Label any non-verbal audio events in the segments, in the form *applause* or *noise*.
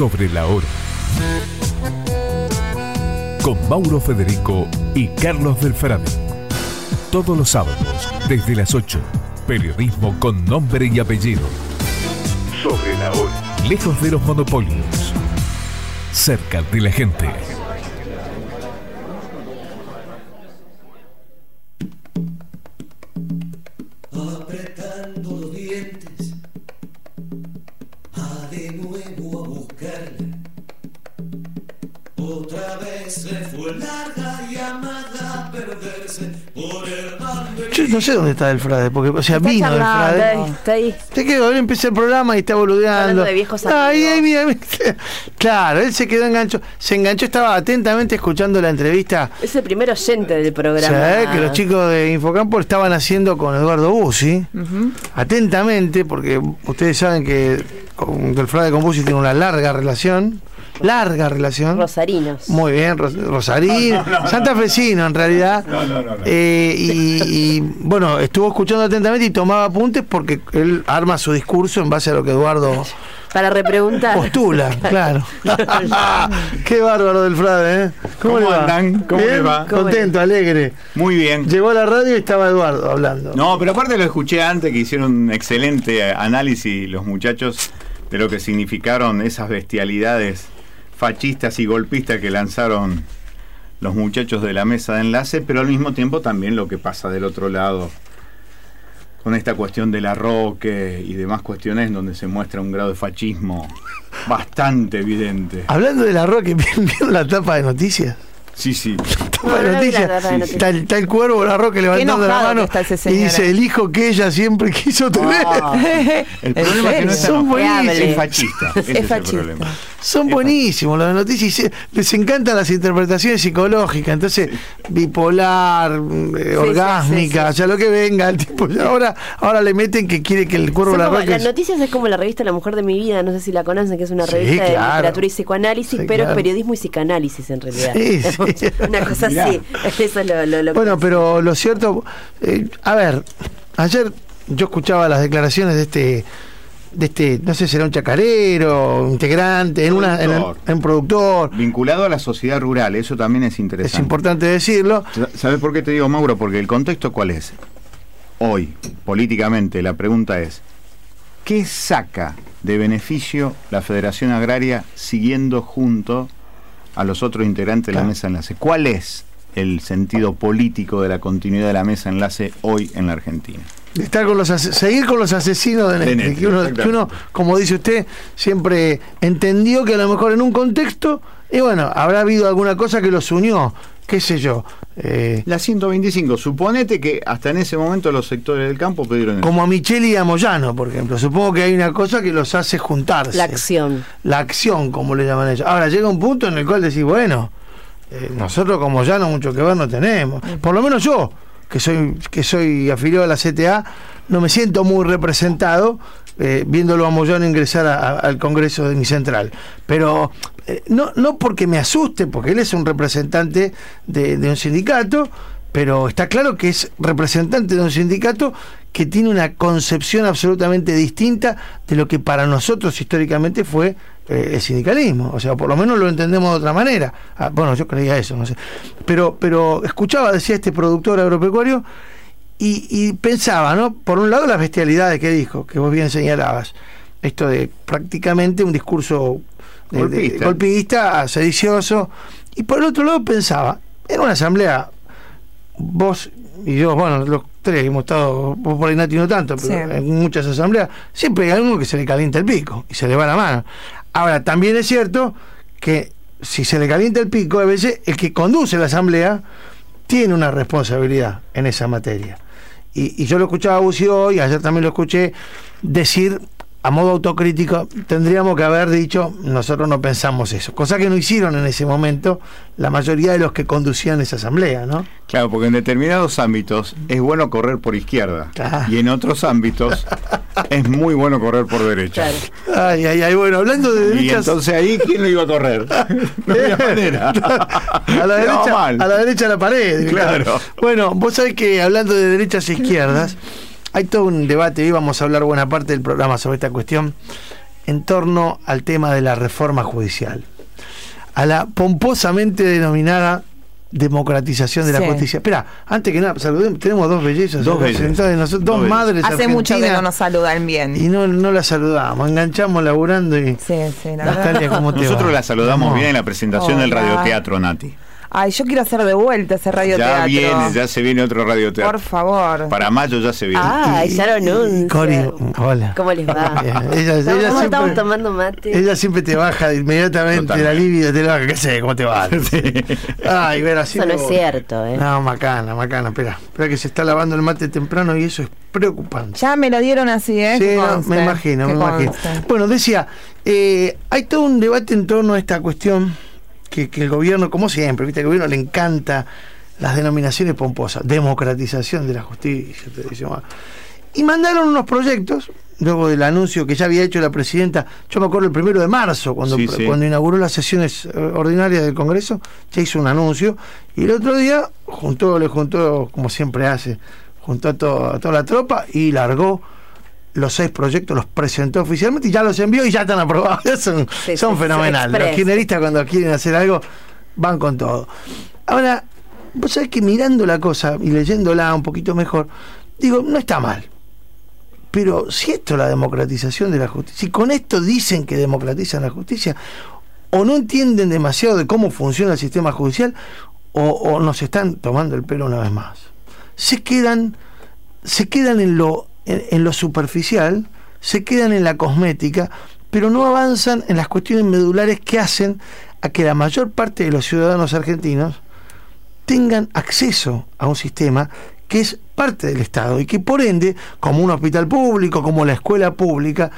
sobre la hora. Con Mauro Federico y Carlos del Frade. Todos los sábados, desde las 8. Periodismo con nombre y apellido. Sobre la hora. Lejos de los monopolios. Cerca de la gente. No sé dónde está el Frade, porque, o sea, Está vino el Frade. está ahí, está ahí. Se quedó, él empezó el programa y está boludeando. Hablando de viejos amigos. ay, mira, mira. *laughs* Claro, él se quedó engancho. Se enganchó, estaba atentamente escuchando la entrevista Es el primer oyente del programa. que los chicos de Infocampo estaban haciendo con Eduardo Bussi, atentamente, porque ustedes saben que con Del Frade con Bussi tiene una larga relación, larga relación. Rosarinos. Muy bien, Ros- Rosarín, *laughs* santafesino en realidad. Eh, y, y, bueno, estuvo escuchando atentamente y tomaba apuntes porque él arma su discurso en base a lo que Eduardo Para repreguntar. postula, *laughs* claro. *laughs* Qué bárbaro del Frade, ¿eh? ¿Cómo le va? andan? ¿Cómo Bien, le va? Contento, alegre. Muy bien. Llegó a la radio y estaba Eduardo hablando. No, pero aparte lo escuché antes que hicieron un excelente análisis los muchachos de lo que significaron esas bestialidades fascistas y golpistas que lanzaron los muchachos de la mesa de enlace, pero al mismo tiempo también lo que pasa del otro lado con esta cuestión del arroque y demás cuestiones donde se muestra un grado de fascismo bastante evidente. Hablando de la roca, *laughs* ¿vieron la tapa de noticias? Sí, sí. Tapa de No, no vi la noticias. tapa de noticias. Está, el- está el cuervo, la roca levantando la mano y dice ahí. el hijo que ella siempre *laughs* quiso tener. El *laughs* problema es que no está Son buenísimos. es fascista. *laughs* Ese es, el fascista. problema. Son buenísimos las noticias les encantan las interpretaciones psicológicas, entonces bipolar, mm, eh, orgásmica, sí, o sea, lo que venga, el tipo, ahora, ahora le meten que quiere que el cuervo Son la roca. las noticias es como la revista La Mujer de mi vida, no sé si la conocen, que es una Sí, revista de literatura y psicoanálisis, Sí, pero claro. periodismo y psicanálisis en realidad. Sí, sí. Una cosa *laughs* Mirá. así. Eso es lo, lo, lo Bueno, pero lo cierto, eh, a ver, ayer yo escuchaba las declaraciones de este, de este, no sé, será un chacarero, integrante, en una, en productor, Vinculado a la sociedad rural, eso también es interesante. es importante decirlo. ¿Sabes por qué te digo, Mauro? Porque el contexto cuál es. Hoy, políticamente, la pregunta es, ¿qué saca de beneficio la Federación Agraria siguiendo junto a los otros integrantes de la mesa enlace? ¿Cuál es el sentido político de la continuidad de la mesa enlace hoy en la Argentina? Estar con los seguir con los asesinos de De Netflix. Uno, que uno, como dice usted, siempre entendió que a lo mejor en un contexto, y bueno, habrá habido alguna cosa que los unió, qué sé yo. Eh, La 125, suponete que hasta en ese momento los sectores del campo pidieron eso. como a Micheli y a Moyano, por ejemplo. Supongo que hay una cosa que los hace juntarse. La acción. La acción, como le llaman ellos. Ahora llega un punto en el cual decís, bueno, eh, nosotros como Moyano mucho que ver no tenemos. Por lo menos yo, que soy, que soy afiliado a la CTA, no me siento muy representado eh, viéndolo a Moyano ingresar al Congreso de mi central. Pero eh, no, no porque me asuste, porque él es un representante de un sindicato, pero está claro que es representante de un sindicato que tiene una concepción absolutamente distinta de lo que para nosotros históricamente fue eh, el sindicalismo. O sea, por lo menos lo entendemos de otra manera. Ah, bueno, yo creía eso, no sé. Pero, pero escuchaba, decía este productor agropecuario, y, y pensaba, ¿no? Por un lado, las bestialidades que dijo, que vos bien señalabas. Esto de prácticamente un discurso de- de- Golpista. sedicioso. Y por el otro lado pensaba, en una asamblea, vos y yo, bueno, los tres hemos estado, vos por ahí Nati no tanto, pero Sí. en muchas asambleas, siempre hay uno que se le calienta el pico y se le va la mano. Ahora, también es cierto que si se le calienta el pico, a veces el que conduce la asamblea tiene una responsabilidad en esa materia. Y, y yo lo escuchaba a Busi hoy, ayer también lo escuché decir a modo autocrítico, tendríamos que haber dicho, nosotros no pensamos eso, cosa que no hicieron en ese momento la mayoría de los que conducían esa asamblea, ¿no? Claro, porque en determinados ámbitos es bueno correr por izquierda Claro. y en otros ámbitos *laughs* es muy bueno correr por derecha. Claro. Ay, ay, ay, bueno, hablando de Y derechas, entonces ahí, ¿quién lo iba a correr? *laughs* No había manera. *laughs* a la derecha, mal. a la derecha de la pared. Claro. Bueno, vos sabés que hablando de derechas e izquierdas, hay todo un debate, y vamos a hablar buena parte del programa sobre esta cuestión, en torno al tema de la reforma judicial, a la pomposamente denominada democratización de la justicia. Espera, antes que nada, saludemos, tenemos dos bellezas, Dos bellezas. nosotros, dos, Dos madres Hace mucho que no nos saludan bien. y no, no las saludamos, enganchamos laburando y... Sí, sí, la. Natalia, ¿cómo te Nosotros va? la saludamos ¿Cómo? bien en la presentación del radioteatro, Nati. Ay, yo quiero hacer de vuelta ese radioteatro. Ya viene, ya se viene otro radioteatro. Por favor. Para mayo ya se viene. Ah, ya lo anuncia. Cori, hola. ¿Cómo les va? Ella- ella Estamos, siempre- estamos tomando mate. Ella siempre te baja inmediatamente Totalmente. la libido, te la baja, ¿qué sé? ¿Cómo te va? *laughs* Ay, ver, así Eso no es cierto, ¿eh? No, macana, macana, espera. Espera que se está lavando el mate temprano y eso es preocupante. Ya me lo dieron así, ¿eh? Sí, no, me imagino, me imagino. Bueno, decía, eh, hay todo un debate en torno a esta cuestión que, que el gobierno, como siempre, viste, al gobierno le encanta las denominaciones pomposas, democratización de la justicia, te dice, y mandaron unos proyectos, luego del anuncio que ya había hecho la presidenta, yo me acuerdo el primero de marzo, cuando, Sí, sí. cuando inauguró las sesiones eh, ordinarias del Congreso, ya hizo un anuncio, y el otro día juntó, le juntó, como siempre hace, juntó a, a toda la tropa y largó los seis proyectos, los presentó oficialmente y ya los envió y ya están aprobados. *laughs* son Sí, son sí, fenomenales. Los kirchneristas cuando quieren hacer algo van con todo. Ahora, vos sabés que mirando la cosa y leyéndola un poquito mejor, digo, no está mal. Pero si esto es la democratización de la justicia, si con esto dicen que democratizan la justicia, o no entienden demasiado de cómo funciona el sistema judicial, o, o nos están tomando el pelo una vez más. Se quedan, se quedan en lo, en, lo superficial, se quedan en la cosmética, pero no avanzan en las cuestiones medulares que hacen a que la mayor parte de los ciudadanos argentinos tengan acceso a un sistema que es parte del Estado y que por ende, como un hospital público, como la escuela pública,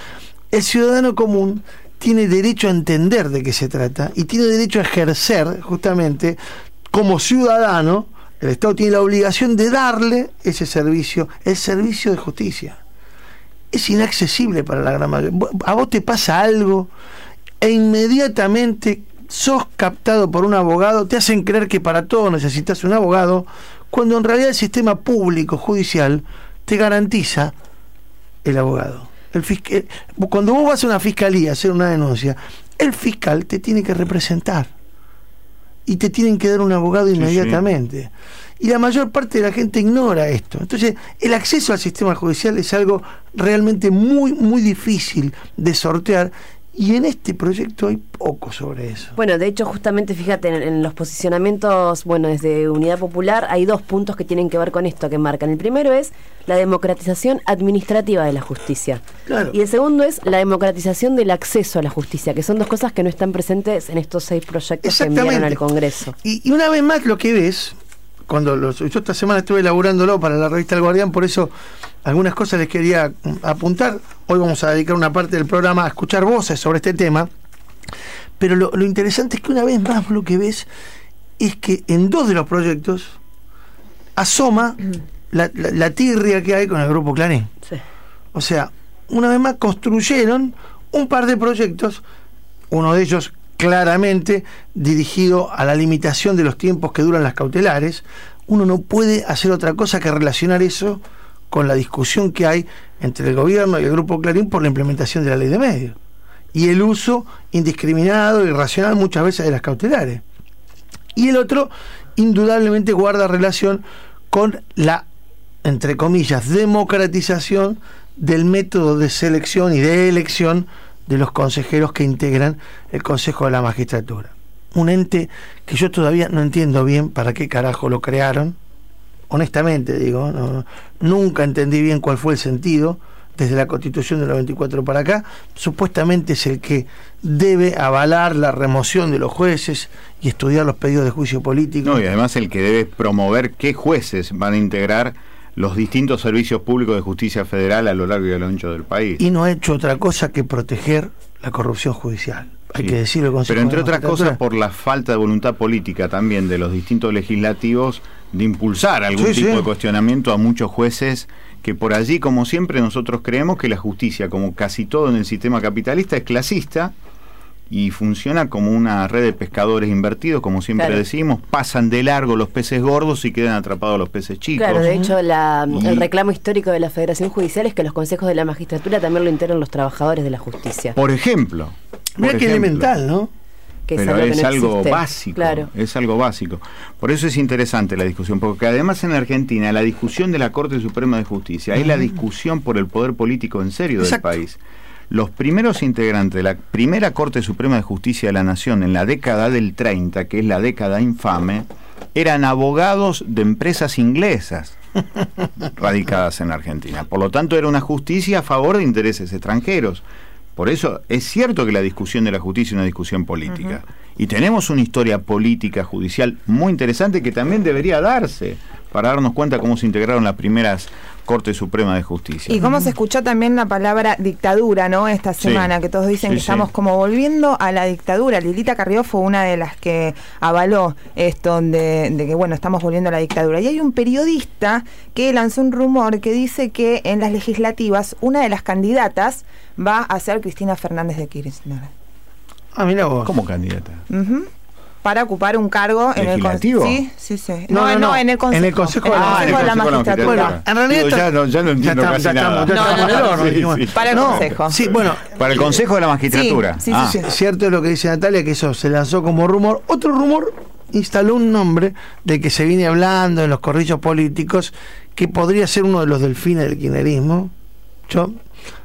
el ciudadano común tiene derecho a entender de qué se trata y tiene derecho a ejercer justamente como ciudadano, el Estado tiene la obligación de darle ese servicio, el servicio de justicia. Es inaccesible para la gran mayoría. A vos te pasa algo e inmediatamente sos captado por un abogado, te hacen creer que para todo necesitas un abogado, cuando en realidad el sistema público judicial te garantiza el abogado. Eh, cuando vos vas a una fiscalía a hacer una denuncia, el fiscal te tiene que representar y te tienen que dar un abogado sí. inmediatamente. Y la mayor parte de la gente ignora esto. Entonces, el acceso al sistema judicial es algo realmente muy, muy difícil de sortear. Y en este proyecto hay poco sobre eso. Bueno, de hecho, justamente fíjate, en, en los posicionamientos, bueno, desde Unidad Popular hay dos puntos que tienen que ver con esto que marcan. El primero es la democratización administrativa de la justicia. Claro. Y el segundo es la democratización del acceso a la justicia, que son dos cosas que no están presentes en estos seis proyectos que enviaron al Congreso. Y, y una vez más lo que ves, cuando los, yo esta semana estuve elaborándolo para la revista El Guardián, por eso algunas cosas les quería apuntar. Hoy vamos a dedicar una parte del programa a escuchar voces sobre este tema. Pero lo, lo interesante es que una vez más lo que ves es que en dos de los proyectos asoma la, la- la tirria que hay con el grupo Clarín. Sí. O sea, una vez más construyeron un par de proyectos, uno de ellos claramente dirigido a la limitación de los tiempos que duran las cautelares. Uno no puede hacer otra cosa que relacionar eso con la discusión que hay entre el gobierno y el grupo Clarín por la implementación de la ley de medios y el uso indiscriminado y irracional muchas veces de las cautelares. Y el otro, indudablemente, guarda relación con la, entre comillas, democratización del método de selección y de elección de los consejeros que integran el Consejo de la Magistratura. Un ente que yo todavía no entiendo bien para qué carajo lo crearon. Honestamente digo, no- nunca entendí bien cuál fue el sentido desde la constitución del 94 para acá. Supuestamente es el que debe avalar la remoción de los jueces y estudiar los pedidos de juicio político. No, y además el que debe promover qué jueces van a integrar los distintos servicios públicos de justicia federal a lo largo y a lo ancho del país. y no ha hecho otra cosa que proteger la corrupción judicial. Hay Sí. que decirlo. Consejo Pero entre otras cosas por la falta de voluntad política también de los distintos legislativos de impulsar algún Sí, tipo sí. de cuestionamiento a muchos jueces que por allí, como siempre, nosotros creemos que la justicia, como casi todo en el sistema capitalista, es clasista y funciona como una red de pescadores invertidos, como siempre Claro. decimos, pasan de largo los peces gordos y quedan atrapados los peces chicos. Claro, de hecho, la- Y- el reclamo histórico de la Federación Judicial es que los consejos de la magistratura también lo integran los trabajadores de la justicia. Por ejemplo. Mira qué elemental, ¿no? Que pero algo es no algo básico, Claro. es algo básico. Por eso es interesante la discusión, porque además en Argentina la discusión de la Corte Suprema de Justicia es la discusión por el poder político en serio Exacto. del país. Los primeros integrantes de la primera Corte Suprema de Justicia de la Nación en la década del 30, que es la década infame, eran abogados de empresas inglesas *laughs* radicadas en Argentina. Por lo tanto, era una justicia a favor de intereses extranjeros. Por eso es cierto que la discusión de la justicia es una discusión política. Y tenemos una historia política judicial muy interesante que también debería darse para darnos cuenta cómo se integraron las primeras Cortes Supremas de Justicia. Y cómo se escuchó también la palabra dictadura, ¿no? Esta Sí. semana, que todos dicen Sí, que estamos sí. como volviendo a la dictadura. Lilita Carrió fue una de las que avaló esto de, de que, bueno, estamos volviendo a la dictadura. Y hay un periodista que lanzó un rumor que dice que en las legislativas una de las candidatas va a ser Cristina Fernández de Kirchner. Ah, mira vos. ¿Cómo candidata? Ujú. Para ocupar un cargo en el ¿Legislativo? Sí, sí, sí. No, no, no. en el Consejo. En el Consejo de En el la- Consejo Ah, de el la Consejo de la Magistratura. Bueno, en realidad Digo, ya no- ya no entiendo está- casi ya nada. ya No, no, no. Para el No, Consejo. Sí, bueno, Para el Consejo de la Magistratura. Sí, sí, sí, Ah. sí. cierto es lo que dice Natalia, que eso se lanzó como rumor. Otro rumor instaló un nombre del que se viene hablando en los corrillos políticos, que podría ser uno de los delfines del kirchnerismo. Yo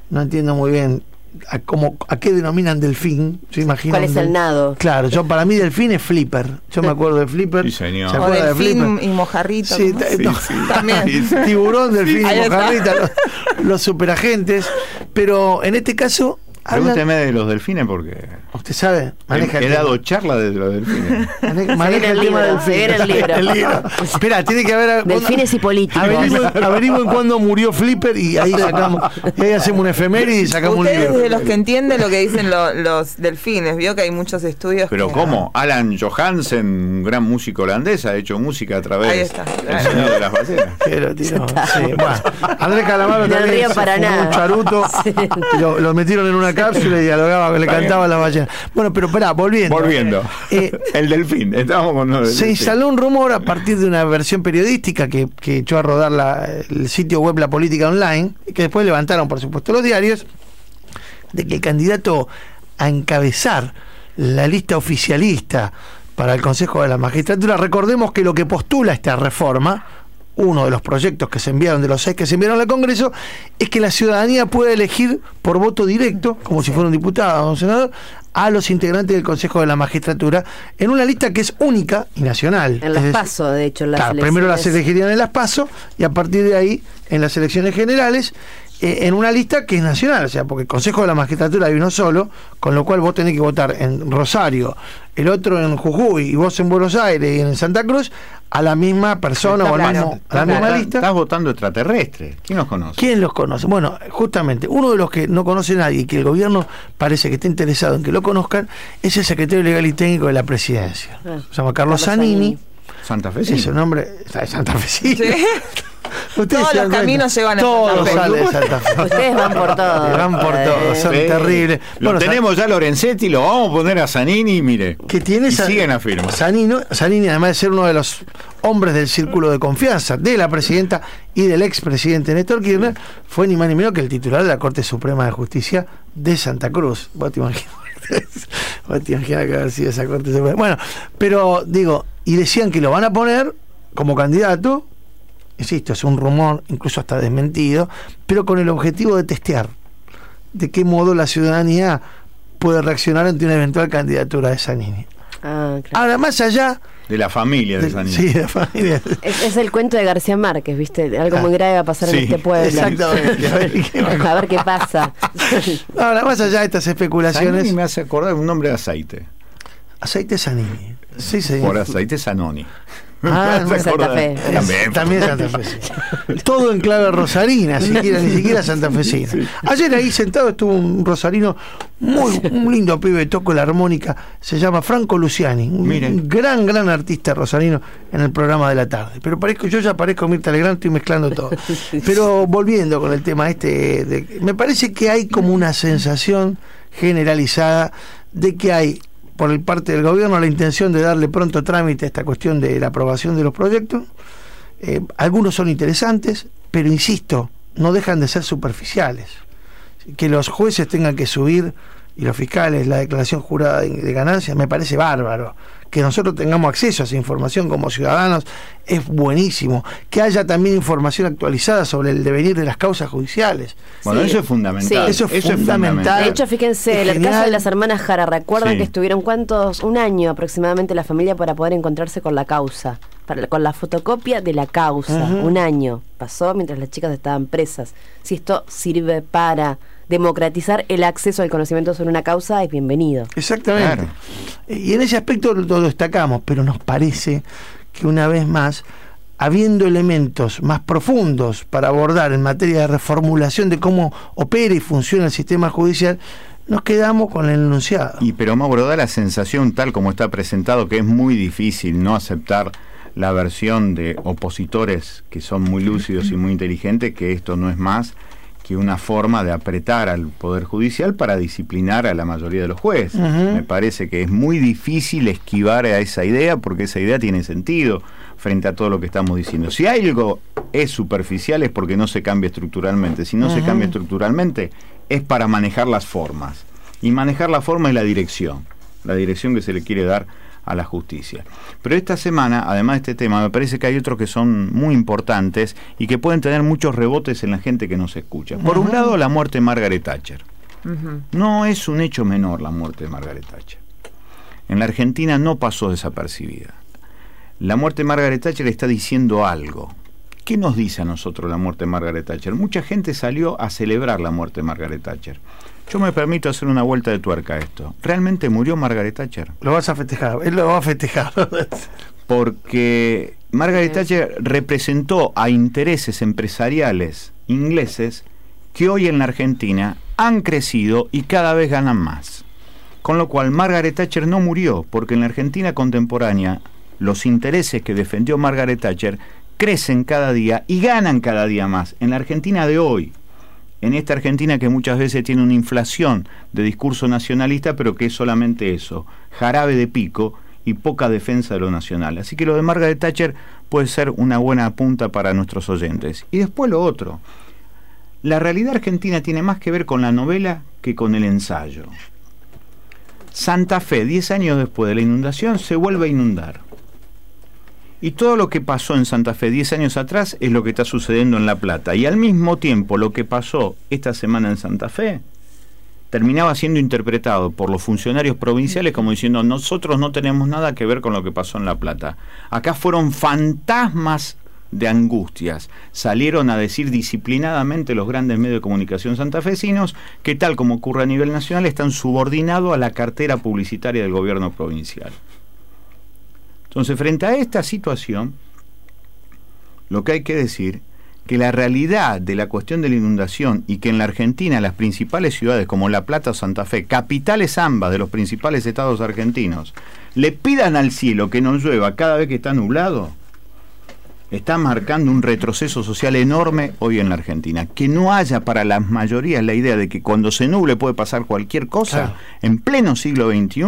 no entiendo muy bien a, cómo, a qué denominan delfín. Yo imagino ¿Cuál es del- el nado? Claro, yo para mí delfín es flipper. Yo me acuerdo de flipper. Sí, señor. ¿Se O de delfín flipper? y mojarrito. Sí, ¿no? ta- Sí, no, sí. *laughs* También. Tiburón, delfín y mojarrita, los, los superagentes. Pero en este caso, Pregúnteme de los delfines porque usted sabe, maneja he, el he dado charla de los delfines. *laughs* Mane- Maneja el el tema libro, del se viene el libro. Espera, tiene que haber. Delfines y políticos. Averigüen, *laughs* averigüen cuándo murió Flipper y ahí sacamos. y ahí hacemos un efeméride y sacamos un Ustedes libro. de los que entienden lo que dicen lo- los delfines, vio que hay muchos estudios. Pero que- ¿cómo? Alan Johansen, un gran músico holandés, ha hecho música a través Ahí está, del claro. Señor de las ballenas. *laughs* Pero, tío, sí, bueno. Andrés Calamaro también río se Paraná. fumó un charuto Sí. lo, lo metieron en una *laughs* cápsula y dialogaba, le Está cantaba bien. la ballena. Bueno, pero espera, volviendo. Volviendo. Eh, *laughs* el delfín. Estábamos con los Se instaló un rumor a partir de una versión periodística que, que echó a rodar la- el sitio web La Política Online, que después levantaron, por supuesto, los diarios, de que el candidato a encabezar la lista oficialista para el Consejo de la Magistratura, recordemos que lo que postula esta reforma, uno de los proyectos que se enviaron, de los seis que se enviaron al Congreso, es que la ciudadanía pueda elegir por voto directo, como si fuera un diputado o un senador, a los integrantes del Consejo de la Magistratura, en una lista que es única y nacional. En las decir, PASO, de hecho, las Claro, primero las elegirían en las PASO y a partir de ahí en las elecciones generales en una lista que es nacional, o sea, porque el Consejo de la Magistratura hay uno solo, con lo cual vos tenés que votar en Rosario, el otro en Jujuy y vos en Buenos Aires y en Santa Cruz a la misma persona Está o al mismo- a la misma lista. Estás votando extraterrestre. ¿Quién nos conoce? ¿Quién los conoce? Bueno, justamente, uno de los que no conoce nadie y que el gobierno parece que está interesado en que lo conozcan es el secretario legal y técnico de la presidencia. Ah, Se llama Carlos Carlos Zanini. Zanini. Santa Fe. Es su nombre, está de Santa Fe. sí. Sí. *laughs* Ustedes Todos se los caminos cuenta. llevan a Todo Santa Fe. sale de Santa Fe. Ustedes van por *laughs* todo. Van por todo, son Sí. terribles. Lo Bueno, tenemos ya Lorenzetti, lo vamos a poner a Zanini, mire. que tiene y siguen a firma. Zanini, Zanini, además de ser uno de los hombres del círculo de confianza de la presidenta y del expresidente Néstor Kirchner, fue ni más ni menos que el titular de la Corte Suprema de Justicia de Santa Cruz. Vos te imaginas. *laughs* Vos te imaginas que haber sido esa Corte Suprema. Bueno, pero digo, y decían que lo van a poner como candidato, insisto, es un rumor, incluso hasta desmentido, pero con el objetivo de testear de qué modo la ciudadanía puede reaccionar ante una eventual candidatura de Zanini. Ah, claro. Ahora, más allá De la familia de de, Zanini. sí, de la familia. Es, es el cuento de García Márquez, ¿viste? Algo Ah, muy grave va a pasar sí, en este pueblo. exactamente. A ver qué a- ver qué pasa. Ahora, más allá de estas especulaciones, Zanini me hace acordar un nombre de aceite. aceite Zanini. Sí, señor. Por aceite Zanoni. Ah, *laughs* Santa. Fe. También. También Santa Fe. sí. Todo en clave rosarina, siquiera, ni siquiera santafesina. Ayer ahí sentado estuvo un rosarino muy un lindo pibe, toco la armónica, se llama Franco Luciani, un, gran, gran artista rosarino en el programa de la tarde. Pero parezco, yo ya parezco Mirta Legrand, estoy mezclando todo. *laughs* Pero volviendo con el tema este, de- me parece que hay como una sensación generalizada de que hay por el parte del gobierno la intención de darle pronto trámite a esta cuestión de la aprobación de los proyectos. Eh, algunos son interesantes, pero insisto, no dejan de ser superficiales. Que los jueces tengan que subir y los fiscales la declaración jurada de, de ganancias me parece bárbaro que nosotros tengamos acceso a esa información como ciudadanos es buenísimo. Que haya también información actualizada sobre el devenir de las causas judiciales. Bueno, Sí. eso es fundamental. Sí. Eso es fundamental. De hecho, fíjense, Es el caso de las hermanas Jara, recuerdan Sí. que estuvieron cuántos, un año aproximadamente la familia para poder encontrarse con la causa, para, con la fotocopia de la causa, un año. Pasó mientras las chicas estaban presas. Si esto sirve para democratizar el acceso al conocimiento sobre una causa, es bienvenido. Exactamente. Claro. Y en ese aspecto lo, lo destacamos, pero nos parece que una vez más, habiendo elementos más profundos para abordar en materia de reformulación de cómo opera y funciona el sistema judicial, nos quedamos con el enunciado. Y pero Mauro da la sensación tal como está presentado que es muy difícil no aceptar la versión de opositores que son muy lúcidos y muy inteligentes que esto no es más que una forma de apretar al poder judicial para disciplinar a la mayoría de los jueces. Me parece que es muy difícil esquivar a esa idea porque esa idea tiene sentido frente a todo lo que estamos diciendo. Si algo es superficial es porque no se cambia estructuralmente. Si no se cambia estructuralmente es para manejar las formas. Y manejar la forma es la dirección, la dirección que se le quiere dar a la justicia. Pero esta semana, además de este tema, me parece que hay otros que son muy importantes y que pueden tener muchos rebotes en la gente que nos escucha. Por un lado, la muerte de Margaret Thatcher. No es un hecho menor la muerte de Margaret Thatcher. En la Argentina no pasó desapercibida. La muerte de Margaret Thatcher está diciendo algo. ¿Qué nos dice a nosotros la muerte de Margaret Thatcher? Mucha gente salió a celebrar la muerte de Margaret Thatcher. Yo me permito hacer una vuelta de tuerca a esto. ¿Realmente murió Margaret Thatcher? Lo vas a festejar, él lo va a festejar. *laughs* Porque Margaret Thatcher representó a intereses empresariales ingleses que hoy en la Argentina han crecido y cada vez ganan más. Con lo cual Margaret Thatcher no murió, porque en la Argentina contemporánea los intereses que defendió Margaret Thatcher crecen cada día y ganan cada día más. En la Argentina de hoy, en esta Argentina que muchas veces tiene una inflación de discurso nacionalista, pero que es solamente eso, jarabe de pico y poca defensa de lo nacional. Así que lo de Margaret Thatcher puede ser una buena punta para nuestros oyentes. Y después lo otro, la realidad argentina tiene más que ver con la novela que con el ensayo. Santa Fe, 10 años después de la inundación, se vuelve a inundar. Y todo lo que pasó en Santa Fe 10 años atrás es lo que está sucediendo en La Plata. Y al mismo tiempo lo que pasó esta semana en Santa Fe terminaba siendo interpretado por los funcionarios provinciales como diciendo nosotros no tenemos nada que ver con lo que pasó en La Plata. Acá fueron fantasmas de angustias. Salieron a decir disciplinadamente los grandes medios de comunicación santafesinos que tal como ocurre a nivel nacional están subordinados a la cartera publicitaria del gobierno provincial. Entonces, frente a esta situación, lo que hay que decir que la realidad de la cuestión de la inundación y que en la Argentina las principales ciudades como La Plata o Santa Fe, capitales ambas de los principales estados argentinos, le pidan al cielo que no llueva cada vez que está nublado, está marcando un retroceso social enorme hoy en la Argentina. Que no haya para las mayorías la idea de que cuando se nuble puede pasar cualquier cosa Claro. en pleno siglo XXI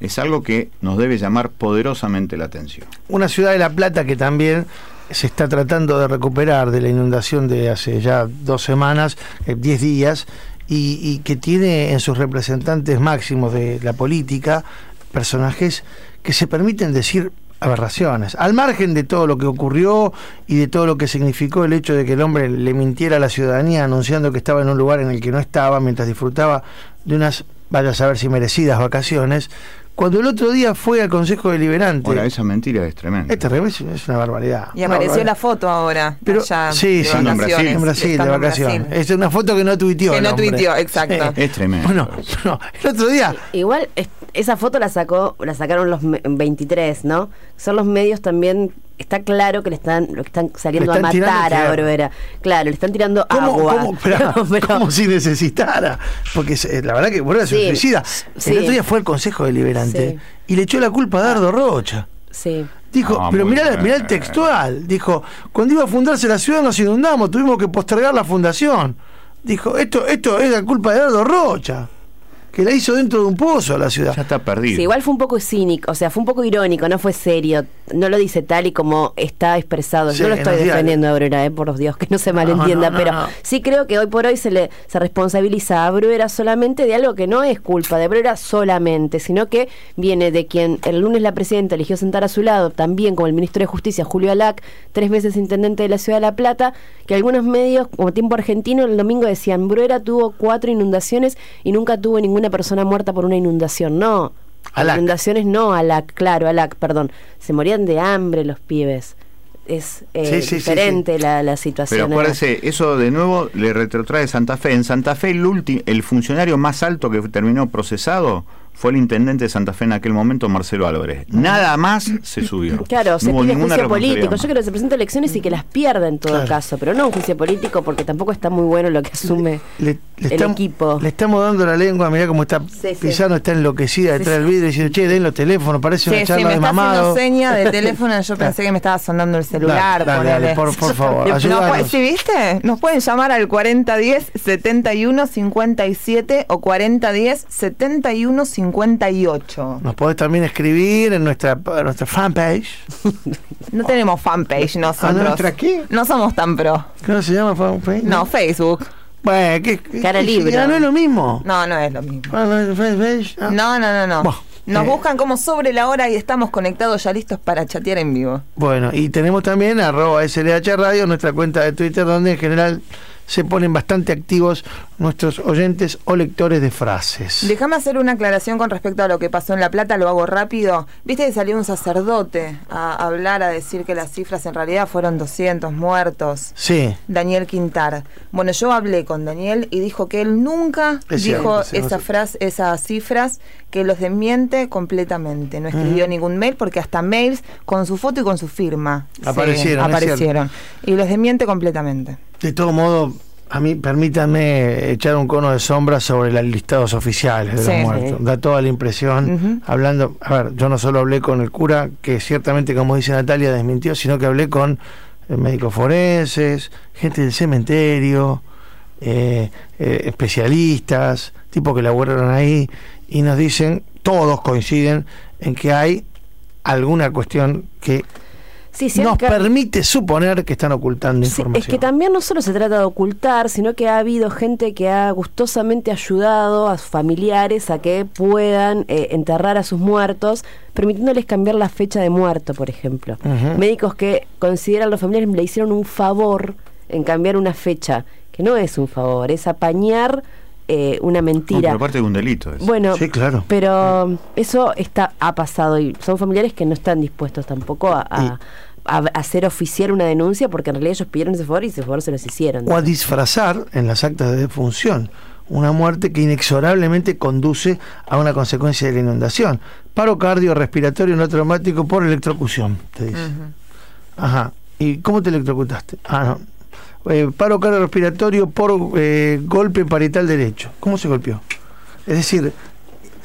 es algo que nos debe llamar poderosamente la atención. Una ciudad de La Plata que también se está tratando de recuperar de la inundación de hace ya dos semanas, eh, diez días, y, y que tiene en sus representantes máximos de la política personajes que se permiten decir aberraciones, al margen de todo lo que ocurrió y de todo lo que significó el hecho de que el hombre le mintiera a la ciudadanía anunciando que estaba en un lugar en el que no estaba mientras disfrutaba de unas, vaya a saber si merecidas vacaciones, cuando el otro día fue al Consejo Deliberante. Ahora, esa mentira es tremenda. Este revés es una barbaridad. Y Una apareció barbaridad. la foto ahora. Pero, allá, sí, sí, en Brasil. En Brasil, de vacaciones. Es una foto que no tuiteó. Que no tuiteó, exacto. Es tremendo. Bueno, *laughs* no, el otro día. Igual es- esa foto la sacó, la sacaron los me- 23, ¿no? Son los medios también. Está claro que le están, lo que están saliendo Le están a matar a Barbera. Claro, le están tirando ¿Cómo, agua. cómo, *laughs* Pero- cómo si necesitara? Porque se- la verdad que bueno, es un Sí, suicida. sí. El otro día fue al Consejo Deliberante Sí. y le echó la culpa a Dardo Rocha. Sí. Dijo, Ah, pero mirá, mirá el textual. Dijo, cuando iba a fundarse la ciudad nos inundamos, tuvimos que postergar la fundación. Dijo, esto, esto es la culpa de Dardo Rocha. Que la hizo dentro de un pozo a la ciudad. Ya está perdido. Sí, igual fue un poco cínico, o sea, fue un poco irónico, no fue serio. No lo dice tal y como está expresado. Sí, Yo lo estoy defendiendo a Bruera, eh, por Dios, que no se malentienda, no, no, pero no. sí creo que hoy por hoy se le se responsabiliza a Bruera solamente de algo que no es culpa de Bruera solamente, sino que viene de quien el lunes la presidenta eligió sentar a su lado, también como el ministro de Justicia, Julio Alac, tres veces intendente de la ciudad de La Plata, que algunos medios, como Tiempo Argentino, el domingo decían, Bruera tuvo cuatro inundaciones y nunca tuvo ninguna persona muerta por una inundación. No, Alac. inundaciones no, Alac, claro, Alac, perdón. Se morían de hambre los pibes. Es eh, Sí, sí, sí, diferente La, la Pero situación. acuérdese, eso de nuevo le retrotrae Santa Fe. En Santa Fe el, el funcionario más alto que terminó procesado fue el intendente de Santa Fe en aquel momento, Marcelo Álvarez. Nada más se *laughs* subió. Claro, se No hubo pide ninguna juicio político. Yo quiero que se presente elecciones y que las pierda en todo Claro. caso, pero no un juicio político porque tampoco está muy bueno lo que asume Le, le el estamos, equipo. le estamos dando la lengua, mirá cómo está Sí, está enloquecida detrás sí. del vidrio diciendo, che, den los teléfonos, parece una charla me de mamado. seña de *laughs* teléfono. Yo pensé que me estaba sonando el celular. Dale, dale, dale, por, por favor, Nos ayúdanos. puede- ¿Sí viste? Nos pueden llamar al 4010 71 57 o 4010 71 58. Nos podés también escribir en nuestra, nuestra fanpage. *laughs* No tenemos fanpage nosotros. nuestra qué? No somos tan pro. ¿Cómo se llama fanpage? No, Facebook. Bueno, ¿qué, qué- Cara qué- libre. ya no es lo mismo. No, no es lo mismo. Ah, no es fanpage. Ah. No, no, no, no. Nos eh. buscan como sobre la hora y estamos conectados ya listos para chatear en vivo. Bueno, y tenemos también arroba SLH Radio, nuestra cuenta de Twitter, donde en general se ponen bastante activos nuestros oyentes o lectores de frases. Déjame hacer una aclaración con respecto a lo que pasó en La Plata, lo hago rápido. Viste que salió un sacerdote a hablar, a decir que las cifras en realidad fueron 200 muertos. Sí, Daniel Quintar. Bueno, yo hablé con Daniel y dijo que él nunca Es dijo cierto, esa frase, esas cifras, que los desmiente completamente. No escribió ningún mail porque hasta mails con su foto y con su firma Aparecieron, aparecieron. Y los desmiente completamente. de todo modo, a mí permítanme echar un cono de sombra sobre los listados oficiales de Sí. los muertos. Da toda la impresión, hablando, a ver, yo no solo hablé con el cura, que ciertamente, como dice Natalia, desmintió, sino que hablé con eh, médicos forenses, gente del cementerio, eh, eh, especialistas, tipos que laburaron ahí, y nos dicen, todos coinciden en que hay alguna cuestión que Sí, sí, nos permite suponer que están ocultando Sí, información. es que también no solo se trata de ocultar, sino que ha habido gente que ha gustosamente ayudado a sus familiares a que puedan eh, enterrar a sus muertos, permitiéndoles cambiar la fecha de muerto, por ejemplo. Médicos que consideran los familiares le hicieron un favor en cambiar una fecha, que no es un favor, es apañar eh, una No, mentira. pero aparte de un delito. eso. Bueno, Sí, claro. pero eso está ha pasado y son familiares que no están dispuestos tampoco a, a- Y- a hacer oficial una denuncia porque en realidad ellos pidieron ese favor y ese favor se los hicieron. o a disfrazar en las actas de defunción una muerte que inexorablemente conduce a una consecuencia de la inundación. Paro cardiorrespiratorio no traumático por electrocución, te dice. Ajá. ¿Y cómo te electrocutaste? Ah, no. Eh, paro cardiorrespiratorio por eh, golpe parietal derecho. ¿Cómo se golpeó? Es decir,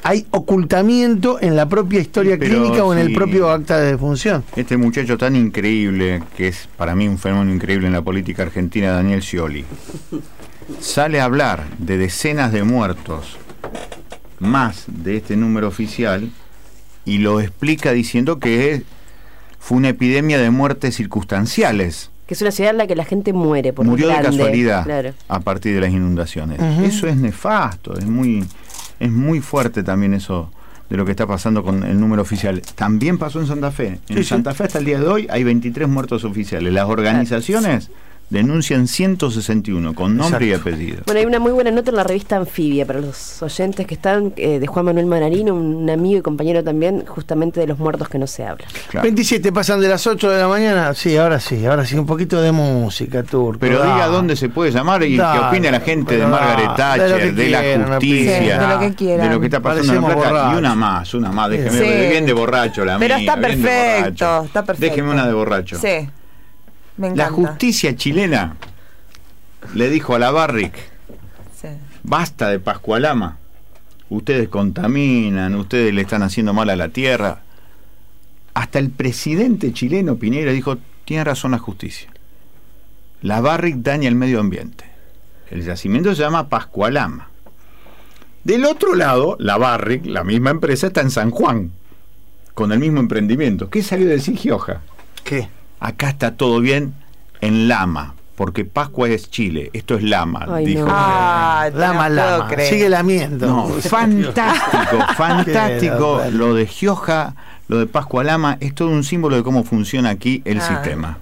hay ocultamiento en la propia historia clínica o en el propio acta de defunción. Este muchacho tan increíble, que es para mí un fenómeno increíble en la política argentina, Daniel Scioli, sale a hablar de decenas de muertos más de este número oficial y lo explica diciendo que fue una epidemia de muertes circunstanciales. Que es una ciudad en la que la gente muere por Murió de casualidad Claro. a partir de las inundaciones. Eso es nefasto, es muy, es muy fuerte también eso de lo que está pasando con el número oficial. También pasó en Santa Fe. En Sí, sí. Santa Fe hasta el día de hoy hay 23 muertos oficiales. Las organizaciones denuncian 161 con nombre y apellido. Bueno, hay una muy buena nota en la revista Anfibia para los oyentes que están, eh, de Juan Manuel Manarino, un amigo y compañero también, justamente de los muertos que no se habla. Claro. 27 pasan de las 8 de la mañana. Sí, ahora sí, ahora sí, un poquito de música, Turco. Pero diga dónde se puede llamar y Dale, qué opina la gente de Margaret Thatcher, de, la justicia. De lo que quieran. de lo que está pasando en La Plata. Y una más, una más. Déjeme Sí. bien de borracho la Pero mía, está perfecto, está perfecto. Déjeme una de borracho. Sí. Me La justicia chilena le dijo a la Barrick, Sí. basta de Pascualama, ustedes contaminan, ustedes le están haciendo mal a la tierra. Hasta el presidente chileno Piñera dijo, tiene razón la justicia. La Barrick daña el medio ambiente. El yacimiento se llama Pascualama. Del otro lado, la Barrick, la misma empresa, está en San Juan, con el mismo emprendimiento. ¿Qué salió de decir Gioja? ¿Qué? Acá está todo bien en Lama, porque Pascua es Chile, esto es Lama, Ay, dijo. no. Ah, no Lama, puedo lama. creer. Sigue lamiendo. No, *laughs* fantástico, fantástico. Lo de Gioja, lo de Pascua Lama, es todo un símbolo de cómo funciona aquí el Ah. sistema.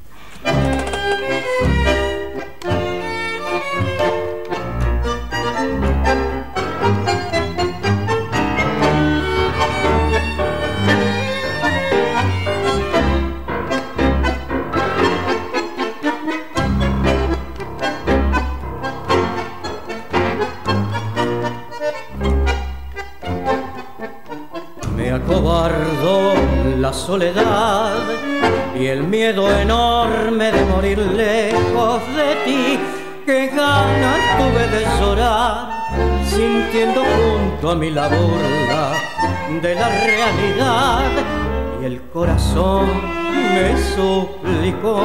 La soledad y el miedo enorme de morir lejos de ti. Que ganas tuve de llorar, sintiendo junto a mí la burla de la realidad. Y el corazón me suplicó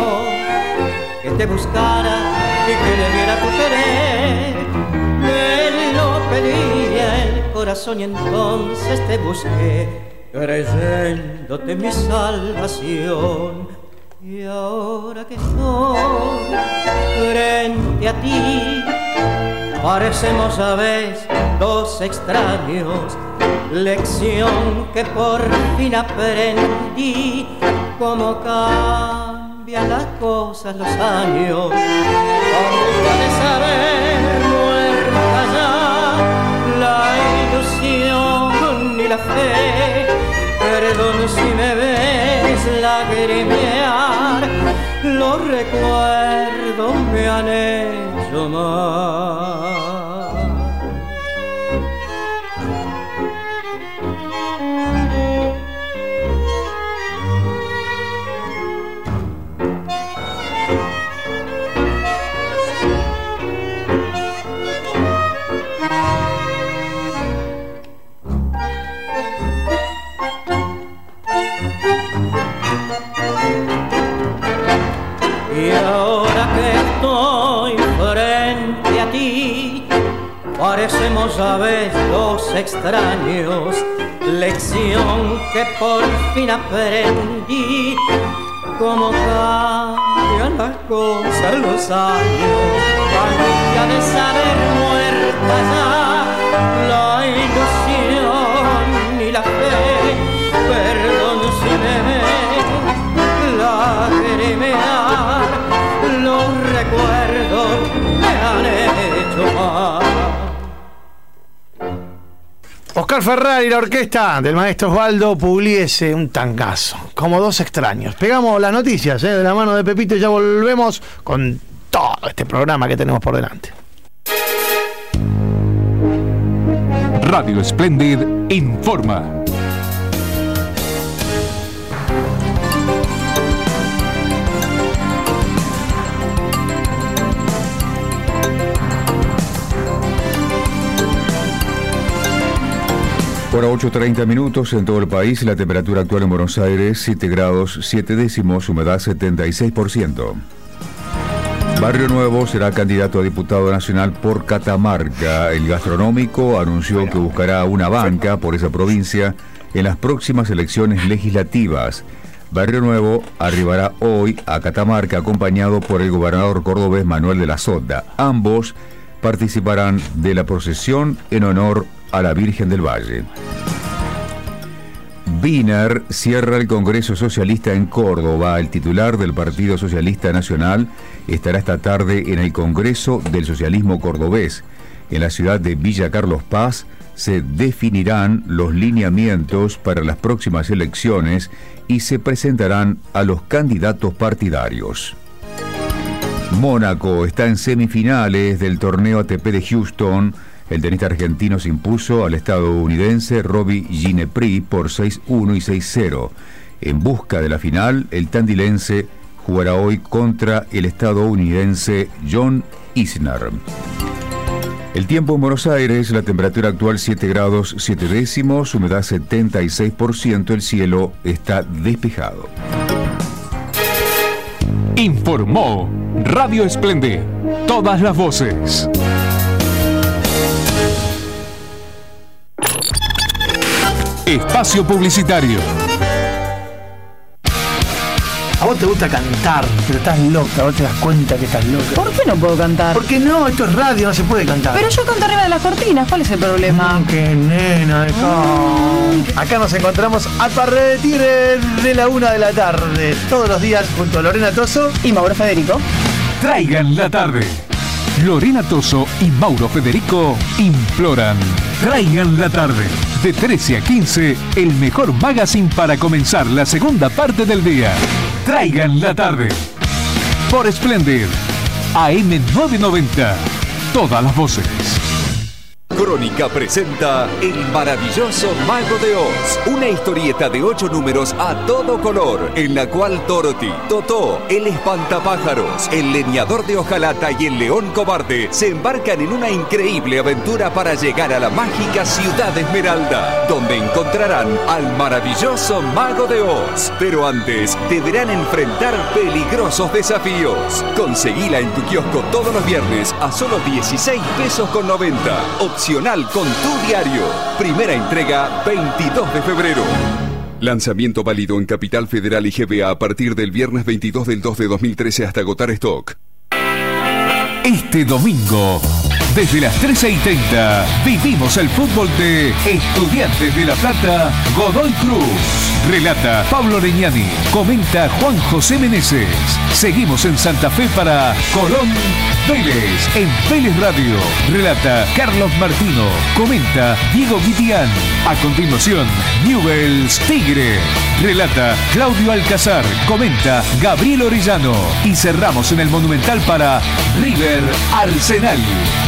que te buscara y que le diera tu querer. Me lo pedía el corazón y entonces te busqué, creyéndote mi salvación. Y ahora que estoy frente a ti, parecemos a veces dos extraños. Lección que por fin aprendí, cómo cambian las cosas los años. De saber muerta ya la ilusión ni la fe. Perdón si me ves lagrimear, los recuerdos me han hecho mal. Parecemos a veces dos extraños. Lección que por fin aprendí, cómo cambian las cosas los años. Angustia de saber muerta ya la ilusión y la fe. Perdón si me lagrimear, los recuerdos me han hecho mal. Oscar Ferrari, la orquesta del maestro Osvaldo Pugliese, un tangazo, como dos extraños. Pegamos las noticias ¿eh? de la mano de Pepito y ya volvemos con todo este programa que tenemos por delante. Radio Splendid informa. Hora 8.30 minutos en todo el país, la temperatura actual en Buenos Aires 7 grados 7 décimos, humedad 76%. Barrio Nuevo será candidato a diputado nacional por Catamarca. El gastronómico anunció que buscará una banca por esa provincia en las próximas elecciones legislativas. Barrio Nuevo arribará hoy a Catamarca acompañado por el gobernador cordobés Manuel de la Sota. Ambos participarán de la procesión en honor a la Virgen del Valle. Wiener cierra el Congreso Socialista en Córdoba. El titular del Partido Socialista Nacional estará esta tarde en el Congreso del Socialismo Cordobés. En la ciudad de Villa Carlos Paz se definirán los lineamientos para las próximas elecciones y se presentarán a los candidatos partidarios. Mónaco está en semifinales del torneo ATP de Houston. El tenista argentino se impuso al estadounidense Robbie Ginepri por 6-1 y 6-0. En busca de la final, el tandilense jugará hoy contra el estadounidense John Isner. El tiempo en Buenos Aires, la temperatura actual 7 grados 7 décimos, humedad 76%, el cielo está despejado. Informó Radio Esplende. Todas las voces. Espacio Publicitario. A vos te gusta cantar, pero estás loca, vos te das cuenta que estás loca. ¿Por qué no puedo cantar? Porque no, esto es radio, no se puede cantar. Pero yo canto arriba de las cortinas, ¿cuál es el problema? Mm, qué nena de ca- Acá nos encontramos a partir de la una de la tarde, todos los días junto a Lorena Toso. Y Mauro Federico. Traigan la tarde. Lorena Toso y Mauro Federico imploran. Traigan la tarde. De 13 a 15, el mejor magazine para comenzar la segunda parte del día. Traigan la tarde. Por Splendid. AM990. Todas las voces. Crónica presenta El maravilloso Mago de Oz, una historieta de ocho números a todo color, en la cual Dorothy, Totó, el espantapájaros, el leñador de hojalata y el león cobarde se embarcan en una increíble aventura para llegar a la mágica ciudad Esmeralda, donde encontrarán al maravilloso Mago de Oz. Pero antes deberán enfrentar peligrosos desafíos. Conseguila en tu kiosco todos los viernes a solo 16 pesos con 90. Con tu diario. Primera entrega 22 de febrero. Lanzamiento válido en Capital Federal y GBA a partir del viernes 22 del 2 de 2013 hasta agotar stock. Este domingo, desde las 13 y 30, vivimos el fútbol de Estudiantes de La Plata, Godoy Cruz. Relata Pablo Leñani, comenta Juan José Meneses. Seguimos en Santa Fe para Colón Vélez, en Vélez Radio. Relata Carlos Martino, comenta Diego Guitián. A continuación, Newells Tigre. Relata Claudio Alcazar, comenta Gabriel Orellano. Y cerramos en el Monumental para River Arsenal.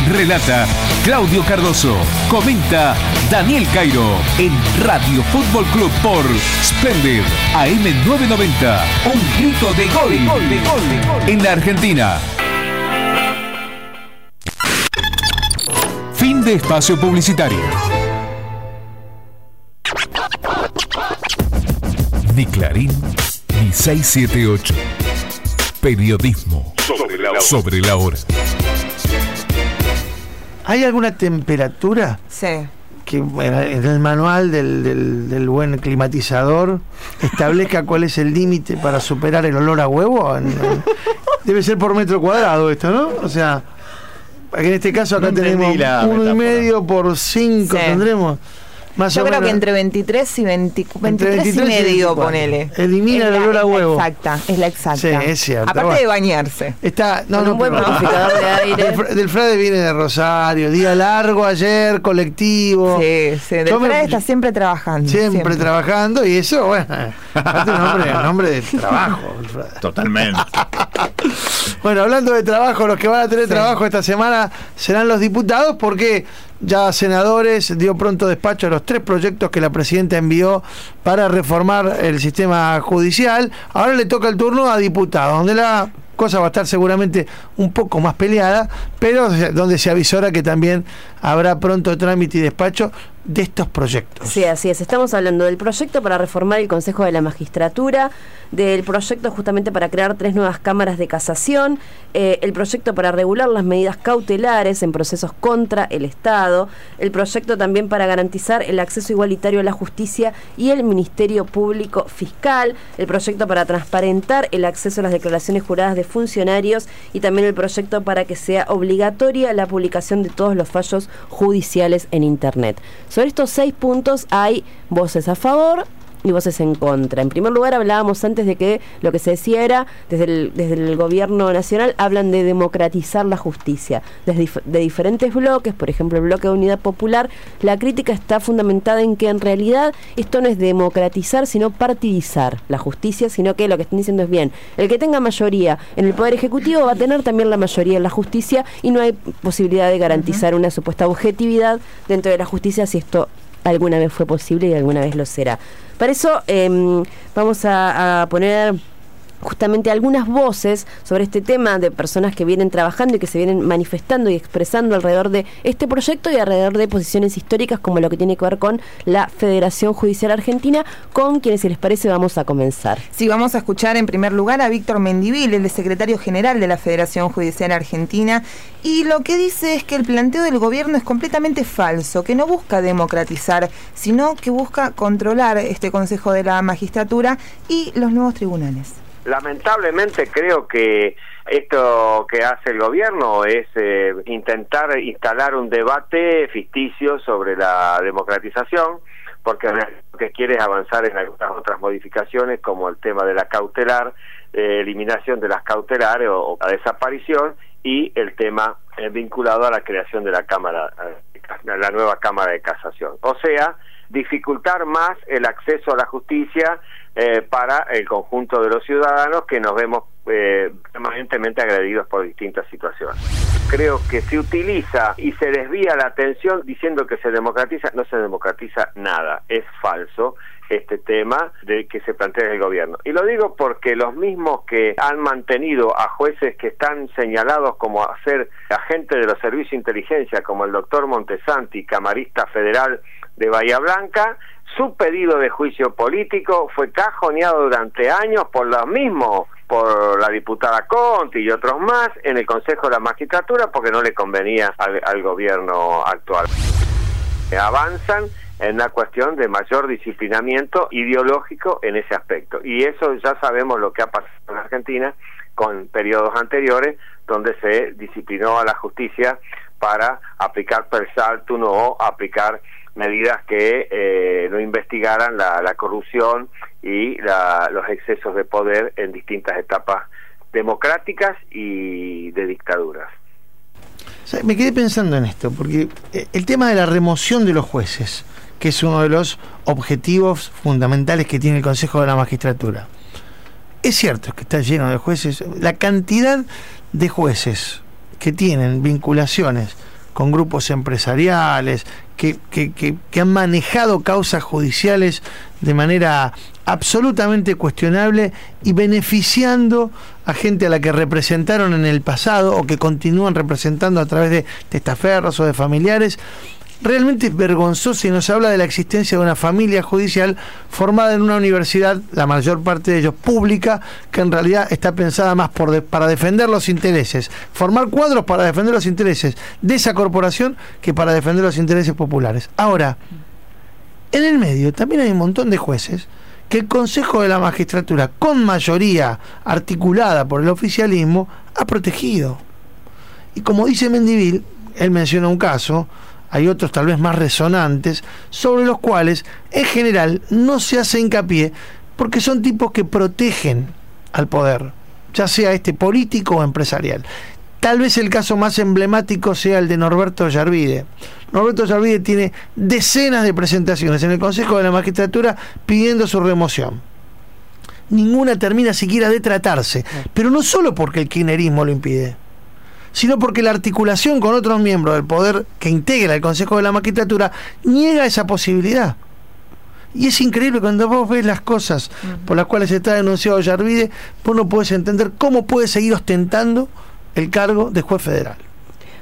Relata Claudio Cardoso. Comenta Daniel Cairo en Radio Fútbol Club por Splendid AM990. Un grito de gol, gol, de gol. En la Argentina. Fin de espacio publicitario. Ni Clarín ni 678. Periodismo sobre la hora. ¿Hay alguna temperatura Sí. que bueno, en el manual del, del- del buen climatizador establezca cuál es el límite para superar el olor a huevo? Debe ser por metro cuadrado esto, ¿no? O sea, en este caso acá No tenemos uno y medio por cinco, Sí. tendremos. Más Yo o creo menos. que entre 23 y 20 Entre 23, 23 y y medio, 24. ponele. Elimina Es el la- olor a es la huevo. Exacta, es la exacta. Sí, es cierto. Aparte Bueno. de bañarse. Está, no, Con no, un buen purificador de aire. Del, Fra- del Frade viene de Rosario, día largo ayer, colectivo. Sí, sí. Del Yo me- Frade está siempre trabajando. Siempre, trabajando y eso, bueno, *laughs* aparte un nombre, un nombre de trabajo. Totalmente. *laughs* Bueno, hablando de trabajo, los que van a tener trabajo esta semana serán los diputados porque ya senadores dio pronto despacho a los tres proyectos que la presidenta envió para reformar el sistema judicial. Ahora le toca el turno a diputados, donde la cosa va a estar seguramente un poco más peleada, pero donde se avisora que también habrá pronto trámite y despacho de estos proyectos. Sí, así es. Estamos hablando del proyecto para reformar el Consejo de la Magistratura, del proyecto justamente para crear tres nuevas cámaras de casación, eh, el proyecto para regular las medidas cautelares en procesos contra el Estado, el proyecto también para garantizar el acceso igualitario a la justicia y el Ministerio Público Fiscal, el proyecto para transparentar el acceso a las declaraciones juradas de funcionarios y también el proyecto para que sea obligatoria la publicación de todos los fallos judiciales en Internet. Sobre estos seis puntos hay voces a favor y voces en contra. En primer lugar, hablábamos antes de que lo que se decía era, desde el, desde el gobierno nacional, hablan de democratizar la justicia. Desde dif- de diferentes bloques, por ejemplo, el bloque de Unidad Popular, la crítica está fundamentada en que en realidad esto no es democratizar, sino partidizar la justicia, sino que lo que están diciendo es bien, el que tenga mayoría en el Poder Ejecutivo va a tener también la mayoría en la justicia y no hay posibilidad de garantizar una supuesta objetividad dentro de la justicia si esto alguna vez fue posible y alguna vez lo será. Para eso em, vamos a, a poner justamente algunas voces sobre este tema de personas que vienen trabajando y que se vienen manifestando y expresando alrededor de este proyecto y alrededor de posiciones históricas como lo que tiene que ver con la Federación Judicial Argentina, con quienes si les parece vamos a comenzar. Sí, vamos a escuchar en primer lugar a Víctor Mendivil, el secretario general de la Federación Judicial Argentina, y lo que dice es que el planteo del gobierno es completamente falso, que no busca democratizar, sino que busca controlar este Consejo de la Magistratura y los nuevos tribunales. Lamentablemente creo que esto que hace el gobierno es eh, intentar instalar un debate ficticio sobre la democratización, porque lo que quiere es avanzar en algunas otras modificaciones, como el tema de la cautelar, eh, eliminación de las cautelares o, la desaparición, y el tema eh, vinculado a la creación de la Cámara, la nueva Cámara de Casación. O sea, dificultar más el acceso a la justicia eh, para el conjunto de los ciudadanos que nos vemos eh, permanentemente agredidos por distintas situaciones. Creo que se utiliza y se desvía la atención diciendo que se democratiza, no se democratiza nada, es falso este tema de que se plantea el gobierno. Y lo digo porque los mismos que han mantenido a jueces que están señalados como a ser agentes de los servicios de inteligencia, como el doctor Montesanti, camarista federal de Bahía Blanca, su pedido de juicio político fue cajoneado durante años por los mismos, por la diputada Conti y otros más, en el Consejo de la Magistratura porque no le convenía al, al gobierno actual. Avanzan en una cuestión de mayor disciplinamiento ideológico en ese aspecto. Y eso ya sabemos lo que ha pasado en Argentina con periodos anteriores donde se disciplinó a la justicia para aplicar per saltum o aplicar medidas que eh, no investigaran la, corrupción y los excesos de poder en distintas etapas democráticas y de dictaduras. me quedé pensando en esto, porque eh, el tema de la remoción de los jueces, que es uno de los objetivos fundamentales que tiene el Consejo de la Magistratura. Es cierto que está lleno de jueces, la cantidad de jueces que tienen vinculaciones con grupos empresariales, que, han manejado causas judiciales de manera absolutamente cuestionable y beneficiando a gente a la que representaron en el pasado o que continúan representando a través de testaferros o de familiares realmente es vergonzoso y nos habla de la existencia de una familia judicial formada en una universidad, la mayor parte de ellos pública, que en realidad está pensada más para defender los intereses, formar cuadros para defender los intereses de esa corporación que para defender los intereses populares. Ahora, en el medio también hay un montón de jueces que el Consejo de la Magistratura, con mayoría articulada por el oficialismo, ha protegido. Y como dice Mendivil, él menciona un caso, hay otros tal vez más resonantes, sobre los cuales en general no se hace hincapié porque son tipos que protegen al poder, ya sea este político o empresarial. Tal vez el caso más emblemático sea el de Norberto Yarvide. Norberto Yarvide tiene decenas de presentaciones en el Consejo de la Magistratura pidiendo su remoción. Ninguna termina siquiera de tratarse, pero no solo porque el kirchnerismo lo impide sino porque la articulación con otros miembros del poder que integra el Consejo de la Magistratura niega esa posibilidad. Y es increíble cuando vos ves las cosas por las cuales está denunciado Yarvide, vos no puedes entender cómo puede seguir ostentando el cargo de juez federal.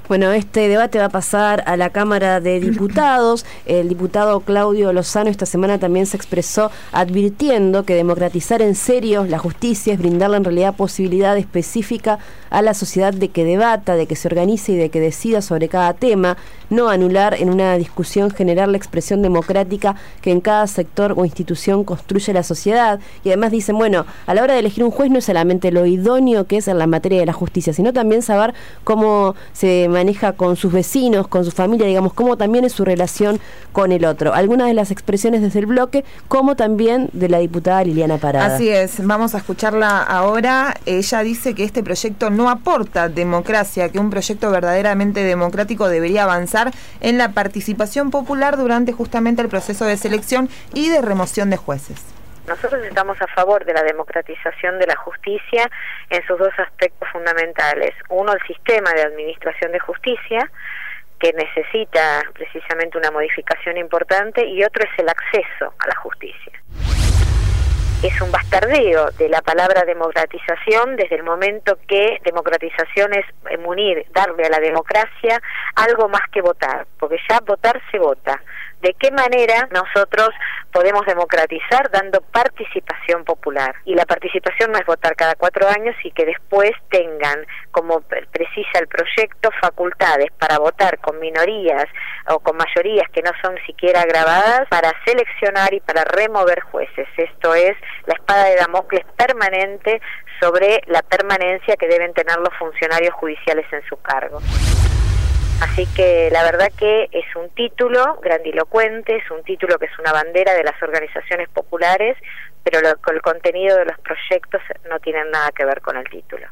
Bueno, este debate va a pasar a la Cámara de *coughs* Diputados. El diputado Claudio Lozano esta semana también se expresó advirtiendo que democratizar en serio la justicia es brindarle en realidad posibilidad específica a la sociedad de que debata, de que se organice y de que decida sobre cada tema, no anular en una discusión general la expresión democrática que en cada sector o institución construye la sociedad. Y además dicen, bueno, a la hora de elegir un juez no es solamente lo idóneo que es en la materia de la justicia, sino también saber cómo se maneja con sus vecinos, con su familia, digamos, cómo también es su relación con el otro. Algunas de las expresiones desde el bloque, como también de la diputada Liliana Parada. Así es, vamos a escucharla ahora. Ella dice que este proyecto no aporta democracia, que un proyecto verdaderamente democrático debería avanzar en la participación popular durante justamente el proceso de selección y de remoción de jueces. Nosotros estamos a favor de la democratización de la justicia en sus dos aspectos fundamentales. Uno, el sistema de administración de justicia, que necesita precisamente una modificación importante, y otro es el acceso a la justicia. Es un bastardeo de la palabra democratización desde el momento que democratización es unir, darle a la democracia algo más que votar, porque ya votar se vota de qué manera nosotros podemos democratizar dando participación popular. Y la participación no es votar cada cuatro años y que después tengan, como precisa el proyecto, facultades para votar con minorías o con mayorías que no son siquiera grabadas para seleccionar y para remover jueces. Esto es la espada de Damocles permanente sobre la permanencia que deben tener los funcionarios judiciales en su cargo. Así que la verdad que es un título grandilocuente, es un título que es una bandera de las organizaciones populares, pero el contenido de los proyectos no tiene nada que ver con el título.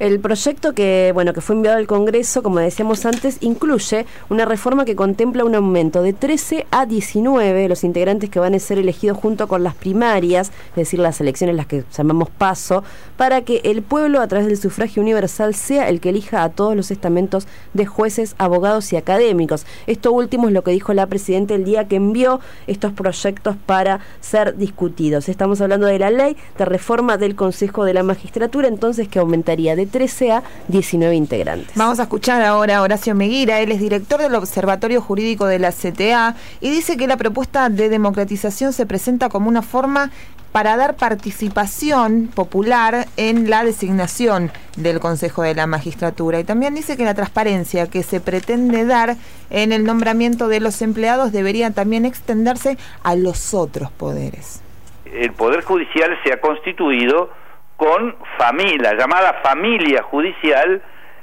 El proyecto que, bueno, que fue enviado al Congreso, como decíamos antes, incluye una reforma que contempla un aumento de 13 a 19 los integrantes que van a ser elegidos junto con las primarias, es decir, las elecciones las que llamamos paso, para que el pueblo a través del sufragio universal sea el que elija a todos los estamentos de jueces, abogados y académicos. Esto último es lo que dijo la presidenta el día que envió estos proyectos para ser discutidos. Estamos hablando de la ley de reforma del Consejo de la Magistratura, entonces que aumentaría de 13 a 19 integrantes. Vamos a escuchar ahora a Horacio Meguira, él es director del Observatorio Jurídico de la CTA y dice que la propuesta de democratización se presenta como una forma para dar participación popular en la designación del Consejo de la Magistratura. Y también dice que la transparencia que se pretende dar en el nombramiento de los empleados debería también extenderse a los otros poderes. El Poder Judicial se ha constituido con familia, la llamada familia judicial,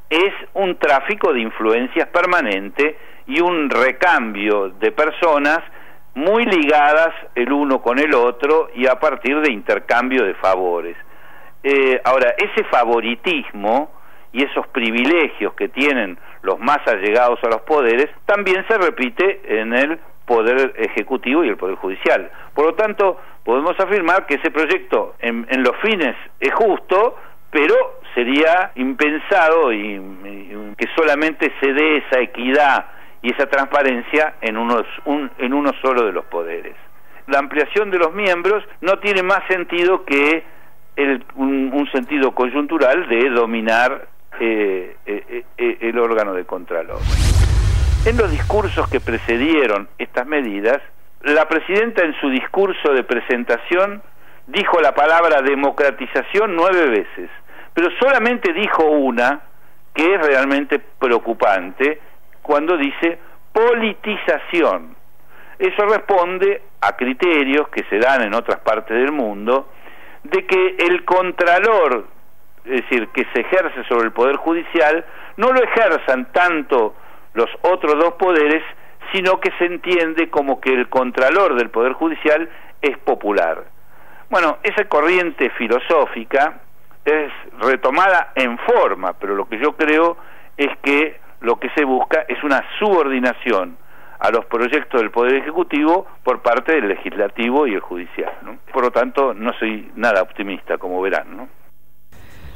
es un tráfico de influencias permanente y un recambio de personas muy ligadas el uno con el otro y a partir de intercambio de favores. Eh, ahora, ese favoritismo y esos privilegios que tienen los más allegados a los poderes también se repite en el Poder Ejecutivo y el Poder Judicial. Por lo tanto, podemos afirmar que ese proyecto en, los fines es justo, pero sería impensado y, que solamente se dé esa equidad y esa transparencia en, unos, en uno solo de los poderes. La ampliación de los miembros no tiene más sentido que el, un, sentido coyuntural de dominar eh, eh, eh, el órgano de contralor. En los discursos que precedieron estas medidas, la presidenta en su discurso de presentación dijo la palabra democratización nueve veces, pero solamente dijo una que es realmente preocupante cuando dice politización. Eso responde a criterios que se dan en otras partes del mundo de que el contralor, es decir, que se ejerce sobre el Poder Judicial, no lo ejerzan tanto los otros dos poderes, sino que se entiende como que el contralor del Poder Judicial es popular. Bueno, esa corriente filosófica es retomada en forma, pero lo que yo creo es que lo que se busca es una subordinación a los proyectos del Poder Ejecutivo por parte del Legislativo y el Judicial. Por lo tanto, no soy nada optimista, como verán. ¿no?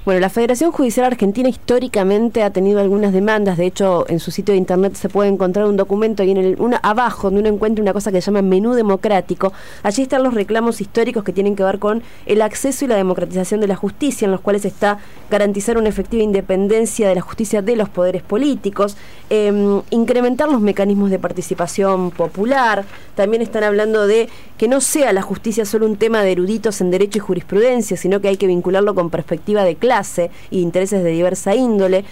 Bueno, la Federación Judicial Argentina históricamente ha tenido algunas demandas. De hecho, en su sitio de internet se puede encontrar un documento y en el abajo donde uno encuentra una cosa que se llama menú democrático. Allí están los reclamos históricos que tienen que ver con el acceso y la democratización de la justicia, en los cuales está garantizar una efectiva independencia de la justicia de los poderes políticos, em, incrementar los mecanismos de participación popular. También están hablando de que no sea la justicia solo un tema de eruditos en derecho y jurisprudencia, sino que hay que vincularlo con perspectiva de clase e intereses de diversa índole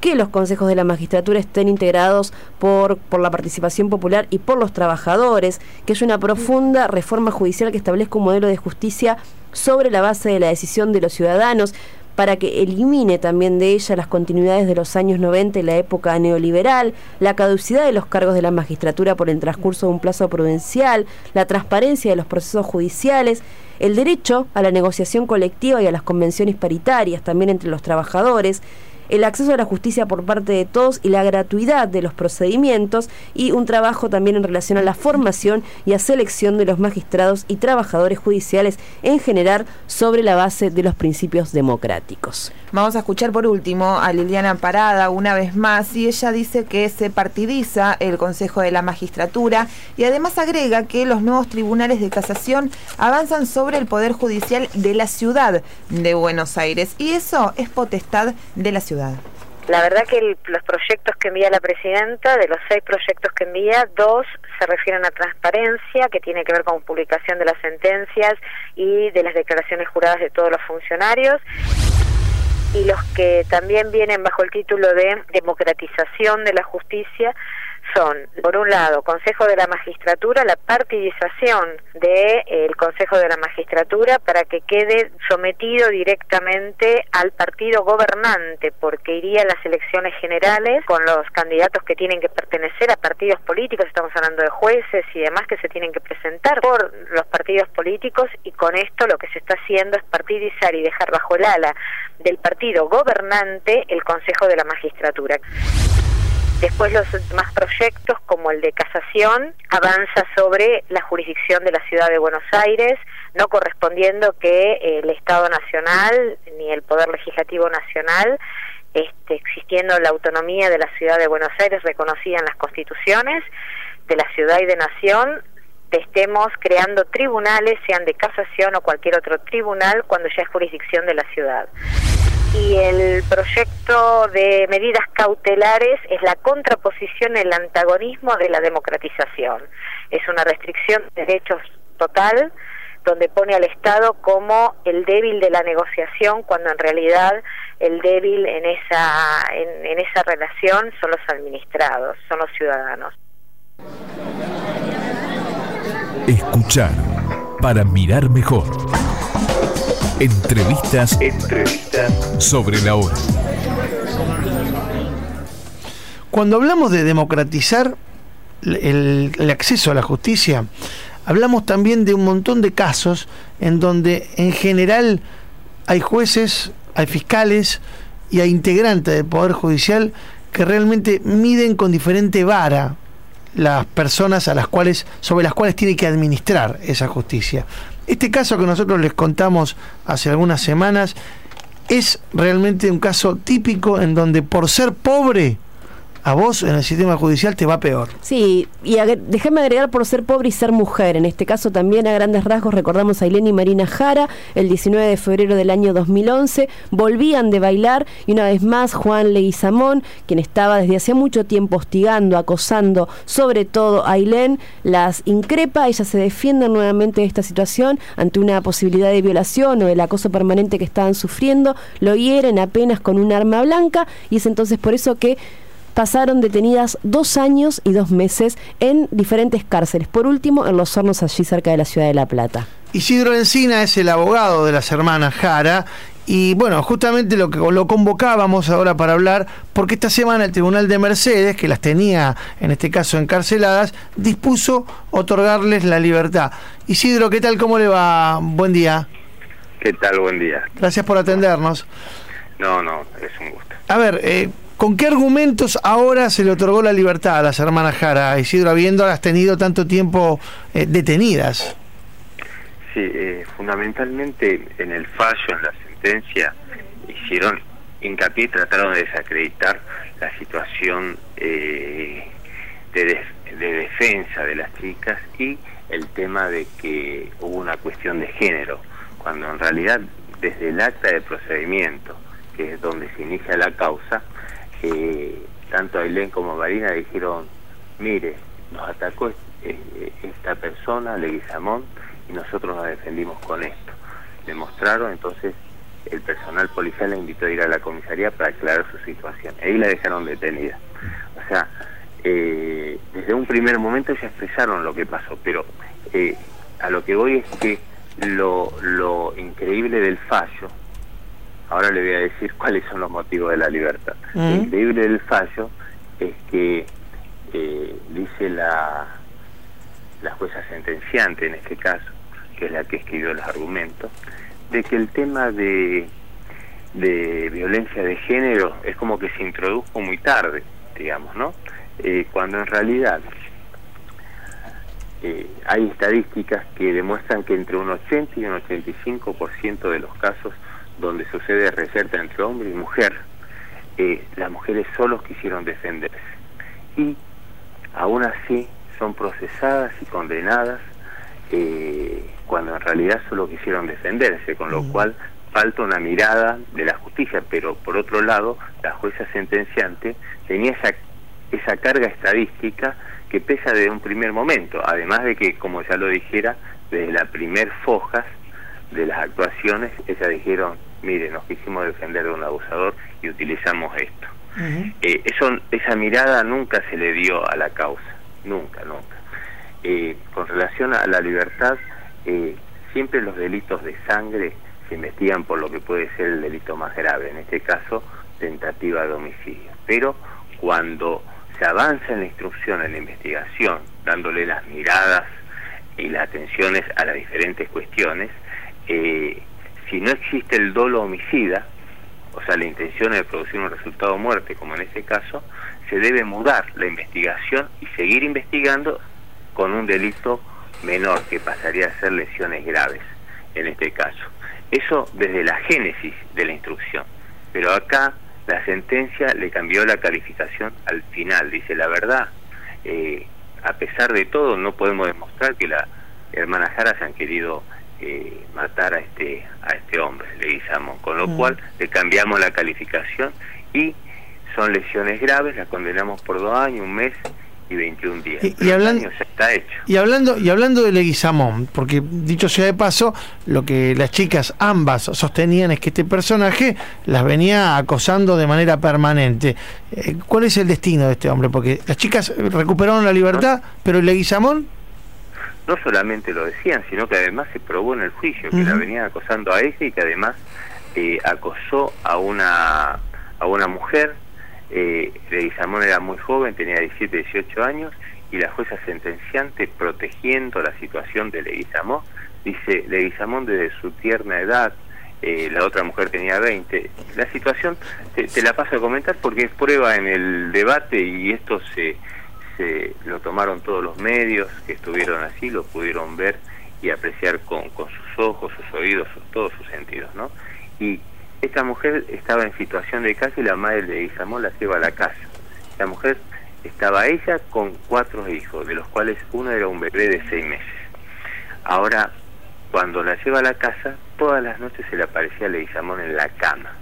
que los consejos de la magistratura estén integrados por, por la participación popular y por los trabajadores, que haya una profunda reforma judicial que establezca un modelo de justicia sobre la base de la decisión de los ciudadanos para que elimine también de ella las continuidades de los años 90 y la época neoliberal, la caducidad de los cargos de la magistratura por el transcurso de un plazo prudencial, la transparencia de los procesos judiciales, el derecho a la negociación colectiva y a las convenciones paritarias también entre los trabajadores, el acceso a la justicia por parte de todos y la gratuidad de los procedimientos y un trabajo también en relación a la formación y a selección de los magistrados y trabajadores judiciales en general sobre la base de los principios democráticos. Vamos a escuchar por último a Liliana Parada una vez más y ella dice que se partidiza el Consejo de la Magistratura y además agrega que los nuevos tribunales de casación avanzan sobre el Poder Judicial de la ciudad de Buenos Aires y eso es potestad de la ciudad. La verdad que el- los proyectos que envía la presidenta, de los seis proyectos que envía, dos se refieren a transparencia, que tiene que ver con publicación de las sentencias y de las declaraciones juradas de todos los funcionarios, y los que también vienen bajo el título de democratización de la justicia son, por un lado, Consejo de la Magistratura, la partidización del Consejo de la Magistratura para que quede sometido directamente al partido gobernante, porque iría a las elecciones generales con los candidatos que tienen que pertenecer a partidos políticos, estamos hablando de jueces y demás que se tienen que presentar por los partidos políticos y con esto lo que se está haciendo es partidizar y dejar bajo el ala del partido gobernante el Consejo de la Magistratura. Después los demás proyectos, como el de casación, avanza sobre la jurisdicción de la ciudad de Buenos Aires, no correspondiendo que eh, el Estado Nacional ni el Poder Legislativo Nacional, este, existiendo la autonomía de la ciudad de Buenos Aires reconocida en las constituciones de la ciudad y de nación, estemos creando tribunales, sean de casación o cualquier otro tribunal, cuando ya es jurisdicción de la ciudad y el proyecto de medidas cautelares es la contraposición, el antagonismo de la democratización. Es una restricción de derechos total donde pone al Estado como el débil de la negociación cuando en realidad el débil en esa en, esa relación son los administrados, son los ciudadanos. Escuchar para mirar mejor. Entrevistas, sobre la hora. Cuando hablamos de democratizar el, el acceso a la justicia, hablamos también de un montón de casos en donde en general hay jueces, hay fiscales y hay integrantes del Poder Judicial que realmente miden con diferente vara las personas a las cuales, sobre las cuales tiene que administrar esa justicia. Este caso que nosotros les contamos hace algunas semanas es realmente un caso típico en donde por ser pobre a vos en el sistema judicial te va peor. Sí, y agre- déjame agregar por ser pobre y ser mujer. En este caso también a grandes rasgos recordamos a Ileni y Marina Jara, el 19 de febrero del año 2011, volvían de bailar y una vez más Juan Leguizamón, quien estaba desde hacía mucho tiempo hostigando, acosando, sobre todo a Ailén, las increpa, ellas se defienden nuevamente de esta situación ante una posibilidad de violación o del acoso permanente que estaban sufriendo, lo hieren apenas con un arma blanca y es entonces por eso que pasaron detenidas dos años y dos meses en diferentes cárceles. Por último, en los hornos allí cerca de la ciudad de La Plata. Isidro Encina es el abogado de las hermanas Jara y bueno, justamente lo que lo convocábamos ahora para hablar, porque esta semana el Tribunal de Mercedes, que las tenía en este caso encarceladas, dispuso otorgarles la libertad. Isidro, ¿qué tal? ¿Cómo le va? Buen día. ¿Qué tal? Buen día. Gracias por atendernos. No, no, es un gusto. A ver, eh, ¿con qué argumentos ahora se le otorgó la libertad a las hermanas Jara, Isidro, habiéndolas tenido tanto tiempo eh, detenidas? Sí, eh, fundamentalmente en el fallo, en la sentencia, hicieron hincapié y trataron de desacreditar la situación eh, de, de defensa de las chicas y el tema de que hubo una cuestión de género, cuando en realidad desde el acta de procedimiento, que es donde se inicia la causa, eh, tanto Ailén como Marina dijeron, mire, nos atacó esta persona, Leguizamón, y nosotros nos defendimos con esto. Demostraron, entonces el personal policial la invitó a ir a la comisaría para aclarar su situación. Ahí la dejaron detenida. O sea, eh, desde un primer momento ya expresaron lo que pasó, pero eh, a lo que voy es que lo, lo increíble del fallo, ahora le voy a decir *laughs* cuáles son los motivos de la libertad. Lo Mm. increíble del fallo es que eh, dice la, la jueza sentenciante en este caso, que es la que escribió los argumentos, de que el tema de, de violencia de género es como que se introdujo muy tarde, digamos, ¿no? Eh, cuando en realidad eh, hay estadísticas que demuestran que entre un 80 y un 85% de los casos donde sucede reserta entre hombre y mujer, eh, las mujeres solos quisieron defenderse. Y aún así son procesadas y condenadas eh, cuando en realidad solo quisieron defenderse, con lo cual falta una mirada de la justicia, pero por otro lado, la jueza sentenciante tenía esa, esa carga estadística que pesa desde un primer momento, además de que, como ya lo dijera, desde la primer fojas de las actuaciones, ellas dijeron, mire, nos quisimos defender de un abusador y utilizamos esto. Eh, eso, esa mirada nunca se le dio a la causa, nunca, nunca. Eh, con relación a la libertad, eh, siempre los delitos de sangre se investigan por lo que puede ser el delito más grave, en este caso, tentativa de homicidio. Pero cuando se avanza en la instrucción, en la investigación, dándole las miradas y las atenciones a las diferentes cuestiones, eh, si no existe el dolo homicida, o sea, la intención de producir un resultado muerte, como en este caso, se debe mudar la investigación y seguir investigando con un delito menor, que pasaría a ser lesiones graves, en este caso. Eso desde la génesis de la instrucción. Pero acá la sentencia le cambió la calificación al final. Dice, la verdad, eh, a pesar de todo, no podemos demostrar que la hermana Jara se han querido eh, matar a este a este hombre, le Leguizamón. Con lo Mm. cual le cambiamos la calificación y son lesiones graves, las condenamos por dos años, un mes y 21 días. Y- y Pero el hablan- daño ya está hecho. Y hablando, y hablando de Leguizamón, porque dicho sea de paso, lo que las chicas ambas sostenían es que este personaje las venía acosando de manera permanente. Eh, ¿Cuál es el destino de este hombre? Porque las chicas recuperaron la libertad, pero el Leguizamón, no solamente lo decían, sino que además se probó en el juicio que la venían acosando a ella y que además eh, acosó a una a una mujer. Eh, Leguizamón era muy joven, tenía 17, 18 años, y la jueza sentenciante, protegiendo la situación de Leguizamón, dice, Leguizamón desde su tierna edad, eh, la otra mujer tenía 20. La situación te, te la paso a comentar porque es prueba en el debate y esto se, se lo tomaron todos los medios que estuvieron así, lo pudieron ver y apreciar con, con sus ojos, sus oídos, todos sus sentidos, ¿no? Y esta mujer estaba en situación de calle y la madre de Isamón la lleva a la casa. La mujer estaba ella con cuatro hijos, de los cuales uno era un bebé de seis meses. Ahora, cuando la lleva a la casa, todas las noches se le aparecía Leguizamón en la cama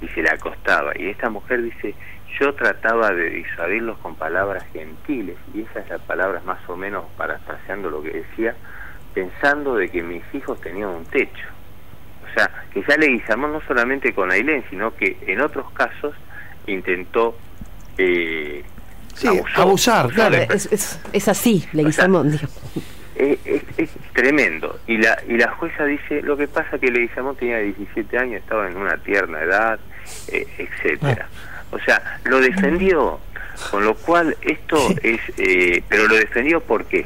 y se le acostaba. Y esta mujer dice, yo trataba de disuadirlos con palabras gentiles, y esas las palabras más o menos parafraseando lo que decía, pensando de que mis hijos tenían un techo. O sea, que ya Leguizamón no solamente con Ailén, sino que en otros casos intentó... Eh, sí, abusó, abusar, claro. Es, es, es así, Leguizamón. digo. es, es- es tremendo. Y la, y la jueza dice, lo que pasa que Leguizamón tenía 17 años, estaba en una tierna edad, eh, etcétera. O sea, lo defendió, con lo cual esto es, eh, pero lo defendió ¿por qué?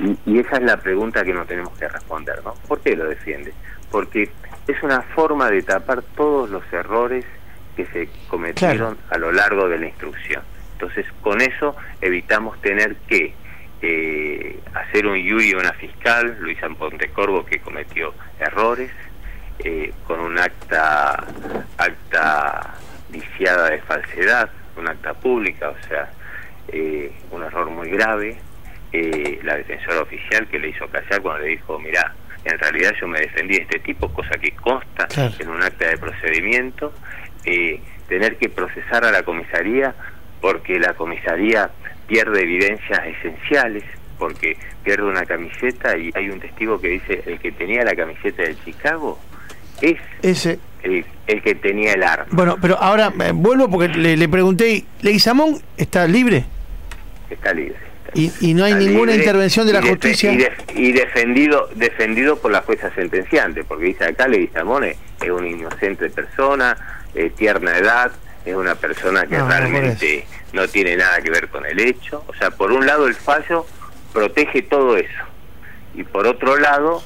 Y, y esa es la pregunta que nos tenemos que responder, ¿no? ¿Por qué lo defiende? Porque es una forma de tapar todos los errores que se cometieron a lo largo de la instrucción. Entonces, con eso evitamos tener que eh, hacer un yuri a una fiscal, Luisa Pontecorvo, que cometió errores, eh, con un acta, acta viciada de falsedad, un acta pública, o sea, eh, un error muy grave. Eh, la defensora oficial que le hizo callar cuando le dijo, mira, en realidad yo me defendí de este tipo, cosa que consta Claro. en un acta de procedimiento, eh, tener que procesar a la comisaría porque la comisaría pierde evidencias esenciales, porque pierde una camiseta y hay un testigo que dice el que tenía la camiseta de Chicago es ese. el, el que tenía el arma. Bueno, pero ahora eh, vuelvo porque le, le pregunté, ¿Leguizamón está libre? Está libre. Y, y no hay Está ninguna libre intervención de la y justicia. Y, def- y defendido defendido por la jueza sentenciante, porque dice acá Leguizamón es, es una inocente persona, eh, tierna edad, es una persona que No, no, realmente no tiene nada que ver con el hecho. O sea, por un lado el fallo protege todo eso. Y por otro lado,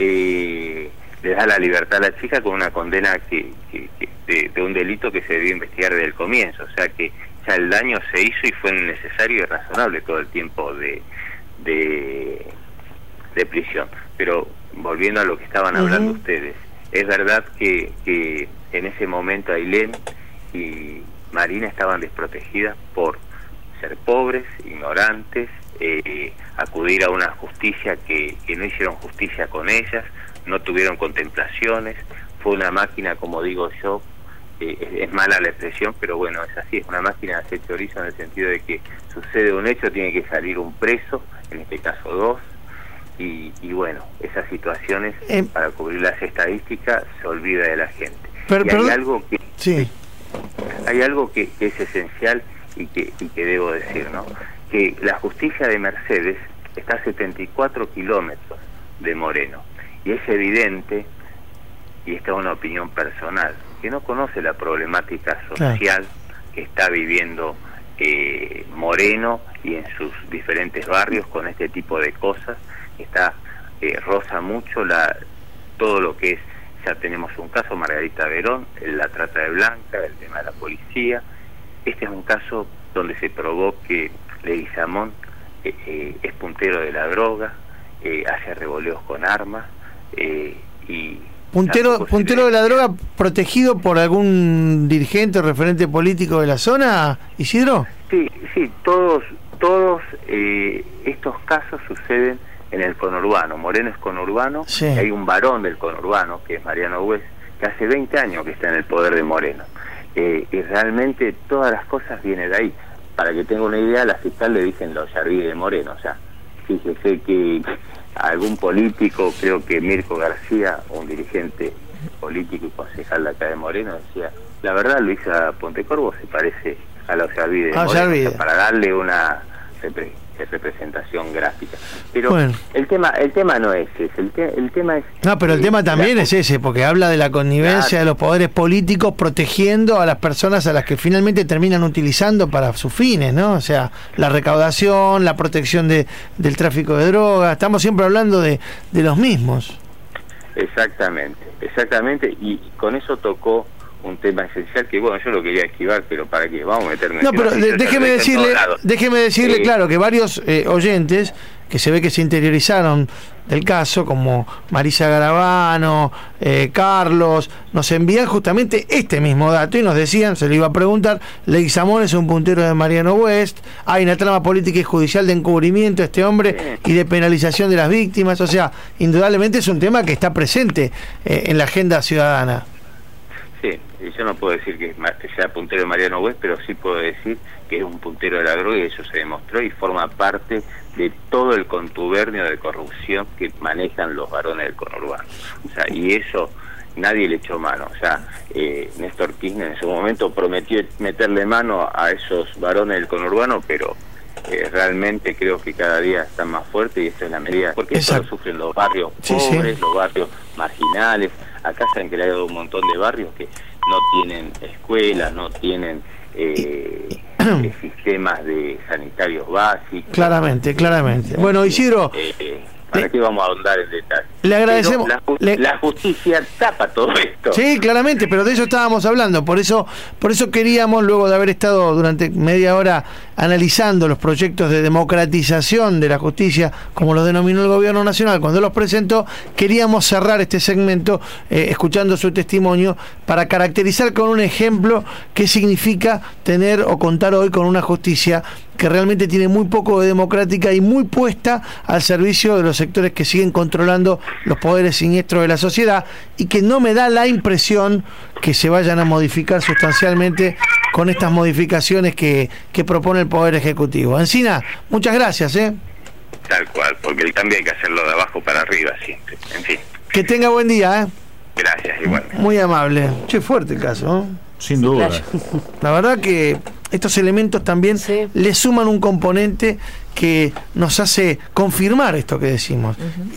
eh, le da la libertad a la chica con una condena que, que- que- de, de un delito que se debió investigar desde el comienzo. O sea que ya el daño se hizo y fue necesario y razonable todo el tiempo de, de, de prisión. Pero volviendo a lo que estaban hablando ustedes, es verdad que, que en ese momento Ailén y Marina estaban desprotegidas por ser pobres, ignorantes, eh, acudir a una justicia que, que no hicieron justicia con ellas, no tuvieron contemplaciones, fue una máquina, como digo yo, eh, es, es mala la expresión, pero bueno, es así, es una máquina de chorizo en el sentido de que sucede un hecho, tiene que salir un preso, en este caso dos, y, y bueno, esas situaciones, Em. para cubrir las estadísticas, se olvida de la gente. Pero- y pero- hay algo que Sí. hay algo que, que es esencial y que, y que debo decir, ¿no? Que la justicia de Mercedes está a 74 kilómetros de Moreno. Y es evidente, y esta es una opinión personal, que no conoce la problemática social que está viviendo eh, Moreno y en sus diferentes barrios con este tipo de cosas. Está, eh, roza mucho la, todo lo que es ya tenemos un caso, Margarita Verón, la trata de Blanca, el tema de la policía. Este es un caso donde se probó que Leguizamón eh, eh, es puntero de la droga, eh, hace revoleos con armas eh, y... Puntero, puntero de la droga protegido por algún dirigente o referente político de la zona, Isidro. Sí, sí, todos, todos eh, estos casos suceden en el conurbano. Moreno es conurbano, Sí. y hay un varón del conurbano, que es Mariano West, que hace 20 años que está en el poder de Moreno. Eh, y realmente todas las cosas vienen de ahí. Para que tenga una idea, la fiscal le dicen los Yarví de Moreno. O sea, fíjese que algún político, creo que Mirko García, un dirigente político y concejal de acá de Moreno, decía, la verdad Luisa Pontecorvo se parece a los Yarví de Ah, para darle una representación gráfica. Pero Bueno. el tema el tema no es ese, el, te- el tema es... No, pero el tema también la- es ese, porque habla de la connivencia Claro. de los poderes políticos protegiendo a las personas a las que finalmente terminan utilizando para sus fines, ¿no? O sea, la recaudación, la protección de, del tráfico de drogas, estamos siempre hablando de, de los mismos. Exactamente, exactamente, y con eso tocó un tema esencial que, bueno, yo lo quería esquivar, pero ¿para qué? Vamos a meterme No, pero de- déjeme decirle, déjeme decirle, Eh, claro, que varios eh, oyentes que se ve que se interiorizaron del caso, como Marisa Garabano, eh, Carlos, nos envían justamente este mismo dato y nos decían, se lo iba a preguntar, Leguizamón es un puntero de Mariano West, hay una trama política y judicial de encubrimiento de este hombre y de penalización de las víctimas, o sea, indudablemente es un tema que está presente eh, en la agenda ciudadana. Sí, yo no puedo decir que, es ma- que sea puntero de Mariano West, pero sí puedo decir que es un puntero de la droga y eso se demostró y forma parte de todo el contubernio de corrupción que manejan los varones del conurbano. O sea, y eso nadie le echó mano. O sea, eh, Néstor Kirchner en su momento prometió meterle mano a esos varones del conurbano, pero eh, realmente creo que cada día están más fuertes y esto es la medida, porque eso lo sufren los barrios Sí, sí. pobres, los barrios marginales. Acá se han creado un montón de barrios que no tienen escuelas, no tienen eh, eh, *clears throat* sistemas de sanitarios básicos. Claramente, claramente. Bueno, Isidro, Eh, eh, ¿Para qué vamos a ahondar en detalle? Le agradecemos- Pero La, ju- le- la justicia tapa todo esto. Sí, claramente, pero de eso estábamos hablando. Por eso, por eso queríamos, luego de haber estado durante media hora analizando los proyectos de democratización de la justicia, como los denominó el gobierno nacional cuando los presentó, queríamos cerrar este segmento eh, escuchando su testimonio para caracterizar con un ejemplo qué significa tener o contar hoy con una justicia que realmente tiene muy poco de democrática y muy puesta al servicio de los sectores que siguen controlando los poderes siniestros de la sociedad y que no me da la impresión que se vayan a modificar sustancialmente con estas modificaciones que, que propone el Poder Ejecutivo. Encina, muchas gracias. ¿eh? Tal cual, porque el cambio hay que hacerlo de abajo para arriba siempre. En fin, Que tenga buen día. ¿eh? gracias igualmente. Muy amable. Che, fuerte el caso. ¿no? Sin duda. La verdad que estos elementos también le suman un componente que nos hace confirmar esto que decimos.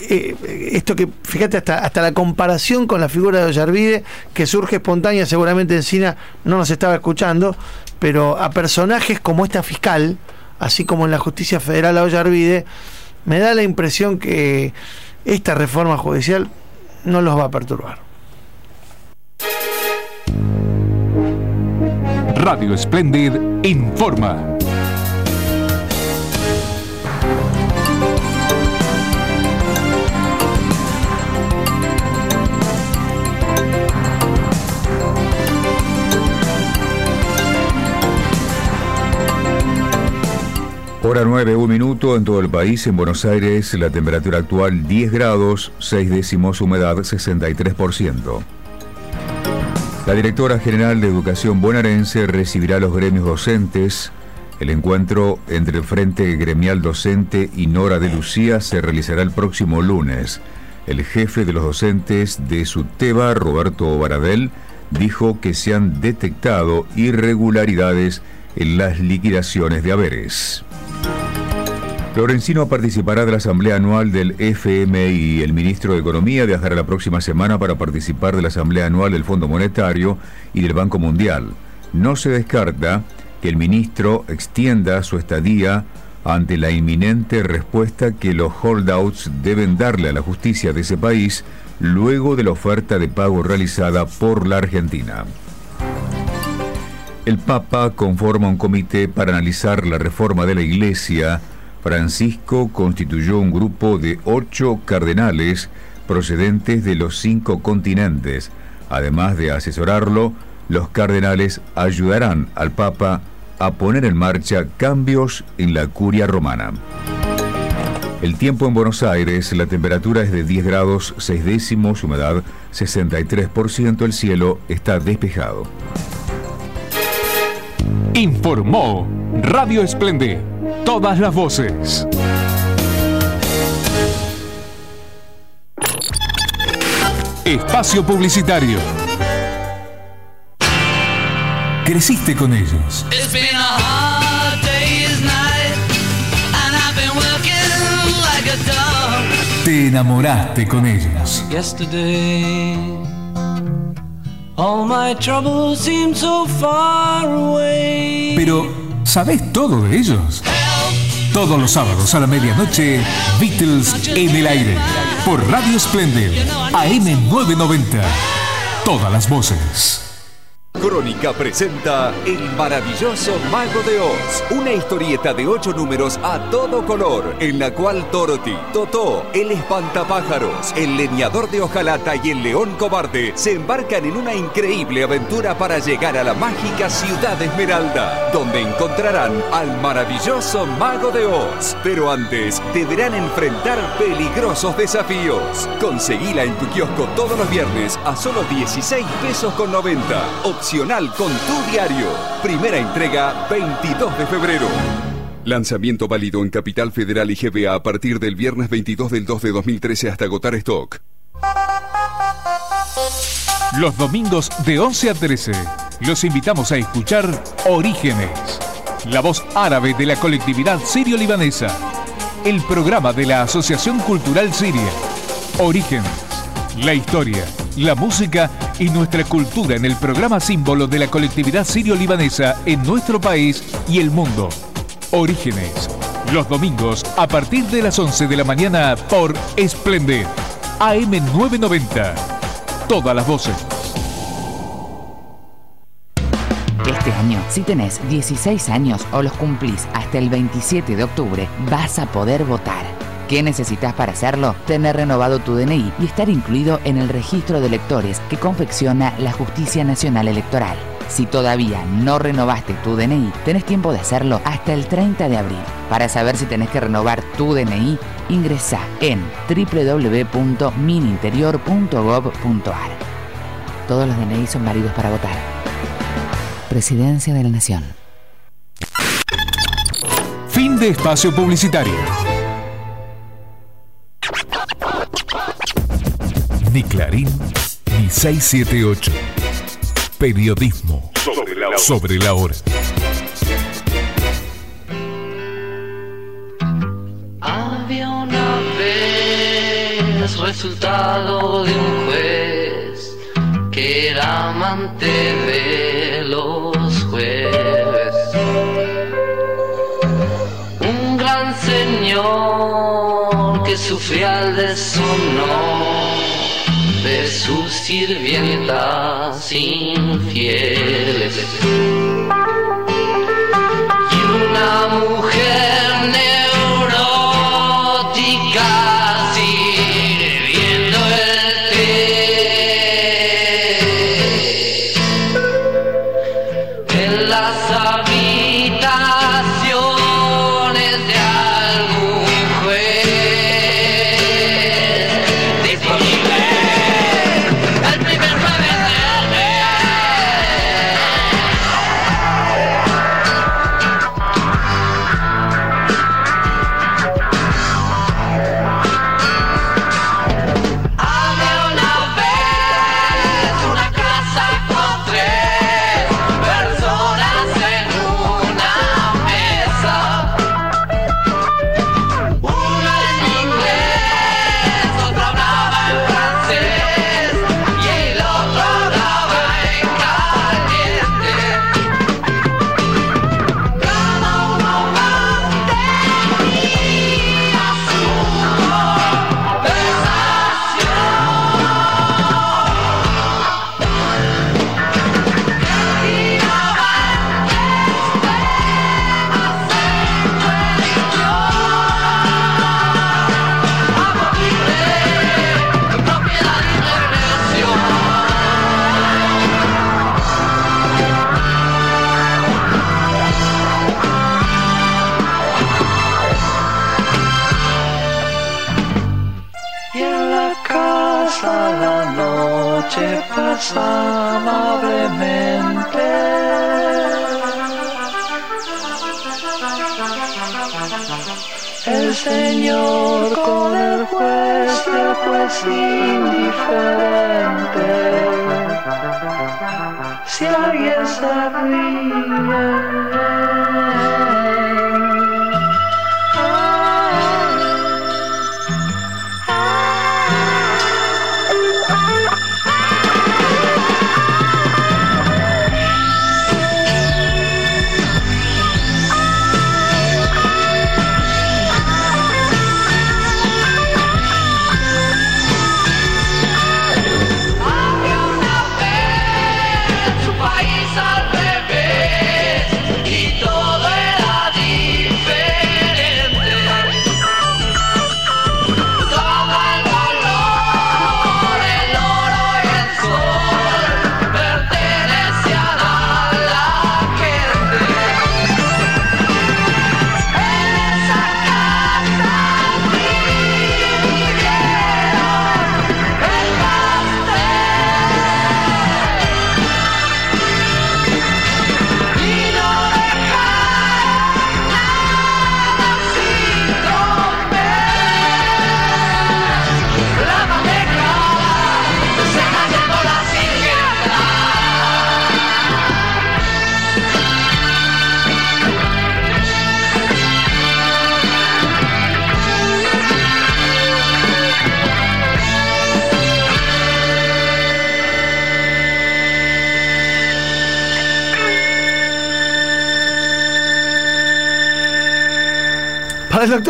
Eh, eh, esto que, fíjate, hasta, hasta la comparación con la figura de Ollarvide, que surge espontánea, seguramente Encina no nos estaba escuchando, pero a personajes como esta fiscal, así como en la justicia federal a Ollarvide, me da la impresión que esta reforma judicial no los va a perturbar. Radio Splendid informa. Hora 9, un minuto en todo el país. En Buenos Aires, la temperatura actual 10 grados, 6 décimos, humedad 63%. La directora general de Educación bonaerense recibirá a los gremios docentes. El encuentro entre el Frente Gremial Docente y Nora de Lucía se realizará el próximo lunes. El jefe de los docentes de SUTEBA, Roberto Baradel, dijo que se han detectado irregularidades en las liquidaciones de haberes. Lorenzino participará de la asamblea anual del FMI. El ministro de Economía viajará la próxima semana para participar de la asamblea anual del Fondo Monetario y del Banco Mundial. No se descarta que el ministro extienda su estadía ante la inminente respuesta que los holdouts deben darle a la justicia de ese país luego de la oferta de pago realizada por la Argentina. El Papa conforma un comité para analizar la reforma de la Iglesia Francisco constituyó un grupo de ocho cardenales procedentes de los cinco continentes. Además de asesorarlo, los cardenales ayudarán al Papa a poner en marcha cambios en la curia romana. El tiempo en Buenos Aires, la temperatura es de 10 grados 6 décimos, humedad 63%, el cielo está despejado. Informó Radio Esplende. Todas las voces. Espacio Publicitario. Creciste con ellos. Te enamoraste con ellos. Yesterday, all my troubles seem so far away. Pero, ¿sabés todo de ellos? Todos los sábados a la medianoche, Beatles en el aire. Por Radio Splendid, AM990. Todas las voces. Crónica presenta El maravilloso Mago de Oz, una historieta de ocho números a todo color, en la cual Dorothy, Totó, el espantapájaros, el leñador de hojalata y el león cobarde se embarcan en una increíble aventura para llegar a la mágica ciudad Esmeralda, donde encontrarán al maravilloso Mago de Oz. Pero antes deberán enfrentar peligrosos desafíos. Conseguila en tu kiosco todos los viernes a solo 16 pesos con 90 con tu diario. Primera entrega 22 de febrero. Lanzamiento válido en Capital Federal y GBA a partir del viernes 22 del 2 de 2013 hasta agotar stock. Los domingos de 11 a 13 los invitamos a escuchar Orígenes, la voz árabe de la colectividad sirio-libanesa, el programa de la Asociación Cultural Siria. Orígenes, la historia, la música y nuestra cultura en el programa símbolo de la colectividad sirio-libanesa en nuestro país y el mundo. Orígenes, los domingos a partir de las 11 de la mañana por Esplendid, AM990. Todas las voces. Este año, si tenés 16 años o los cumplís hasta el 27 de octubre, vas a poder votar. ¿Qué necesitas para hacerlo? Tener renovado tu DNI y estar incluido en el registro de electores que confecciona la Justicia Nacional Electoral. Si todavía no renovaste tu DNI, tenés tiempo de hacerlo hasta el 30 de abril. Para saber si tenés que renovar tu DNI, ingresa en www.mininterior.gov.ar. Todos los DNI son válidos para votar. Presidencia de la Nación. Fin de espacio publicitario. Ni Clarín, ni 678. Periodismo Sobre la hora. sobre la hora. Había una vez resultado de un juez que era amante de los jueves. Un gran señor que sufría el deshonor de sus sirvientas infieles. Y una mujer Si alguien se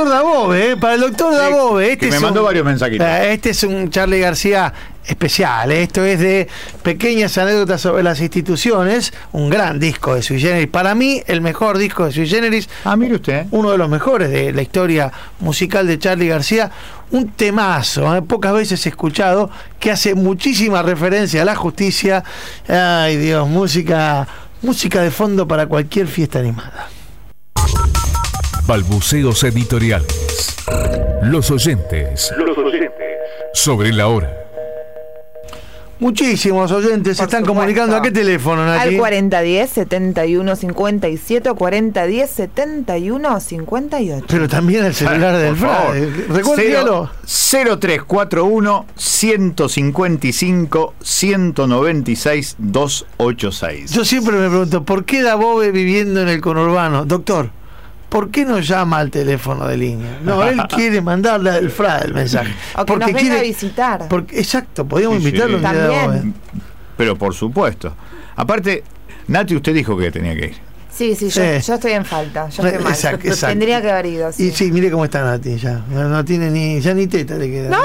doctor Dabove, ¿eh? para el doctor Dabove. Este que me mandó un- varios mensajitos. Eh, Este es un Charlie García especial. ¿eh? Esto es de pequeñas anécdotas sobre las instituciones. Un gran disco de Sui Generis. Para mí, el mejor disco de Sui Generis. Ah, mire usted. Uno de los mejores de la historia musical de Charlie García. Un temazo, ¿eh? pocas veces escuchado, que hace muchísima referencia a la justicia. Ay, Dios, música, música de fondo para cualquier fiesta animada. Balbuceos editoriales. Los oyentes. Los oyentes. Sobre la hora. Muchísimos oyentes se están comunicando. ¿A qué teléfono, Nati? Al 4010-7157 o 4010-7158. Pero también el celular del favor. Frade. Recuérdalo. 0341 155 196 286. Yo siempre me pregunto, ¿por qué Dabove viviendo en el conurbano? Doctor, ¿por qué no llama al teléfono de línea? No, él *laughs* quiere mandarle al Frade el mensaje. O que nos venga a visitar. porque, exacto, podríamos Sí, sí. invitarlo a También. Pero por supuesto. Aparte, Nati, usted dijo que tenía que ir. Sí, sí, yo, Sí. yo estoy en falta. Yo estoy mal. Exacto, exacto. Tendría que haber ido. sí. Y sí, mire cómo está Nati ya. No, no tiene ni, ya ni teta le queda. No.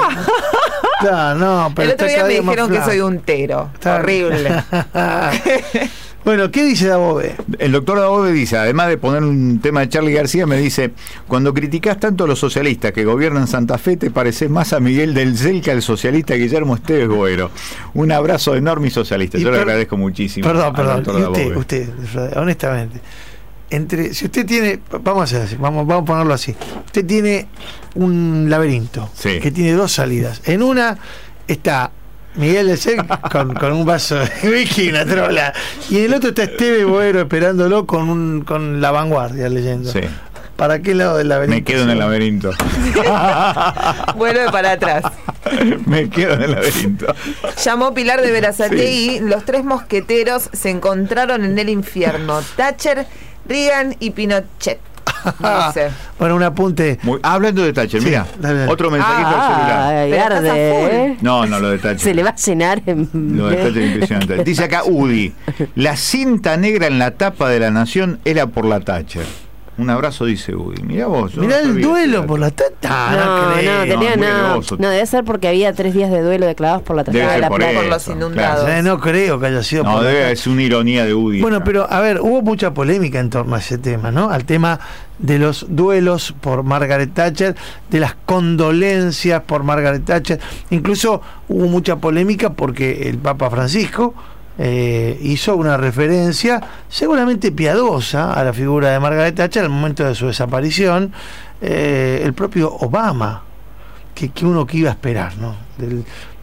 *laughs* Pero El otro día me dijeron que soy un tero. Está- Horrible. *laughs* bueno, ¿qué dice Dabove? El doctor Dabove dice, además de poner un tema de Charlie García, me dice, cuando criticás tanto a los socialistas que gobiernan Santa Fe, te pareces más a Miguel del Cel que al socialista Guillermo Esteves Goero. Un abrazo enorme y socialista. Y Yo le agradezco muchísimo. Perdón, al perdón. doctor Y usted, usted, honestamente, entre, si usted tiene, vamos a hacer así, vamos, vamos a ponerlo así. Usted tiene un laberinto Sí. que tiene dos salidas. En una está Miguel de Cel con, con un vaso de *laughs* whisky y una trola. Y en el otro está Esteve Boero esperándolo con un, con la vanguardia leyendo. Sí. ¿Para qué lado del laberinto? Me quedo en el laberinto. *laughs* Vuelve para atrás. *laughs* me quedo en el laberinto. Llamó Pilar de Verazategui, los tres mosqueteros se encontraron en el infierno. Thatcher, Reagan y Pinochet. Dice. *laughs* Bueno, un apunte. Muy- ah, hablando de Thatcher, Sí, mira, dale, dale. otro mensajito al celular. Ay, Pero estás a arde. ¿eh? No, no, lo de Thatcher. Se le va a llenar en... Lo de Thatcher es impresionante. Dice acá Udi, la cinta negra en la tapa de la nación era por la Thatcher. Un abrazo, dice Udi. Mirá vos. yo Mirá no el duelo por la tata. No, no, creo. tenía muy no, no, debe ser porque había tres días de duelo declarados por la Debe tragedia de ser la por por los inundados. claro. Eh, no creo que haya sido No, por la debe, es una ironía de Udi. Bueno, pero a ver, hubo mucha polémica en torno a ese tema, ¿no? Al tema de los duelos por Margaret Thatcher, de las condolencias por Margaret Thatcher. Incluso hubo mucha polémica porque el Papa Francisco eh, hizo una referencia seguramente piadosa a la figura de Margaret Thatcher al momento de su desaparición. Eh, el propio Obama, que, que uno que iba a esperar, ¿no?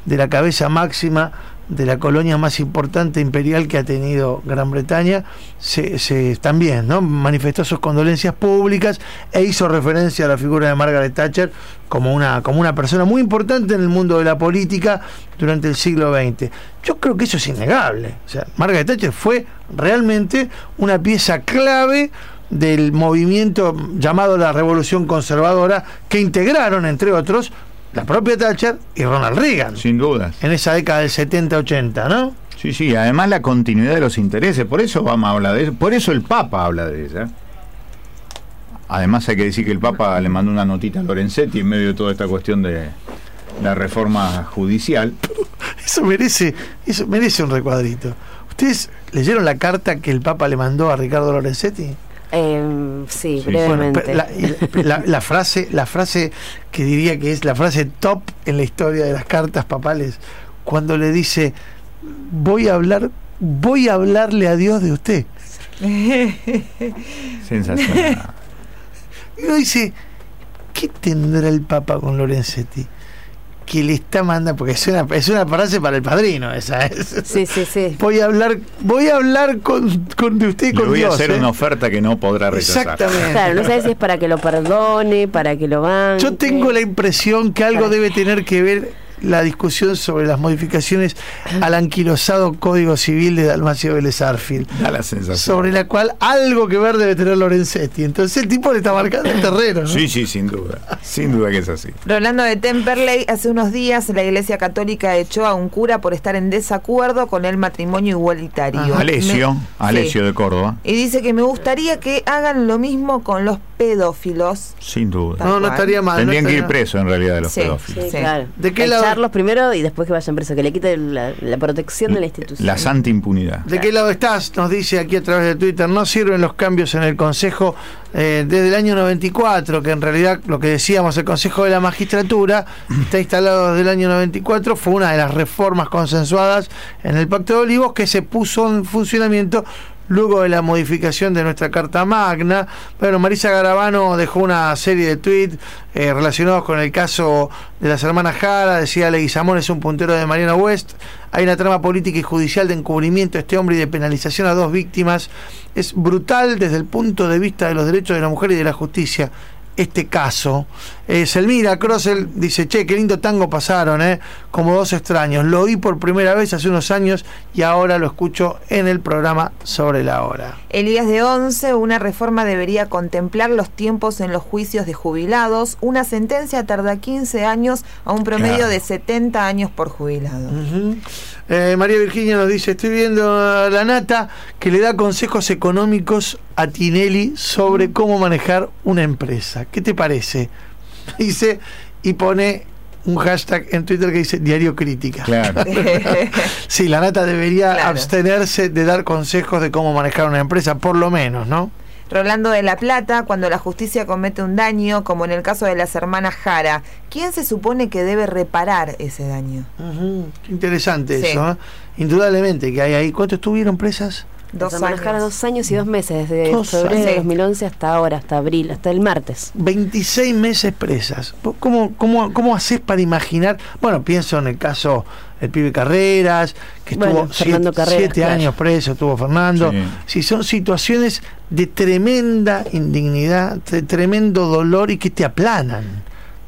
De la cabeza máxima de la colonia más importante imperial que ha tenido Gran Bretaña, se, se- también ¿no? manifestó sus condolencias públicas e hizo referencia a la figura de Margaret Thatcher como una, como una persona muy importante en el mundo de la política durante el siglo XX. Yo creo que eso es innegable. O sea, Margaret Thatcher fue realmente una pieza clave del movimiento llamado la Revolución Conservadora, que integraron, entre otros, la propia Thatcher y Ronald Reagan Sin dudas. en esa década del 70-80, ¿no? Sí, sí, además la continuidad de los intereses, por eso Obama habla de eso, por eso el Papa habla de ella. Además hay que decir que el Papa le mandó una notita a Lorenzetti en medio de toda esta cuestión de la reforma judicial. *laughs* Eso merece, eso merece un recuadrito. ¿Ustedes leyeron la carta que el Papa le mandó a Ricardo Lorenzetti? Eh, sí, Sí. Brevemente. la frase, la frase que diría que es la frase top en la historia de las cartas papales, cuando le dice voy a hablar, voy a hablarle a Dios de usted. *laughs* Sensacional. Y uno dice, ¿qué tendrá el Papa con Lorenzetti? Que le está mandando, porque es una, es una frase para el padrino esa. es- Sí, sí, sí. Voy a hablar, voy a hablar con, con de usted y Le con voy Dios. a hacer ¿eh? una oferta que no podrá rechazar. Exactamente. Claro, no sé si es para que lo perdone, para que lo banque. Yo tengo la impresión que algo debe tener que ver la discusión sobre las modificaciones al anquilosado Código Civil de Dalmacio Vélez Arfield, Da la sensación. sobre la cual algo que ver debe tener Lorenzetti. Entonces el tipo le está marcando el terreno. ¿no? Sí, sí, sin duda. Sin duda que es así. Rolando de Temperley, hace unos días la Iglesia Católica echó a un cura por estar en desacuerdo con el matrimonio igualitario. Alesio, Me- Alesio Sí. de Córdoba, Y dice que me gustaría que hagan lo mismo con los pedófilos. sin duda. No, no estaría mal. no Tendrían que ir presos en realidad de los Sí. pedófilos. Sí, Sí. claro. ¿De qué lado- Echarlos primero y después que vayan presos, que le quiten la, la protección de la institución. La santa impunidad. ¿De qué lado estás? Nos dice aquí a través de Twitter. No sirven los cambios en el Consejo eh, desde el año 94, que en realidad lo que decíamos, el Consejo de la Magistratura está instalado desde el año 94. Fue una de las reformas consensuadas en el Pacto de Olivos que se puso en funcionamiento luego de la modificación de nuestra Carta Magna. Bueno, Marisa Garabano dejó una serie de tweets eh, relacionados con el caso de las hermanas Jara. Decía Leguizamón es un puntero de Mariano West. Hay una trama política y judicial de encubrimiento de este hombre y de penalización a dos víctimas. Es brutal desde el punto de vista de los derechos de la mujer y de la justicia. Este caso. Eh, Selmira Crossel dice, che, qué lindo tango pasaron, ¿eh? Como dos extraños. Lo oí por primera vez hace unos años y ahora lo escucho en el programa sobre la hora. Elías de Once, una reforma debería contemplar los tiempos en los juicios de jubilados. Una sentencia tarda 15 años a un promedio Claro. de 70 años por jubilado. Eh, María Virginia nos dice, estoy viendo a la nata que le da consejos económicos a Tinelli sobre cómo manejar una empresa. ¿Qué te parece? Dice, y pone un hashtag en Twitter que dice diario crítica. Claro. *laughs* sí, la nata debería Claro. abstenerse de dar consejos de cómo manejar una empresa, por lo menos, ¿no? Rolando de la Plata, cuando la justicia comete un daño, como en el caso de las hermanas Jara, ¿quién se supone que debe reparar ese daño? Qué interesante Sí. eso, ¿eh? Indudablemente que hay ahí. ¿Cuánto estuvieron presas? Dos Las hermanas años. Jara, dos años y dos meses, desde Dos febrero de años. 2011 hasta ahora, hasta abril, hasta el martes. 26 meses presas. ¿Vos ¿Cómo, cómo, cómo haces para imaginar? Bueno, pienso en el caso del pibe Carreras, que estuvo Bueno, Fernando siete, Carreras, siete claro. años preso, estuvo Fernando. Sí. Si son situaciones de tremenda indignidad, de tremendo dolor y que te aplanan,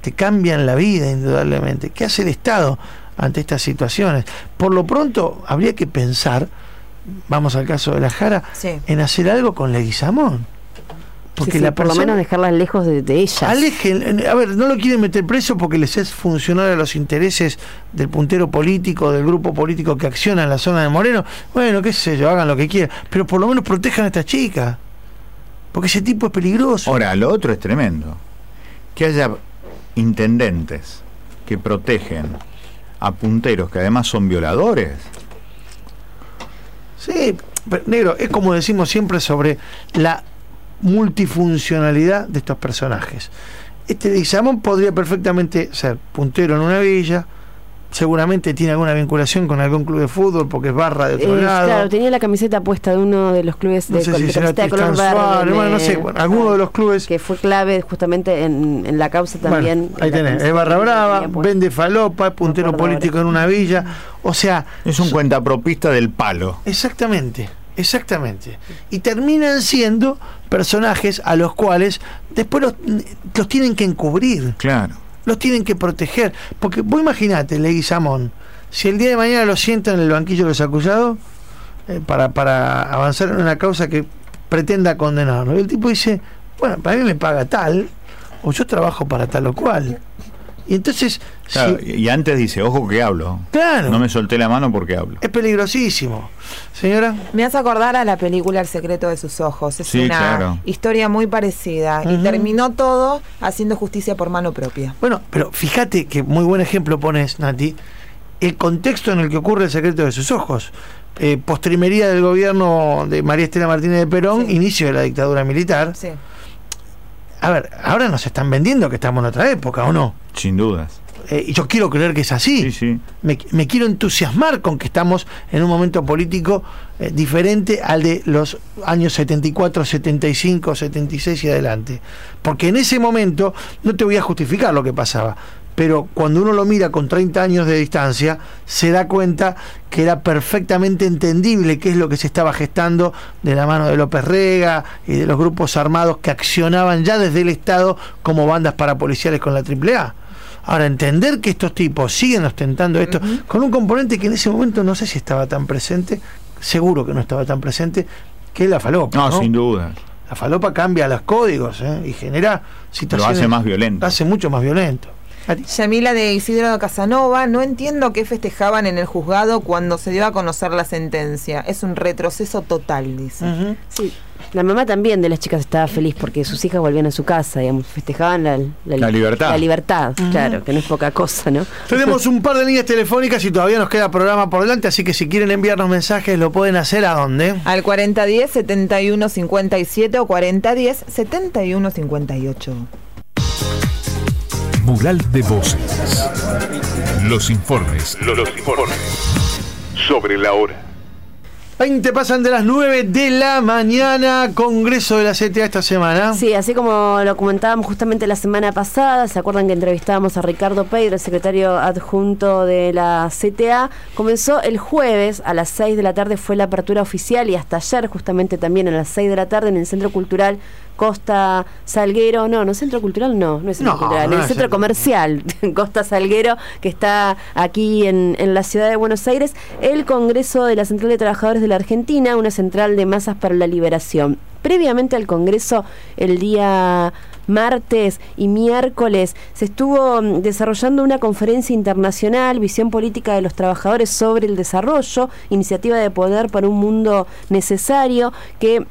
te cambian la vida indudablemente. ¿Qué hace el Estado ante estas situaciones? Por lo pronto, habría que pensar, vamos al caso de la Jara, Sí. en hacer algo con Leguizamón. Porque Sí, sí, la por lo menos dejarlas lejos de, de ellas. Alejen, a ver, no lo quieren meter preso porque les es funcional a los intereses del puntero político, del grupo político que acciona en la zona de Moreno. Bueno, qué sé yo, hagan lo que quieran, pero por lo menos protejan a esta chica. Porque ese tipo es peligroso. Ahora, lo otro es tremendo. Que haya intendentes que protegen a punteros que además son violadores. Sí, pero, negro, es como decimos siempre sobre la multifuncionalidad de estos personajes. Este Leguizamón podría perfectamente ser puntero en una villa, seguramente tiene alguna vinculación con algún club de fútbol porque es barra de otro Eh, lado. claro, tenía la camiseta puesta de uno de los clubes No de, sé si será de color Tristán verde. Suárez, bueno, no de- sé, bueno, alguno de los clubes. Que fue clave justamente en, en la causa también. Bueno, ahí tenés, es barra brava, vende falopa, es puntero político en una villa. O sea, Es un cuentapropista del palo. Exactamente, exactamente. Y terminan siendo personajes a los cuales después los, los tienen que encubrir, Claro. los tienen que proteger. Porque vos imaginate, Leguizamón, si el día de mañana lo sientan en el banquillo de los acusados eh, para, para avanzar en una causa que pretenda condenarlo, y el tipo dice, bueno, para mí me paga tal, o yo trabajo para tal o cual. Y entonces, Claro, si- Y antes dice, ojo que hablo. Claro. No me solté la mano porque hablo. es peligrosísimo. Señora. Me hace acordar a la película El secreto de sus ojos. Es Sí, una claro. historia muy parecida. Y terminó todo haciendo justicia por mano propia. Bueno, pero fíjate que muy buen ejemplo pones, Nati, el contexto en el que ocurre el secreto de sus ojos. Eh, postrimería del gobierno de María Estela Martínez de Perón, Sí. inicio de la dictadura militar. Sí. A ver, ahora nos están vendiendo que estamos en otra época, ¿o no? Sin dudas. Eh, y yo quiero creer que es así. Sí, sí. Me, me quiero entusiasmar con que estamos en un momento político eh, diferente al de los años 74, 75, 76 y adelante. Porque en ese momento, no te voy a justificar lo que pasaba, pero cuando uno lo mira con 30 años de distancia, se da cuenta que era perfectamente entendible qué es lo que se estaba gestando de la mano de López Rega y de los grupos armados que accionaban ya desde el Estado como bandas parapoliciales con la AAA. Ahora, entender que estos tipos siguen ostentando esto con un componente que en ese momento no sé si estaba tan presente, seguro que no estaba tan presente, que es la falopa. No, ¿no? sin duda. La falopa cambia los códigos ¿eh? y genera Lo situaciones. hace más violento. Lo hace mucho más violento. Yamila de Isidro Casanova, no entiendo qué festejaban en el juzgado cuando se dio a conocer la sentencia. Es un retroceso total, dice. Sí. La mamá también de las chicas estaba feliz porque sus hijas volvían a su casa, digamos, festejaban la, La libertad. La libertad, claro, que no es poca cosa, ¿no? Tenemos *laughs* un par de líneas telefónicas y todavía nos queda programa por delante, así que si quieren enviarnos mensajes lo pueden hacer a dónde. Al 4010-7157 o 4010-7158. Mural de voces. Los informes. Los, informes. Sobre la hora. 20 pasan de las 9 de la mañana, Congreso de la CTA esta semana. Sí, así como lo comentábamos justamente la semana pasada, ¿se acuerdan que entrevistábamos a Ricardo Pedro, el secretario adjunto de la CTA? Comenzó el jueves a las 6 de la tarde, fue la apertura oficial y hasta ayer justamente también a las 6 de la tarde en el Centro Cultural Costa Salguero, no, no Centro Cultural, no, no es Centro No, Cultural, no el es Centro centro. Comercial *laughs* Costa Salguero, que está aquí en, en la ciudad de Buenos Aires, el Congreso de la Central de Trabajadores de la Argentina, una central de masas para la liberación. Previamente al Congreso, el día martes y miércoles se estuvo mm, desarrollando una conferencia internacional, Visión Política de los Trabajadores sobre el Desarrollo, iniciativa de poder para un mundo necesario, que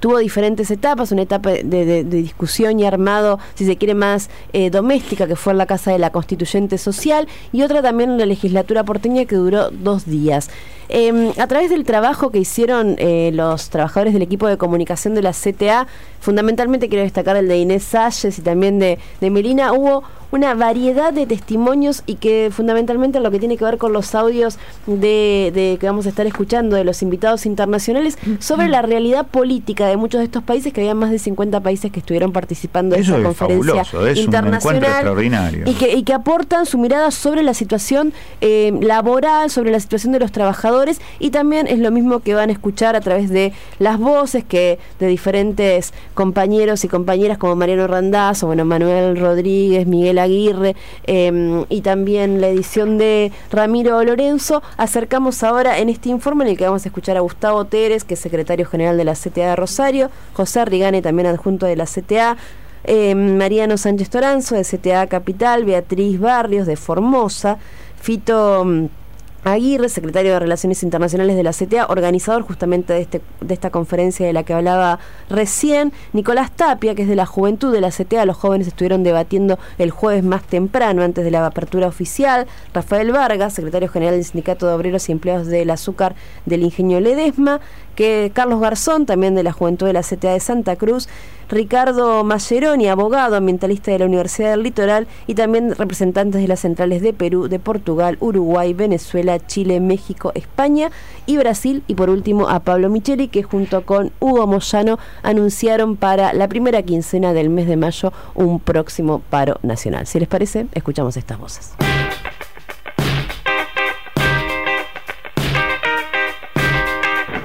tuvo diferentes etapas, una etapa de, de- discusión y armado, si se quiere, más eh, doméstica, que fue en la Casa de la Constituyente Social, y otra también en la legislatura porteña que duró dos días. Eh, a través del trabajo que hicieron eh, los trabajadores del equipo de comunicación de la CTA, fundamentalmente quiero destacar el de Inés Salles y también de, de Melina, hubo una variedad de testimonios y que fundamentalmente lo que tiene que ver con los audios de, de que vamos a estar escuchando de los invitados internacionales sobre la realidad política de muchos de estos países, que había más de 50 países que estuvieron participando de Eso esa es conferencia fabuloso, es un internacional encuentro extraordinario. y que, y que aportan su mirada sobre la situación eh, laboral, sobre la situación de los trabajadores y también es lo mismo que van a escuchar a través de las voces que de diferentes compañeros y compañeras como Mariano Randazzo, bueno, Manuel Rodríguez, Miguel Aguirre eh, y también la edición de Ramiro Lorenzo. Acercamos ahora en este informe en el que vamos a escuchar a Gustavo Teres, que es secretario general de la CTA de Rosario, José Rigane, también adjunto de la CTA, eh, Mariano Sánchez Toranzo de CTA Capital, Beatriz Barrios de Formosa, Fito mm, Aguirre, secretario de Relaciones Internacionales de la CTA, organizador justamente de, este, de esta conferencia de la que hablaba recién, Nicolás Tapia, que es de la Juventud de la CTA, los jóvenes estuvieron debatiendo el jueves más temprano, antes de la apertura oficial, Rafael Vargas, secretario general del Sindicato de Obreros y Empleados del Azúcar del Ingenio Ledesma, que Carlos Garzón, también de la Juventud de la CTA de Santa Cruz, Ricardo Mascheroni, abogado ambientalista de la Universidad del Litoral, y también representantes de las centrales de Perú, de Portugal, Uruguay, Venezuela, Chile, México, España y Brasil. Y por último a Pablo Micheli, que junto con Hugo Moyano anunciaron para la primera quincena del mes de mayo un próximo paro nacional. Si les parece, escuchamos estas voces.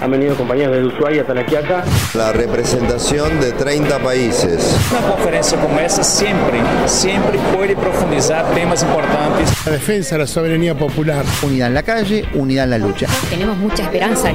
Han venido compañeros de Ushuaia, Talaquiaca. La representación de 30 países. Una conferencia como esa siempre, siempre puede profundizar temas importantes. La defensa de la soberanía popular. Unidad en la calle, unidad en la lucha. Tenemos mucha esperanza.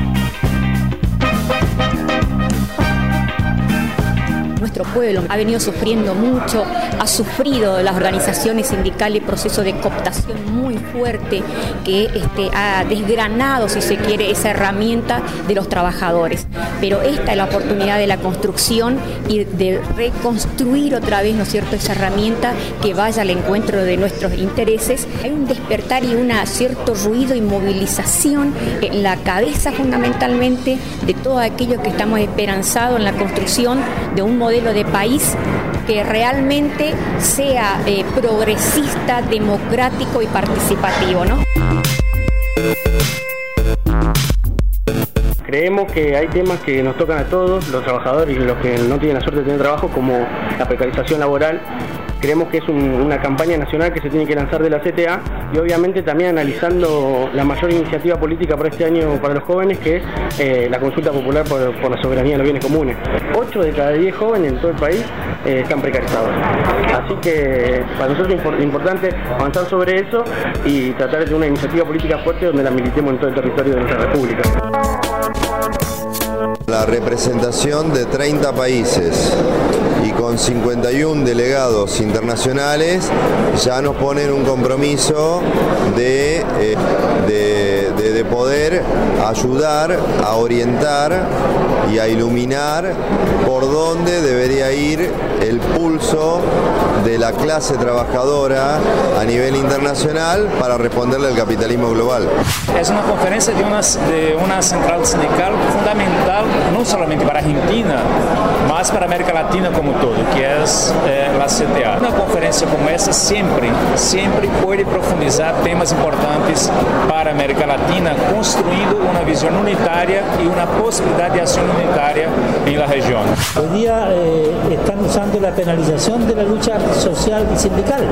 Pueblo ha venido sufriendo mucho, ha sufrido las organizaciones sindicales proceso de cooptación muy fuerte que este, ha desgranado, si se quiere, esa herramienta de los trabajadores. Pero esta es la oportunidad de la construcción y de reconstruir otra vez, ¿no es cierto?, esa herramienta que vaya al encuentro de nuestros intereses. Hay un despertar y un cierto ruido y movilización en la cabeza fundamentalmente de todo aquello que estamos esperanzados en la construcción de un modelo de país que realmente sea eh, progresista, democrático y participativo, ¿no? Creemos que hay temas que nos tocan a todos, los trabajadores y los que no tienen la suerte de tener trabajo, como la precarización laboral. Creemos que es un- una campaña nacional que se tiene que lanzar de la CTA y obviamente también analizando la mayor iniciativa política para este año para los jóvenes, que es eh, la consulta popular por, la soberanía de los bienes comunes. 8 de cada 10 jóvenes en todo el país eh, están precarizados. Así que para nosotros es impor- importante avanzar sobre eso y tratar de una iniciativa política fuerte donde la militemos en todo el territorio de nuestra república. La representación de 30 países y con 51 delegados internacionales ya nos ponen un compromiso de, eh, de- de- de poder ayudar a orientar y a iluminar por dónde debería ir el pulso de la clase trabajadora a nivel internacional para responderle al capitalismo global. Es una conferencia de una, de una central sindical fundamental, no solamente para Argentina, más para América Latina como todo, que es eh, la CTA. Una conferencia como esa siempre, siempre puede profundizar temas importantes para América Latina, construyendo una visión unitaria y una posibilidad de acción unitaria en la región. Hoy día eh, están usando la penalización de la lucha social y sindical.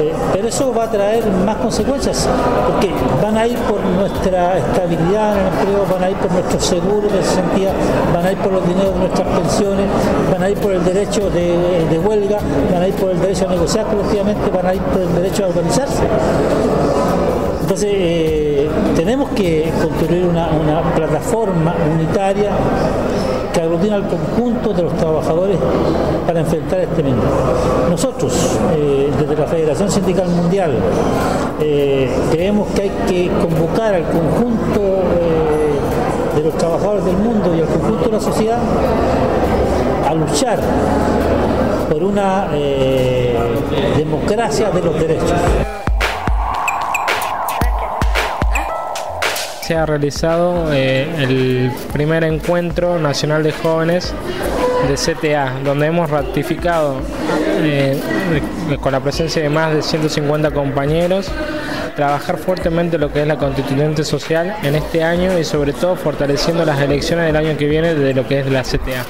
Eh, pero eso va a traer más consecuencias, porque van a ir por nuestra estabilidad en el empleo, van a ir por nuestros seguros de cesantía, van a ir por los dineros de nuestras pensiones, van a ir por el derecho de, de huelga, van a ir por el derecho a negociar colectivamente, van a ir por el derecho a organizarse. Entonces, eh, tenemos que construir una, plataforma unitaria que aglutina al conjunto de los trabajadores para enfrentar este menú. Nosotros, eh, desde la Federación Sindical Mundial, eh, creemos que hay que convocar al conjunto de los trabajadores del mundo y al conjunto de la sociedad a luchar por una democracia de los derechos. Se ha realizado eh, el primer encuentro nacional de jóvenes de CTA, donde hemos ratificado eh, con la presencia de más de 150 compañeros trabajar fuertemente lo que es la constituyente social en este año y sobre todo fortaleciendo las elecciones del año que viene de lo que es la CTA.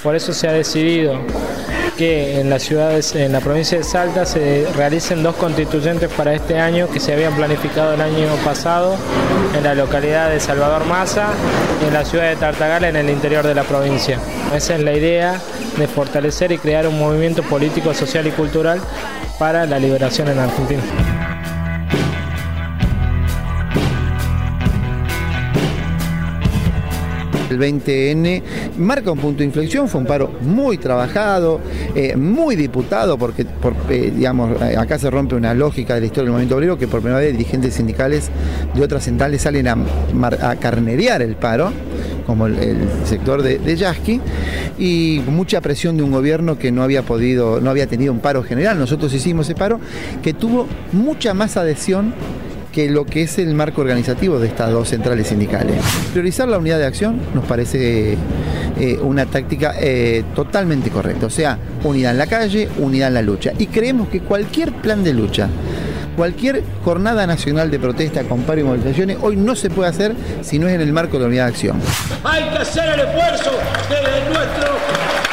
Por eso se ha decidido que en ciudades, en la provincia de Salta se realicen dos constituyentes para este año que se habían planificado el año pasado en la localidad de Salvador Maza y en la ciudad de Tartagal en el interior de la provincia. Esa es la idea de fortalecer y crear un movimiento político, social y cultural para la liberación en Argentina. El 20N marca un punto de inflexión, fue un paro muy trabajado, eh, muy diputado, porque por, eh, digamos, eh, acá se rompe una lógica de la historia del movimiento obrero que por primera vez dirigentes sindicales de otras centrales salen a, a carnerear el paro, como el, sector de, de y mucha presión de un gobierno que no había podido, no había tenido un paro general. Nosotros hicimos ese paro que tuvo mucha más adhesión que lo que es el marco organizativo de estas dos centrales sindicales. Priorizar la unidad de acción nos parece eh, una táctica eh, totalmente correcta, o sea, unidad en la calle, unidad en la lucha. Y creemos que cualquier plan de lucha, cualquier jornada nacional de protesta con paro y movilizaciones, hoy no se puede hacer si no es en el marco de la unidad de acción. Hay que hacer el esfuerzo desde nuestro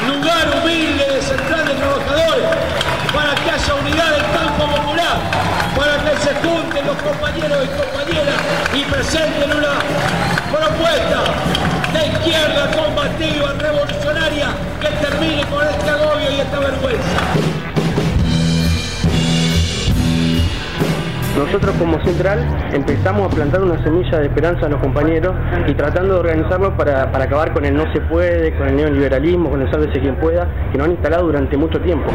lugar humilde de central de trabajadores para que haya unidad del campo popular, se junten los compañeros y compañeras y presenten una propuesta de izquierda combativa, revolucionaria, que termine con este agobio y esta vergüenza. Nosotros como central empezamos a plantar una semilla de esperanza a los compañeros y tratando de organizarlos para, para acabar con el no se puede, con el neoliberalismo, con el sálvese quien pueda, que nos han instalado durante mucho tiempo.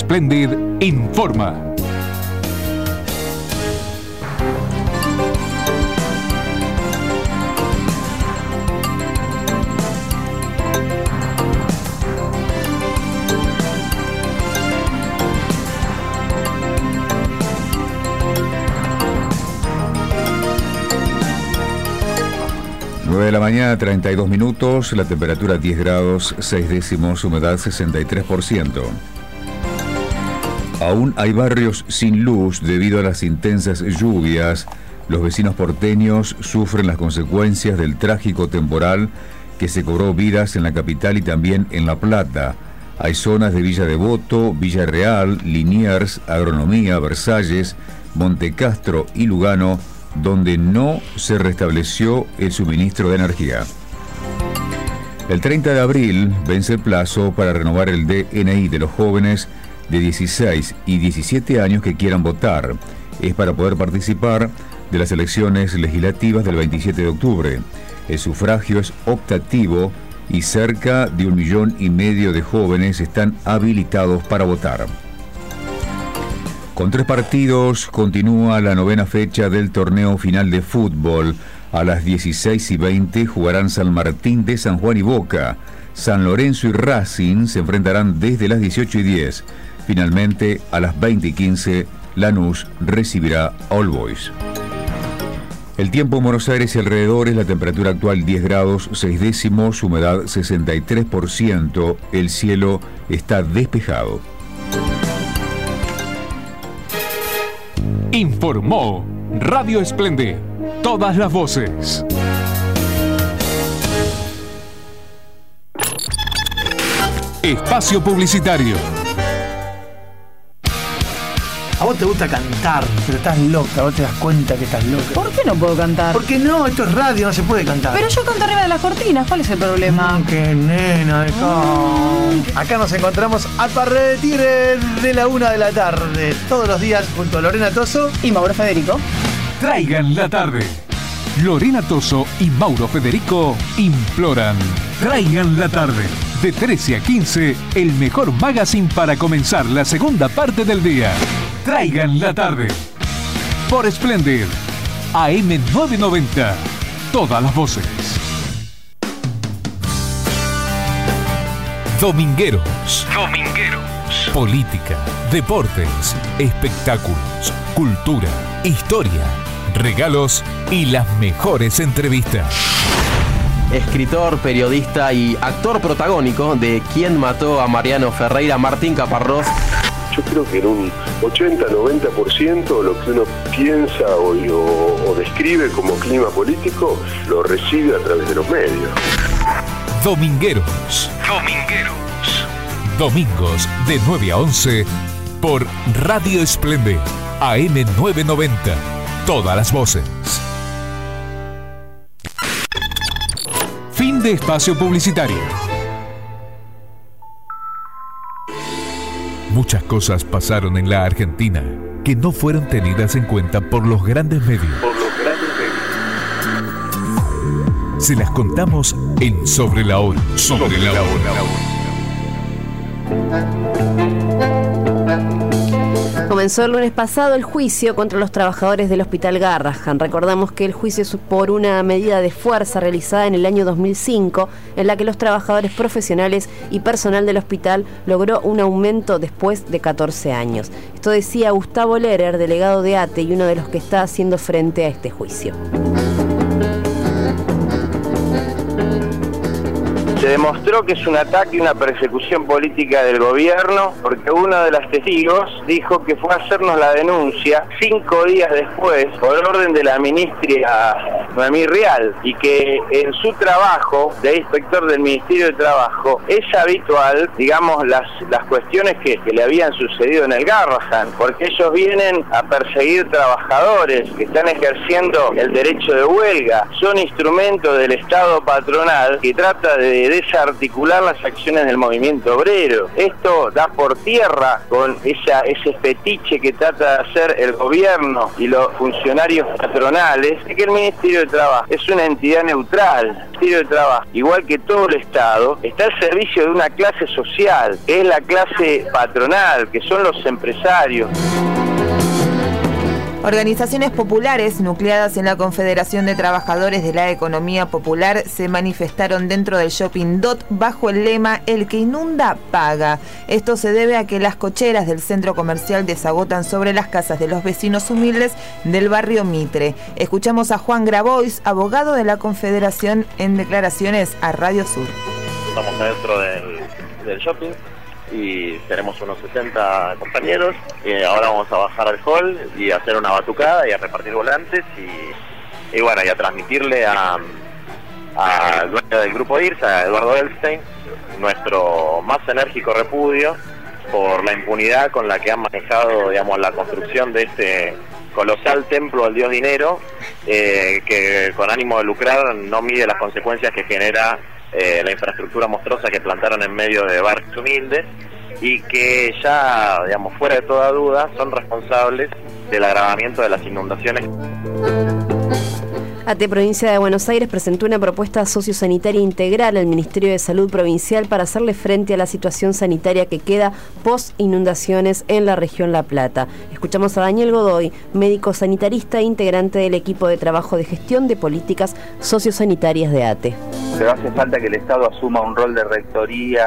Splendid informa. De la mañana, 32 minutos, la temperatura 10 grados, 6 décimos, humedad 63%. Aún hay barrios sin luz debido a las intensas lluvias. Los vecinos porteños sufren las consecuencias del trágico temporal que se cobró vidas en la capital y también en La Plata. Hay zonas de Villa Devoto, Villa Real, Liniers, Agronomía, Versalles, Montecastro y Lugano, donde no se restableció el suministro de energía. El 30 de abril vence el plazo para renovar el DNI de los jóvenes de 16 y 17 años que quieran votar. Es para poder participar de las elecciones legislativas del 27 de octubre. El sufragio es optativo y cerca de un millón y medio de jóvenes están habilitados para votar. Con tres partidos continúa la novena fecha del torneo final de fútbol. A las 16 y 20 jugarán San Martín de San Juan y Boca. San Lorenzo y Racing se enfrentarán desde las 18 y 10. Finalmente, a las 20 y 15, Lanús recibirá All Boys. El tiempo en Buenos Aires y alrededores, la temperatura actual 10 grados 6 décimos, humedad 63%, el cielo está despejado. Informó Radio Esplende. Todas las voces. Espacio Publicitario. Vos te gusta cantar, pero estás loca, vos te das cuenta que estás loca. ¿Por qué no puedo cantar? Porque no, esto es radio, no se puede cantar. Pero yo canto arriba de las cortinas, ¿cuál es el problema? Mm, qué nena de Acá nos encontramos a partir de la una de la tarde, todos los días, junto a Lorena Toso y Mauro Federico. Traigan la tarde. Lorena Toso y Mauro Federico imploran. Traigan la tarde. De 13 a 15, el mejor magazine para comenzar la segunda parte del día. Traigan la tarde. Por Splendid. AM990. Todas las voces. Domingueros. Domingueros. Política, deportes, espectáculos, cultura, historia, regalos y las mejores entrevistas. Escritor, periodista y actor protagónico de Quién mató a Mariano Ferreira, Martín Caparrós. Yo creo que en un 80-90% lo que uno piensa o, o- o describe como clima político lo recibe a través de los medios. Domingueros. Domingueros. Domingos de 9 a 11 por Radio Esplende. AM990. Todas las voces. Fin de espacio publicitario. Muchas cosas pasaron en la Argentina que no fueron tenidas en cuenta por los grandes medios. Por los grandes medios. Se las contamos en Sobre la Hora. Sobre la Hora. Comenzó el lunes pasado el juicio contra los trabajadores del Hospital Garrahan. Recordamos que el juicio es por una medida de fuerza realizada en el año 2005, en la que los trabajadores profesionales y personal del hospital logró un aumento después de 14 años. Esto decía Gustavo Lerer, delegado de ATE y uno de los que está haciendo frente a este juicio. Se demostró que es un ataque y una persecución política del gobierno porque uno de los testigos dijo que fue a hacernos la denuncia cinco días después por orden de la ministra Noemí Real y que en su trabajo de inspector del Ministerio de Trabajo es habitual, digamos, las, las cuestiones que, que le habían sucedido en el Garrahan, porque ellos vienen a perseguir trabajadores que están ejerciendo el derecho de huelga, son instrumentos del Estado patronal que trata de desarticular las acciones del movimiento obrero. Esto da por tierra con esa, ese fetiche que trata de hacer el gobierno y los funcionarios patronales de que el Ministerio de Trabajo es una entidad neutral. El Ministerio de Trabajo, igual que todo el Estado, está al servicio de una clase social, que es la clase patronal, que son los empresarios. Organizaciones populares nucleadas en la Confederación de Trabajadores de la Economía Popular se manifestaron dentro del Shopping Dot bajo el lema El que inunda paga. Esto se debe a que las cocheras del centro comercial desagotan sobre las casas de los vecinos humildes del barrio Mitre. Escuchamos a Juan Grabois, abogado de la Confederación, en declaraciones a Radio Sur. Estamos adentro del, del shopping y tenemos unos 60 compañeros. Y ahora vamos a bajar al hall y a hacer una batucada y a repartir volantes y, y bueno, y a transmitirle a al dueño del grupo IRSA, a Eduardo Elstein, nuestro más enérgico repudio por la impunidad con la que han manejado digamos, la construcción de este colosal templo al dios dinero, eh, que con ánimo de lucrar no mide las consecuencias que genera eh, la infraestructura monstruosa que plantaron en medio de barrios humildes y que ya, digamos, fuera de toda duda, son responsables del agravamiento de las inundaciones. ATE Provincia de Buenos Aires presentó una propuesta sociosanitaria integral al Ministerio de Salud Provincial para hacerle frente a la situación sanitaria que queda post inundaciones en la región La Plata. Escuchamos a Daniel Godoy, médico sanitarista e integrante del equipo de trabajo de gestión de políticas sociosanitarias de ATE. Pero hace falta que el Estado asuma un rol de rectoría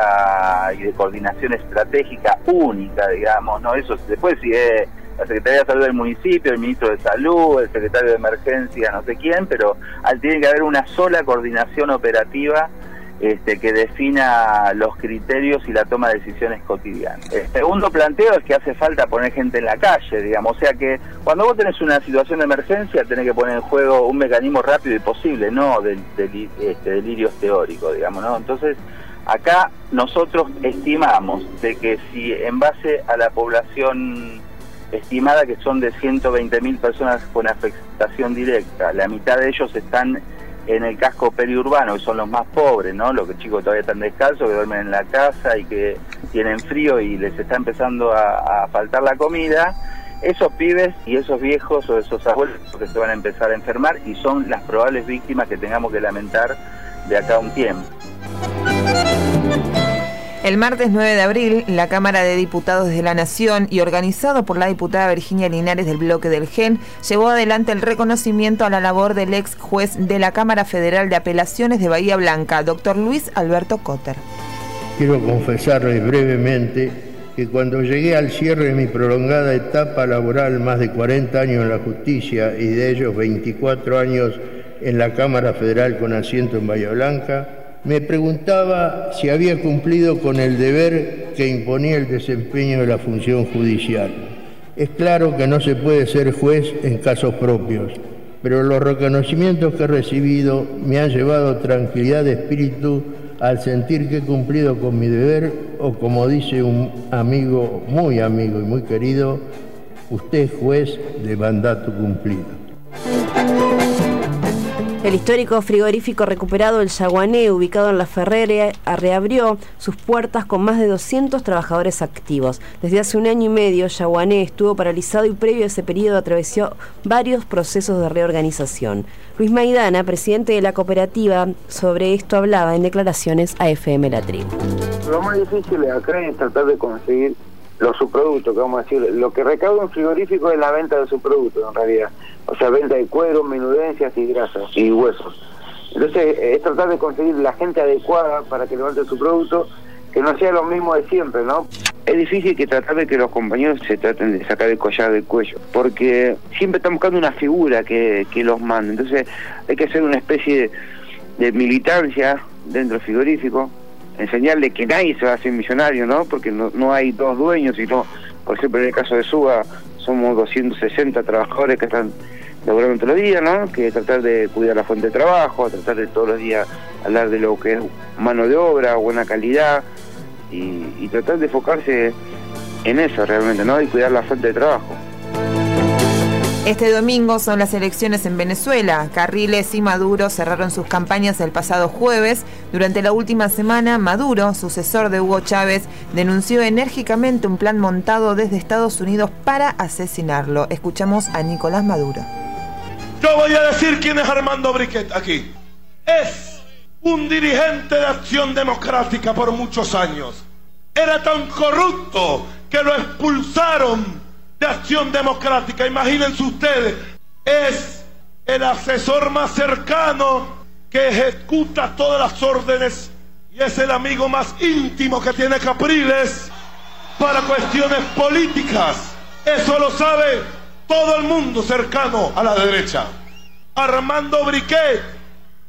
y de coordinación estratégica única, digamos, ¿no? Eso después si es la Secretaría de Salud del municipio, el ministro de Salud, el secretario de Emergencia, no sé quién, pero al- tiene que haber una sola coordinación operativa este, que defina los criterios y la toma de decisiones cotidianas. El segundo planteo es que hace falta poner gente en la calle, digamos, o sea que cuando vos tenés una situación de emergencia tenés que poner en juego un mecanismo rápido y posible, no del, del- este, delirios teóricos, digamos, ¿no? Entonces, acá nosotros estimamos de que si en base a la población estimada que son de 120.000 personas con afectación directa. La mitad de ellos están en el casco periurbano, que son los más pobres, ¿no? Los chicos todavía están descalzos, que duermen en la casa y que tienen frío y les está empezando a, a faltar la comida. Esos pibes y esos viejos o esos abuelos que se van a empezar a enfermar y son las probables víctimas que tengamos que lamentar de acá a un tiempo. El martes 9 de abril, la Cámara de Diputados de la Nación y organizado por la diputada Virginia Linares del bloque del GEN, llevó adelante el reconocimiento a la labor del ex juez de la Cámara Federal de Apelaciones de Bahía Blanca, doctor Luis Alberto Cotter. Quiero confesarles brevemente que cuando llegué al cierre de mi prolongada etapa laboral, más de 40 años en la justicia y de ellos 24 años en la Cámara Federal con asiento en Bahía Blanca, me preguntaba si había cumplido con el deber que imponía el desempeño de la función judicial. Es claro que no se puede ser juez en casos propios, pero los reconocimientos que he recibido me han llevado tranquilidad de espíritu al sentir que he cumplido con mi deber o como dice un amigo, muy amigo y muy querido, usted es juez de mandato cumplido. El histórico frigorífico recuperado El Yaguané, ubicado en La Ferrere, reabrió sus puertas con más de 200 trabajadores activos. Desde hace un año y medio, Yaguané estuvo paralizado y previo a ese periodo atravesó varios procesos de reorganización. Luis Maidana, presidente de la cooperativa, sobre esto hablaba en declaraciones a FM La Tribu. Lo más difícil acá es tratar de conseguir los subproductos, que vamos a decir, lo que recauda un frigorífico es la venta de subproductos en realidad, o sea, venta de cuero, menudencias y grasas y huesos. Entonces eh, es tratar de conseguir la gente adecuada para que levante su producto, que no sea lo mismo de siempre, ¿no? Es difícil que tratar de que los compañeros se traten de sacar el collar del cuello, porque siempre están buscando una figura que, que los mande. Entonces hay que hacer una especie de, de militancia dentro del frigorífico, enseñarle que nadie se va a hacer millonario, ¿no? Porque no, no hay dos dueños, sino, por ejemplo, en el caso de Suba, somos 260 trabajadores que están laburando todos los días, ¿no? Que tratar de cuidar la fuente de trabajo, tratar de todos los días hablar de lo que es mano de obra, buena calidad, y, y tratar de enfocarse en eso realmente, ¿no? Y cuidar la fuente de trabajo. Este domingo son las elecciones en Venezuela. Carriles y Maduro cerraron sus campañas el pasado jueves. Durante la última semana, Maduro, sucesor de Hugo Chávez, denunció enérgicamente un plan montado desde Estados Unidos para asesinarlo. Escuchamos a Nicolás Maduro. Yo voy a decir quién es Armando Briquet aquí. Es un dirigente de acción democrática por muchos años. Era tan corrupto que lo expulsaron de acción democrática. Imagínense ustedes, es el asesor más cercano que ejecuta todas las órdenes y es el amigo más íntimo que tiene Capriles para cuestiones políticas. Eso lo sabe todo el mundo cercano a la derecha. Armando Briquet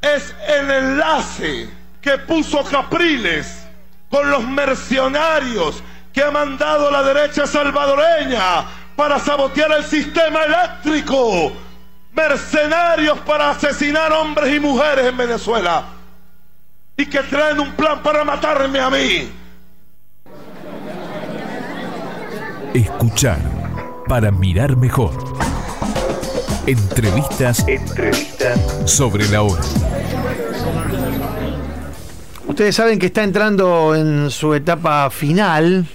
es el enlace que puso Capriles con los mercenarios que ha mandado la derecha salvadoreña para sabotear el sistema eléctrico, mercenarios para asesinar hombres y mujeres en Venezuela y que traen un plan para matarme a mí. Escuchar para mirar mejor. Entrevistas, sobre la hora. Ustedes saben que está entrando en su etapa final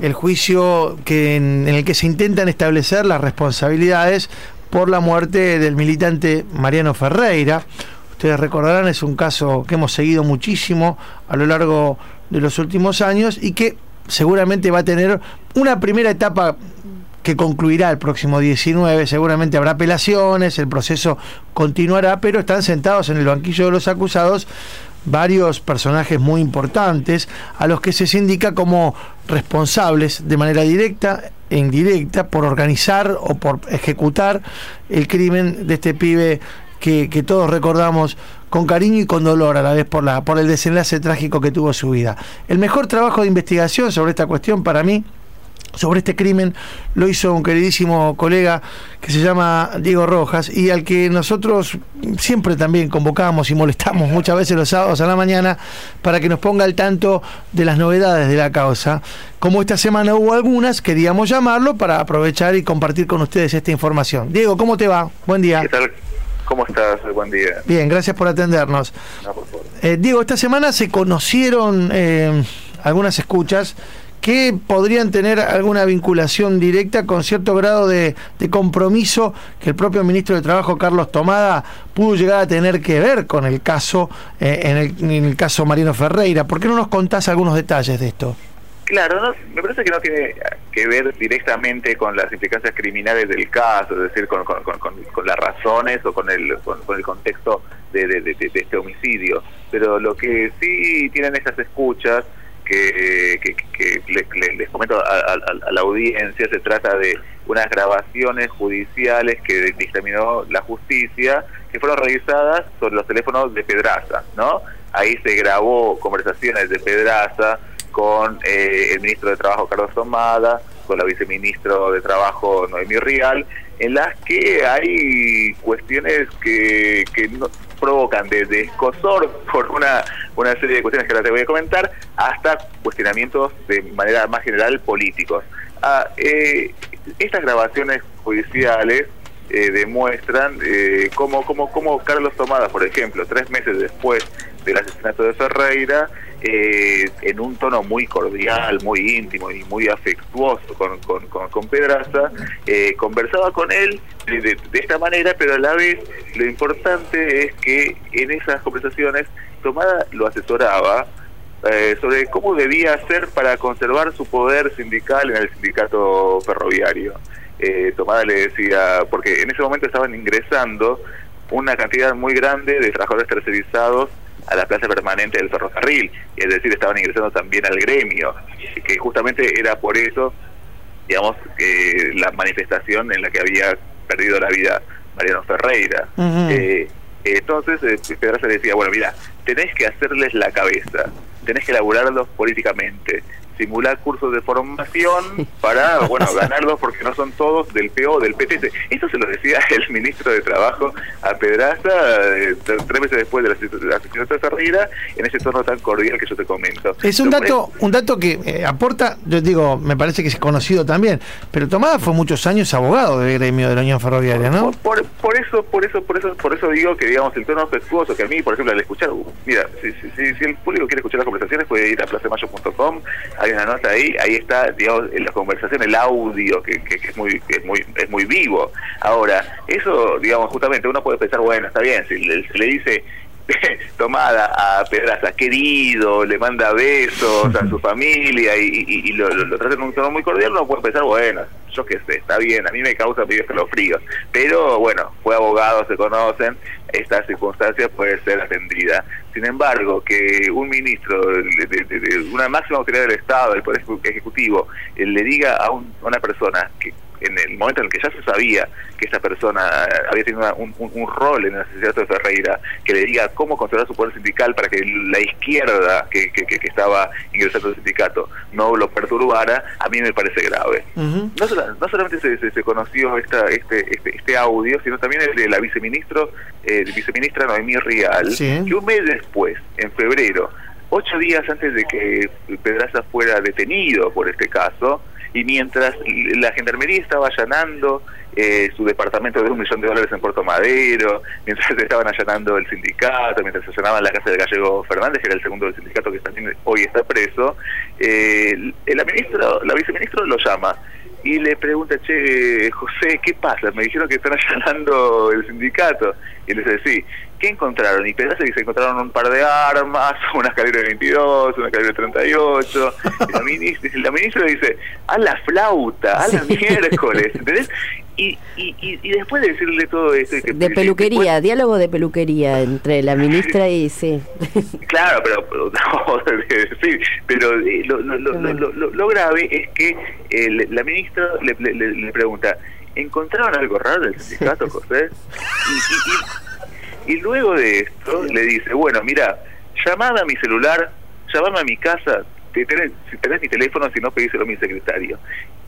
el juicio que en, el que se intentan establecer las responsabilidades por la muerte del militante Mariano Ferreira. Ustedes recordarán, es un caso que hemos seguido muchísimo a lo largo de los últimos años y que seguramente va a tener una primera etapa que concluirá el próximo 19. Seguramente habrá apelaciones, el proceso continuará, pero están sentados en el banquillo de los acusados varios personajes muy importantes a los que se indica como responsables de manera directa e indirecta por organizar o por ejecutar el crimen de este pibe que, que, todos recordamos con cariño y con dolor a la vez por, la, por el desenlace trágico que tuvo su vida. El mejor trabajo de investigación sobre esta cuestión para mí sobre este crimen lo hizo un queridísimo colega que se llama Diego Rojas y al que nosotros siempre también convocamos y molestamos *laughs* muchas veces los sábados a la mañana para que nos ponga al tanto de las novedades de la causa. Como esta semana hubo algunas, queríamos llamarlo para aprovechar y compartir con ustedes esta información. Diego, ¿cómo te va? Buen día. ¿Qué tal? ¿Cómo estás? Buen día. Bien, gracias por atendernos. Eh, Diego, esta semana se conocieron eh, algunas escuchas que podrían tener alguna vinculación directa con cierto grado de, compromiso que el propio ministro de Trabajo, Carlos Tomada, pudo llegar a tener que ver con el caso, eh, en, el, caso Mariano Ferreira. ¿Por qué no nos contás algunos detalles de esto? Claro, me parece que no tiene que ver directamente con las implicancias criminales del caso, es decir, con, las razones o con el, con, el contexto de, de, este homicidio. Pero lo que sí tienen esas escuchas que, les comento a, la audiencia, se trata de unas grabaciones judiciales que dictaminó la justicia, que fueron realizadas sobre los teléfonos de Pedraza, ¿no? Ahí se grabó conversaciones de Pedraza con eh, el ministro de Trabajo Carlos Tomada, con la viceministro de Trabajo Noemí Rial, en las que hay cuestiones que, que no, provocan desde escosor por una, una serie de cuestiones que ahora te voy a comentar, hasta cuestionamientos de manera más general políticos. Ah, eh, estas grabaciones judiciales eh, demuestran eh, cómo, cómo, cómo Carlos Tomada, por ejemplo, tres meses después del asesinato de Ferreira, eh, en un tono muy cordial, muy íntimo y muy afectuoso con, con, con, Pedraza, eh, conversaba con él de, esta manera, pero a la vez lo importante es que en esas conversaciones Tomada lo asesoraba eh, sobre cómo debía hacer para conservar su poder sindical en el sindicato ferroviario. Tomada le decía, porque en ese momento estaban ingresando una cantidad muy grande de trabajadores tercerizados a la plaza permanente del ferrocarril, es decir, estaban ingresando también al gremio, que justamente era por eso, digamos, que la manifestación en la que había perdido la vida Mariano Ferreira. Eh, entonces, eh, Pedraza decía, bueno, mira, tenés que hacerles la cabeza, tenés que elaborarlos políticamente, simular cursos de formación para, *laughs* bueno, ganarlos porque no son todos del PO, del PTC. Esto se lo decía *laughs* el ministro de Trabajo a Pedraza eh, tres meses después de la asesinato de Ferreira en ese tono tan cordial que yo te comento. Es un dato, un dato que eh, aporta, yo digo, me parece que es conocido también, pero Tomada fue muchos años abogado del gremio de la Unión Ferroviaria, ¿no? Por, por eso, por eso, por eso, por eso digo que digamos el tono afectuoso que a mí, por ejemplo, al escuchar, uh, mira, si, si, si, si el público quiere escuchar las conversaciones puede ir a placemayo.com, hay una nota ahí, ahí está, digamos, en la conversación, el audio que, que, que es muy, que es muy, es muy vivo. Ahora, eso, digamos, justamente uno puede pensar, bueno, está bien, si le, se le dice *laughs* tomada a Pedraza, querido, le manda besos a su *laughs* familia y, y- y lo, lo, lo trata en un tono muy cordial, uno puede pensar, bueno, yo qué sé, está bien, a mí me causa medio escalofríos, pero bueno, fue abogado, se conocen, esta circunstancia puede ser atendida. Sin embargo, que un ministro una máxima autoridad del Estado, del Poder Ejecu- Ejecutivo, eh, le diga a, un- a una persona que en el momento en el que ya se sabía que esa persona había tenido una- un, rol en el asesinato de Ferreira, que le diga cómo controlar su poder sindical para que la izquierda que, que- que- estaba ingresando al sindicato no lo perturbara, a mí me parece grave. No, sola- no solamente se, se- se conoció esta, este, este, este audio, sino también el de la viceministro, eh, viceministra Noemí Rial, Sí. que un mes después, en febrero, ocho días antes de que Pedraza fuera detenido por este caso, y mientras la gendarmería estaba allanando eh, su departamento de un millón de dólares en Puerto Madero, mientras *laughs* estaban allanando el sindicato, mientras allanaban la casa de Gallego Fernández, que era el segundo del sindicato que también hoy está preso, eh, la ministra, la viceministra lo llama y le pregunta, che, José, ¿qué pasa? Me dijeron que están *laughs* allanando el sindicato. Y le dice, sí, ¿qué encontraron? Y Pedazo dice, encontraron un par de armas, *laughs* una calibre 22, una calibre 38. Y la ministra, la ministra dice, a la flauta, a la miércoles, ¿entendés? Y, y, y, y después de decirle todo esto... Y que, De peluquería, diálogo de peluquería entre la ministra y sí. *laughs* Claro, pero, pero- no, *laughs* sí, pero lo, lo, lo, lo- lo- lo grave es que eh, la ministra le, le- le- le pregunta, ¿encontraron algo raro del sindicato, José? Y, y- y luego de esto le dice, bueno, mira, llamame a mi celular, llamame a mi casa, te tenés, si tenés mi teléfono, si no pedíselo a mi secretario.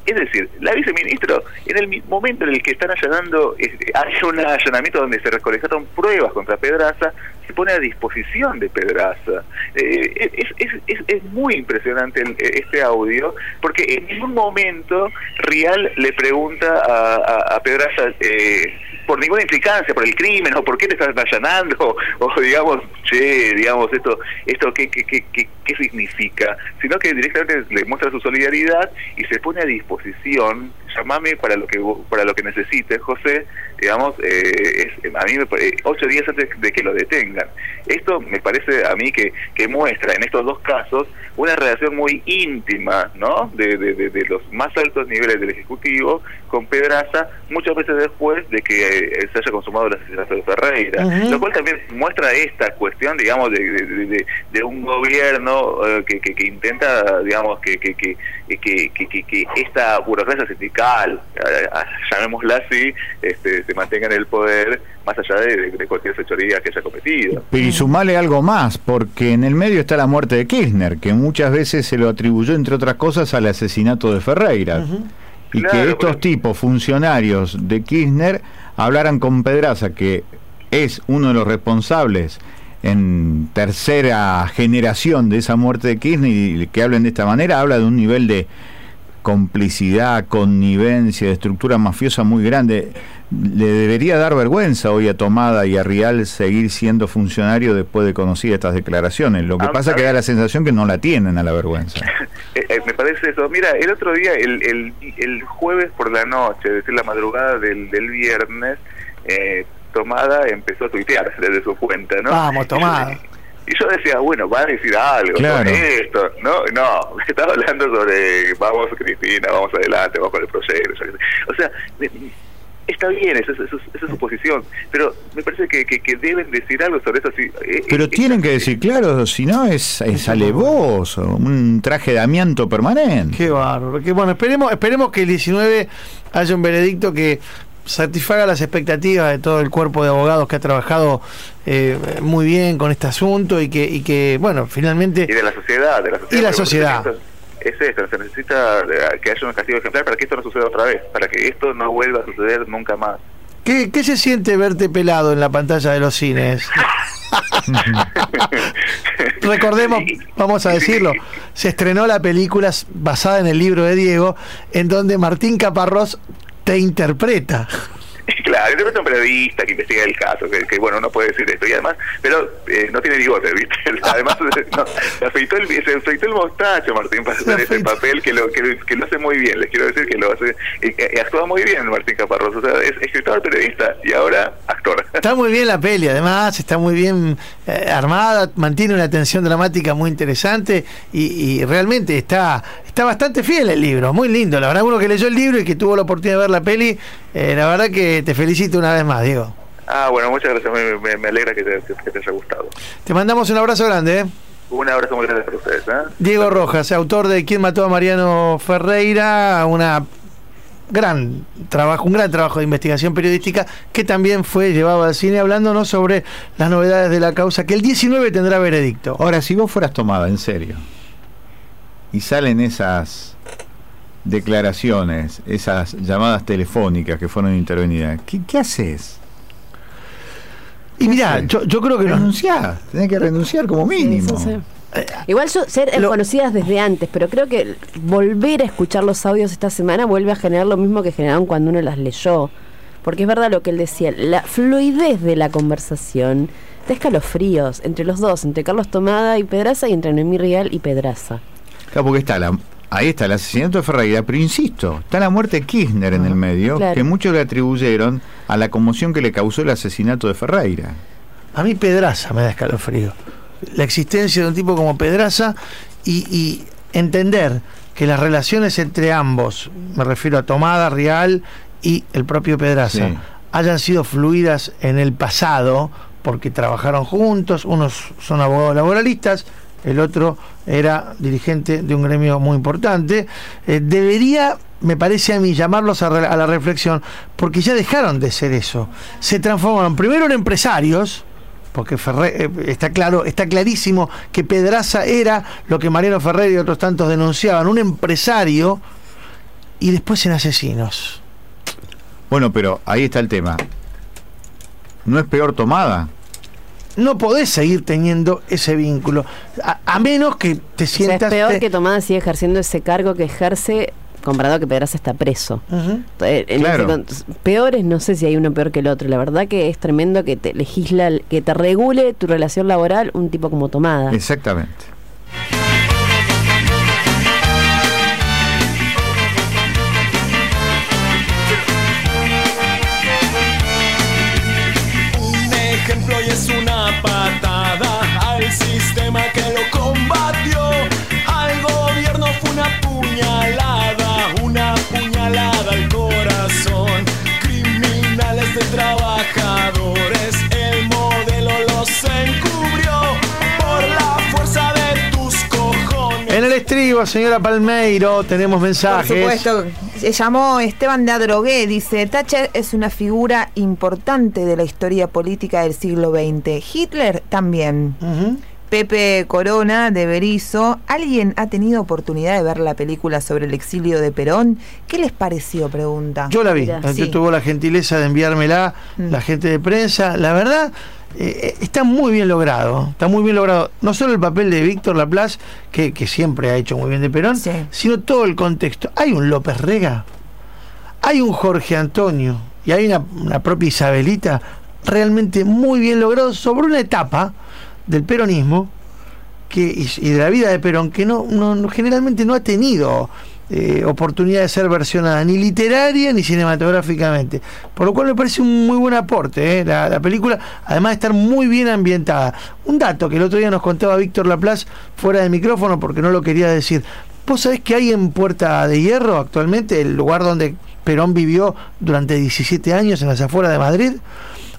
Es decir, la viceministra, en el momento en el que están allanando, este, hay un allanamiento donde se recolectaron pruebas contra Pedraza, se pone a disposición de Pedraza. Eh, es, es, es, es muy impresionante el- este audio, porque en ningún momento Rial le pregunta a, a, a Pedraza eh, por ninguna implicancia, por el crimen, o por qué te estás allanando, o, digamos, che, digamos, esto, esto qué, qué, qué, qué, qué significa, sino que directamente le muestra su solidaridad y se pone a disposición, llamame para lo que para lo que necesites, José, digamos, eh, es- a mí me ocho días antes de que lo detengan. Esto me parece a mí que, que muestra en estos dos casos una relación muy íntima, ¿no? De, de, de- de los más altos niveles del Ejecutivo con Pedraza, muchas veces después de que eh, se haya consumado el asesinato de Ferreira. Lo cual también muestra esta cuestión, digamos, de, de, de- de- de un gobierno eh, que, que, que intenta, digamos, que, que, que, que, que, que- que esta burocracia sindical, eh, llamémosla así, este, se mantenga en el poder más allá de, cualquier fechoría que haya cometido. Pero y sumale algo más, porque en el medio está la muerte de Kirchner, que muchas veces se lo atribuyó, entre otras cosas, al asesinato de Ferreira. Y Claro, que estos tipos, funcionarios de Kirchner, hablaran con Pedraza, que es uno de los responsables en tercera generación de esa muerte de Kirchner, y que hablen de esta manera, habla de un nivel de complicidad, connivencia, de estructura mafiosa muy grande. Le debería dar vergüenza hoy a Tomada y a Rial seguir siendo funcionario después de conocidas estas declaraciones. Lo que Ah, pasa es que da la sensación que no la tienen a la vergüenza. *laughs* Eh, eh, me parece eso. Mira, el otro día, el, el, el jueves por la noche, es decir, la madrugada del, del viernes, eh, Tomada empezó a tuitear desde su cuenta, ¿no? Vamos, Tomada. Y yo decía, bueno, va a decir algo Claro. sobre esto. No, no, *laughs* estaba hablando sobre, vamos Cristina, vamos adelante, vamos con el proyecto. O sea, me- está bien, esa, es- esa es- esa es su posición, pero me parece que, que, que deben decir algo sobre eso. Sí, eh, Pero tienen que decir, claro, si no es, es alevoso, un traje de amianto permanente. Qué bárbaro. Bueno, esperemos, esperemos que el 19 haya un veredicto que satisfaga las expectativas de todo el cuerpo de abogados que ha trabajado eh, muy bien con este asunto y que, y que bueno, finalmente... y de la sociedad, de la sociedad. Y la sociedad. es esto, se necesita eh, que haya un castigo ejemplar para que esto no suceda otra vez, para que esto no vuelva a suceder nunca más. ¿Qué, qué se siente verte pelado en la pantalla de los cines? *laughs* Recordemos, vamos a decirlo, se estrenó la película basada en el libro de Diego, en donde Martín Caparrós te interpreta. *laughs* Claro, un periodista que investiga el caso, que, que, bueno, no puede decir esto. Y además, pero eh, no tiene bigote, ¿viste? *laughs* Además, no, se, afeitó el, se afeitó el mostacho, Martín, para hacer ese papel que lo, que, que, lo hace muy bien. Les quiero decir que lo hace. Y, actúa muy bien Martín Caparrós. O sea, es escritor, periodista y ahora actor. *laughs* Está muy bien la peli, además, está muy bien eh, armada, mantiene una tensión dramática muy interesante y, y realmente está, está bastante fiel el libro, muy lindo. La verdad, uno que leyó el libro y que tuvo la oportunidad de ver la peli, eh, la verdad que te felicito una vez más, Diego. Ah, bueno, muchas gracias, me, me, me alegra que te, que te, haya gustado. Te mandamos un abrazo grande. ¿eh? Un abrazo muy grande para ustedes. ¿eh? Diego Rojas, autor de ¿Quién mató a Mariano Ferreira? Una gran trabajo, un gran trabajo de investigación periodística que también fue llevado al cine hablándonos sobre las novedades de la causa que el 19 tendrá veredicto. Ahora, si vos fueras tomada en serio y salen esas declaraciones, esas llamadas telefónicas que fueron intervenidas, ¿qué, qué haces? Y mira, yo, yo, creo que renunciar, tenés que renunciar como mínimo. Sí, sí, sí. Igual yo ser lo, conocidas desde antes, pero creo que volver a escuchar los audios esta semana vuelve a generar lo mismo que generaron cuando uno las leyó. Porque es verdad lo que él decía, la fluidez de la conversación da escalofríos entre los dos, entre Carlos Tomada y Pedraza y entre Noemí Rial y Pedraza. Claro, porque está la, ahí está el asesinato de Ferreira, pero insisto, está la muerte de Kirchner en el medio, claro. que muchos le atribuyeron a la conmoción que le causó el asesinato de Ferreira. A mí Pedraza me da escalofrío. La existencia de un tipo como Pedraza y, y entender que las relaciones entre ambos, me refiero a Tomada, Real y el propio Pedraza, sí. hayan sido fluidas en el pasado, porque trabajaron juntos, unos son abogados laboralistas, el otro era dirigente de un gremio muy importante, eh, debería, me parece a mí, llamarlos a, la reflexión, porque ya dejaron de ser eso. Se transformaron primero en empresarios, porque eh, está claro, está clarísimo que Pedraza era lo que Mariano Ferrer y otros tantos denunciaban, un empresario, y después en asesinos. Bueno, pero ahí está el tema. ¿No es peor tomada? No podés seguir teniendo ese vínculo. A, a menos que te sientas. O sea, es peor que Tomada siga ejerciendo ese cargo que ejerce comparado que Pedraza está preso. Uh -huh. en claro. ese, peores, no sé si hay uno peor que el otro. La verdad que es tremendo que te legisla, que te regule tu relación laboral un tipo como Tomada. Exactamente. Estribo, señora Palmeiro, tenemos mensajes. Por supuesto. Se llamó Esteban de Adrogué, dice, Thatcher es una figura importante de la historia política del siglo XX. Hitler también. Uh -huh. Pepe Corona de Berizo, ¿alguien ha tenido oportunidad de ver la película sobre el exilio de Perón? ¿Qué les pareció? Pregunta. Yo la vi, Mira, sí. tuvo la gentileza de enviármela mm. la gente de prensa. La verdad, eh, está muy bien logrado. Está muy bien logrado. No solo el papel de Víctor Laplace, que, que, siempre ha hecho muy bien de Perón, sí. sino todo el contexto. Hay un López Rega, hay un Jorge Antonio y hay una, una propia Isabelita realmente muy bien logrado sobre una etapa del peronismo que, y, y de la vida de Perón que no, no generalmente no ha tenido eh, oportunidad de ser versionada ni literaria ni cinematográficamente. Por lo cual me parece un muy buen aporte eh, la, la, película, además de estar muy bien ambientada. Un dato que el otro día nos contaba Víctor Laplace fuera de micrófono porque no lo quería decir. ¿Vos sabés que hay en Puerta de Hierro actualmente, el lugar donde Perón vivió durante 17 años en las afueras de Madrid?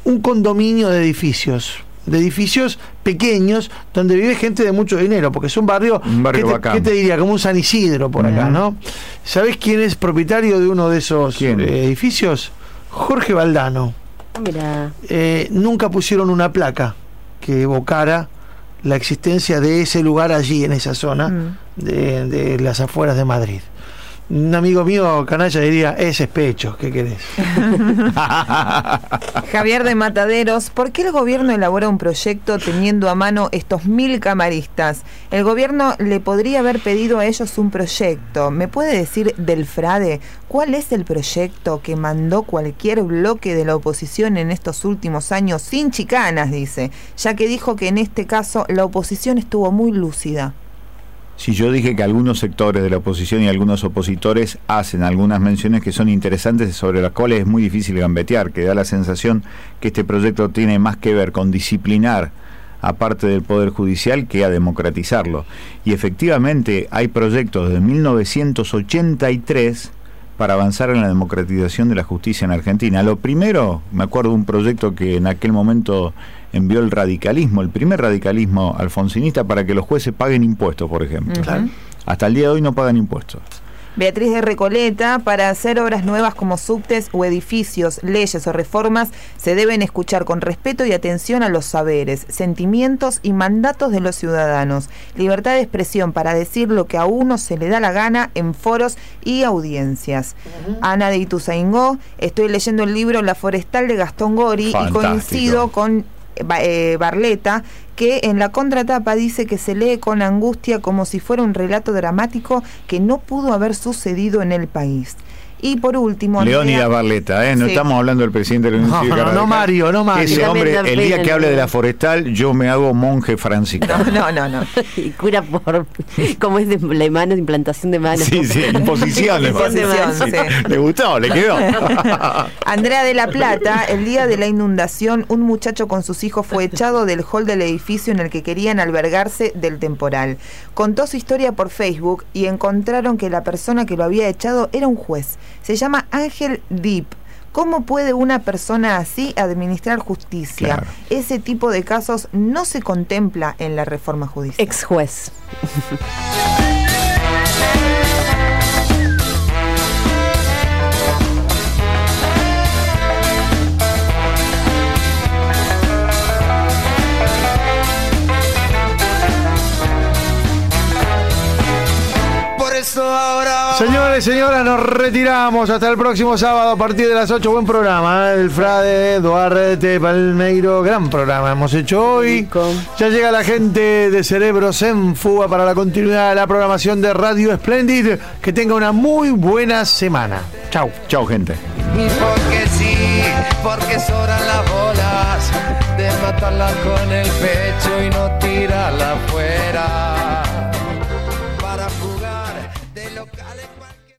Un condominio de edificios de edificios pequeños donde vive gente de mucho dinero, porque es un barrio, un barrio ¿qué, te, ¿qué, te, diría? Como un San Isidro por acá, ¿no? ¿Sabés quién es propietario de uno de esos eh, edificios? Jorge Valdano. Mira. Eh, nunca pusieron una placa que evocara la existencia de ese lugar allí, en esa zona, mm. de, de las afueras de Madrid. Un amigo mío, canalla, diría, es pecho, ¿qué querés? *laughs* Javier de Mataderos, ¿por qué el gobierno elabora un proyecto teniendo a mano estos mil camaristas? El gobierno le podría haber pedido a ellos un proyecto. ¿Me puede decir del Frade cuál es el proyecto que mandó cualquier bloque de la oposición en estos últimos años sin chicanas, dice, ya que dijo que en este caso la oposición estuvo muy lúcida? Si yo dije que algunos sectores de la oposición y algunos opositores hacen algunas menciones que son interesantes sobre las cuales es muy difícil gambetear, que da la sensación que este proyecto tiene más que ver con disciplinar a parte del Poder Judicial que a democratizarlo. Y efectivamente hay proyectos de 1983 para avanzar en la democratización de la justicia en Argentina. Lo primero, me acuerdo un proyecto que en aquel momento envió el radicalismo, el primer radicalismo alfonsinista para que los jueces paguen impuestos, por ejemplo. Hasta el día de hoy no pagan impuestos. Beatriz de Recoleta, para hacer obras nuevas como subtes o edificios, leyes o reformas, se deben escuchar con respeto y atención a los saberes, sentimientos y mandatos de los ciudadanos. Libertad de expresión para decir lo que a uno se le da la gana en foros y audiencias. Ana de Ituzaingó, estoy leyendo el libro La Forestal de Gastón Gori y coincido con Barleta, que en la contratapa dice que se lee con angustia como si fuera un relato dramático que no pudo haber sucedido en el país. Y por último, Andrea- Leónidas Barleta, ¿eh? no Sí. estamos hablando del presidente de la Unión No, no, no. Mario, no Mario. Ese hombre, el día que hable de la forestal, yo me hago monje franciscano. No, no, no. *laughs* y cura por. ¿Cómo es de la mano, de implantación de manos? Sí, sí, imposición. Imposición, pasa. sí. Le gustó, le quedó. *laughs* Andrea de la Plata, el día de la inundación, un muchacho con sus hijos fue echado del hall del edificio en el que querían albergarse del temporal. Contó su historia por Facebook y encontraron que la persona que lo había echado era un juez. Se llama Ángel Deep. ¿Cómo puede una persona así administrar justicia? Claro. Ese tipo de casos no se contempla en la reforma judicial. Ex juez. *laughs* Señores, señoras, nos retiramos hasta el próximo sábado a partir de las 8. Buen programa, ¿eh? el Frade, Duarte, Palmeiro, gran programa hemos hecho hoy. Ya llega la gente de Cerebros en Fuga para la continuidad de la programación de Radio Splendid. Que tenga una muy buena semana. Chau. Chau, gente. Y porque sí, porque sobran las bolas de matarla con el pecho y no tirarla afuera.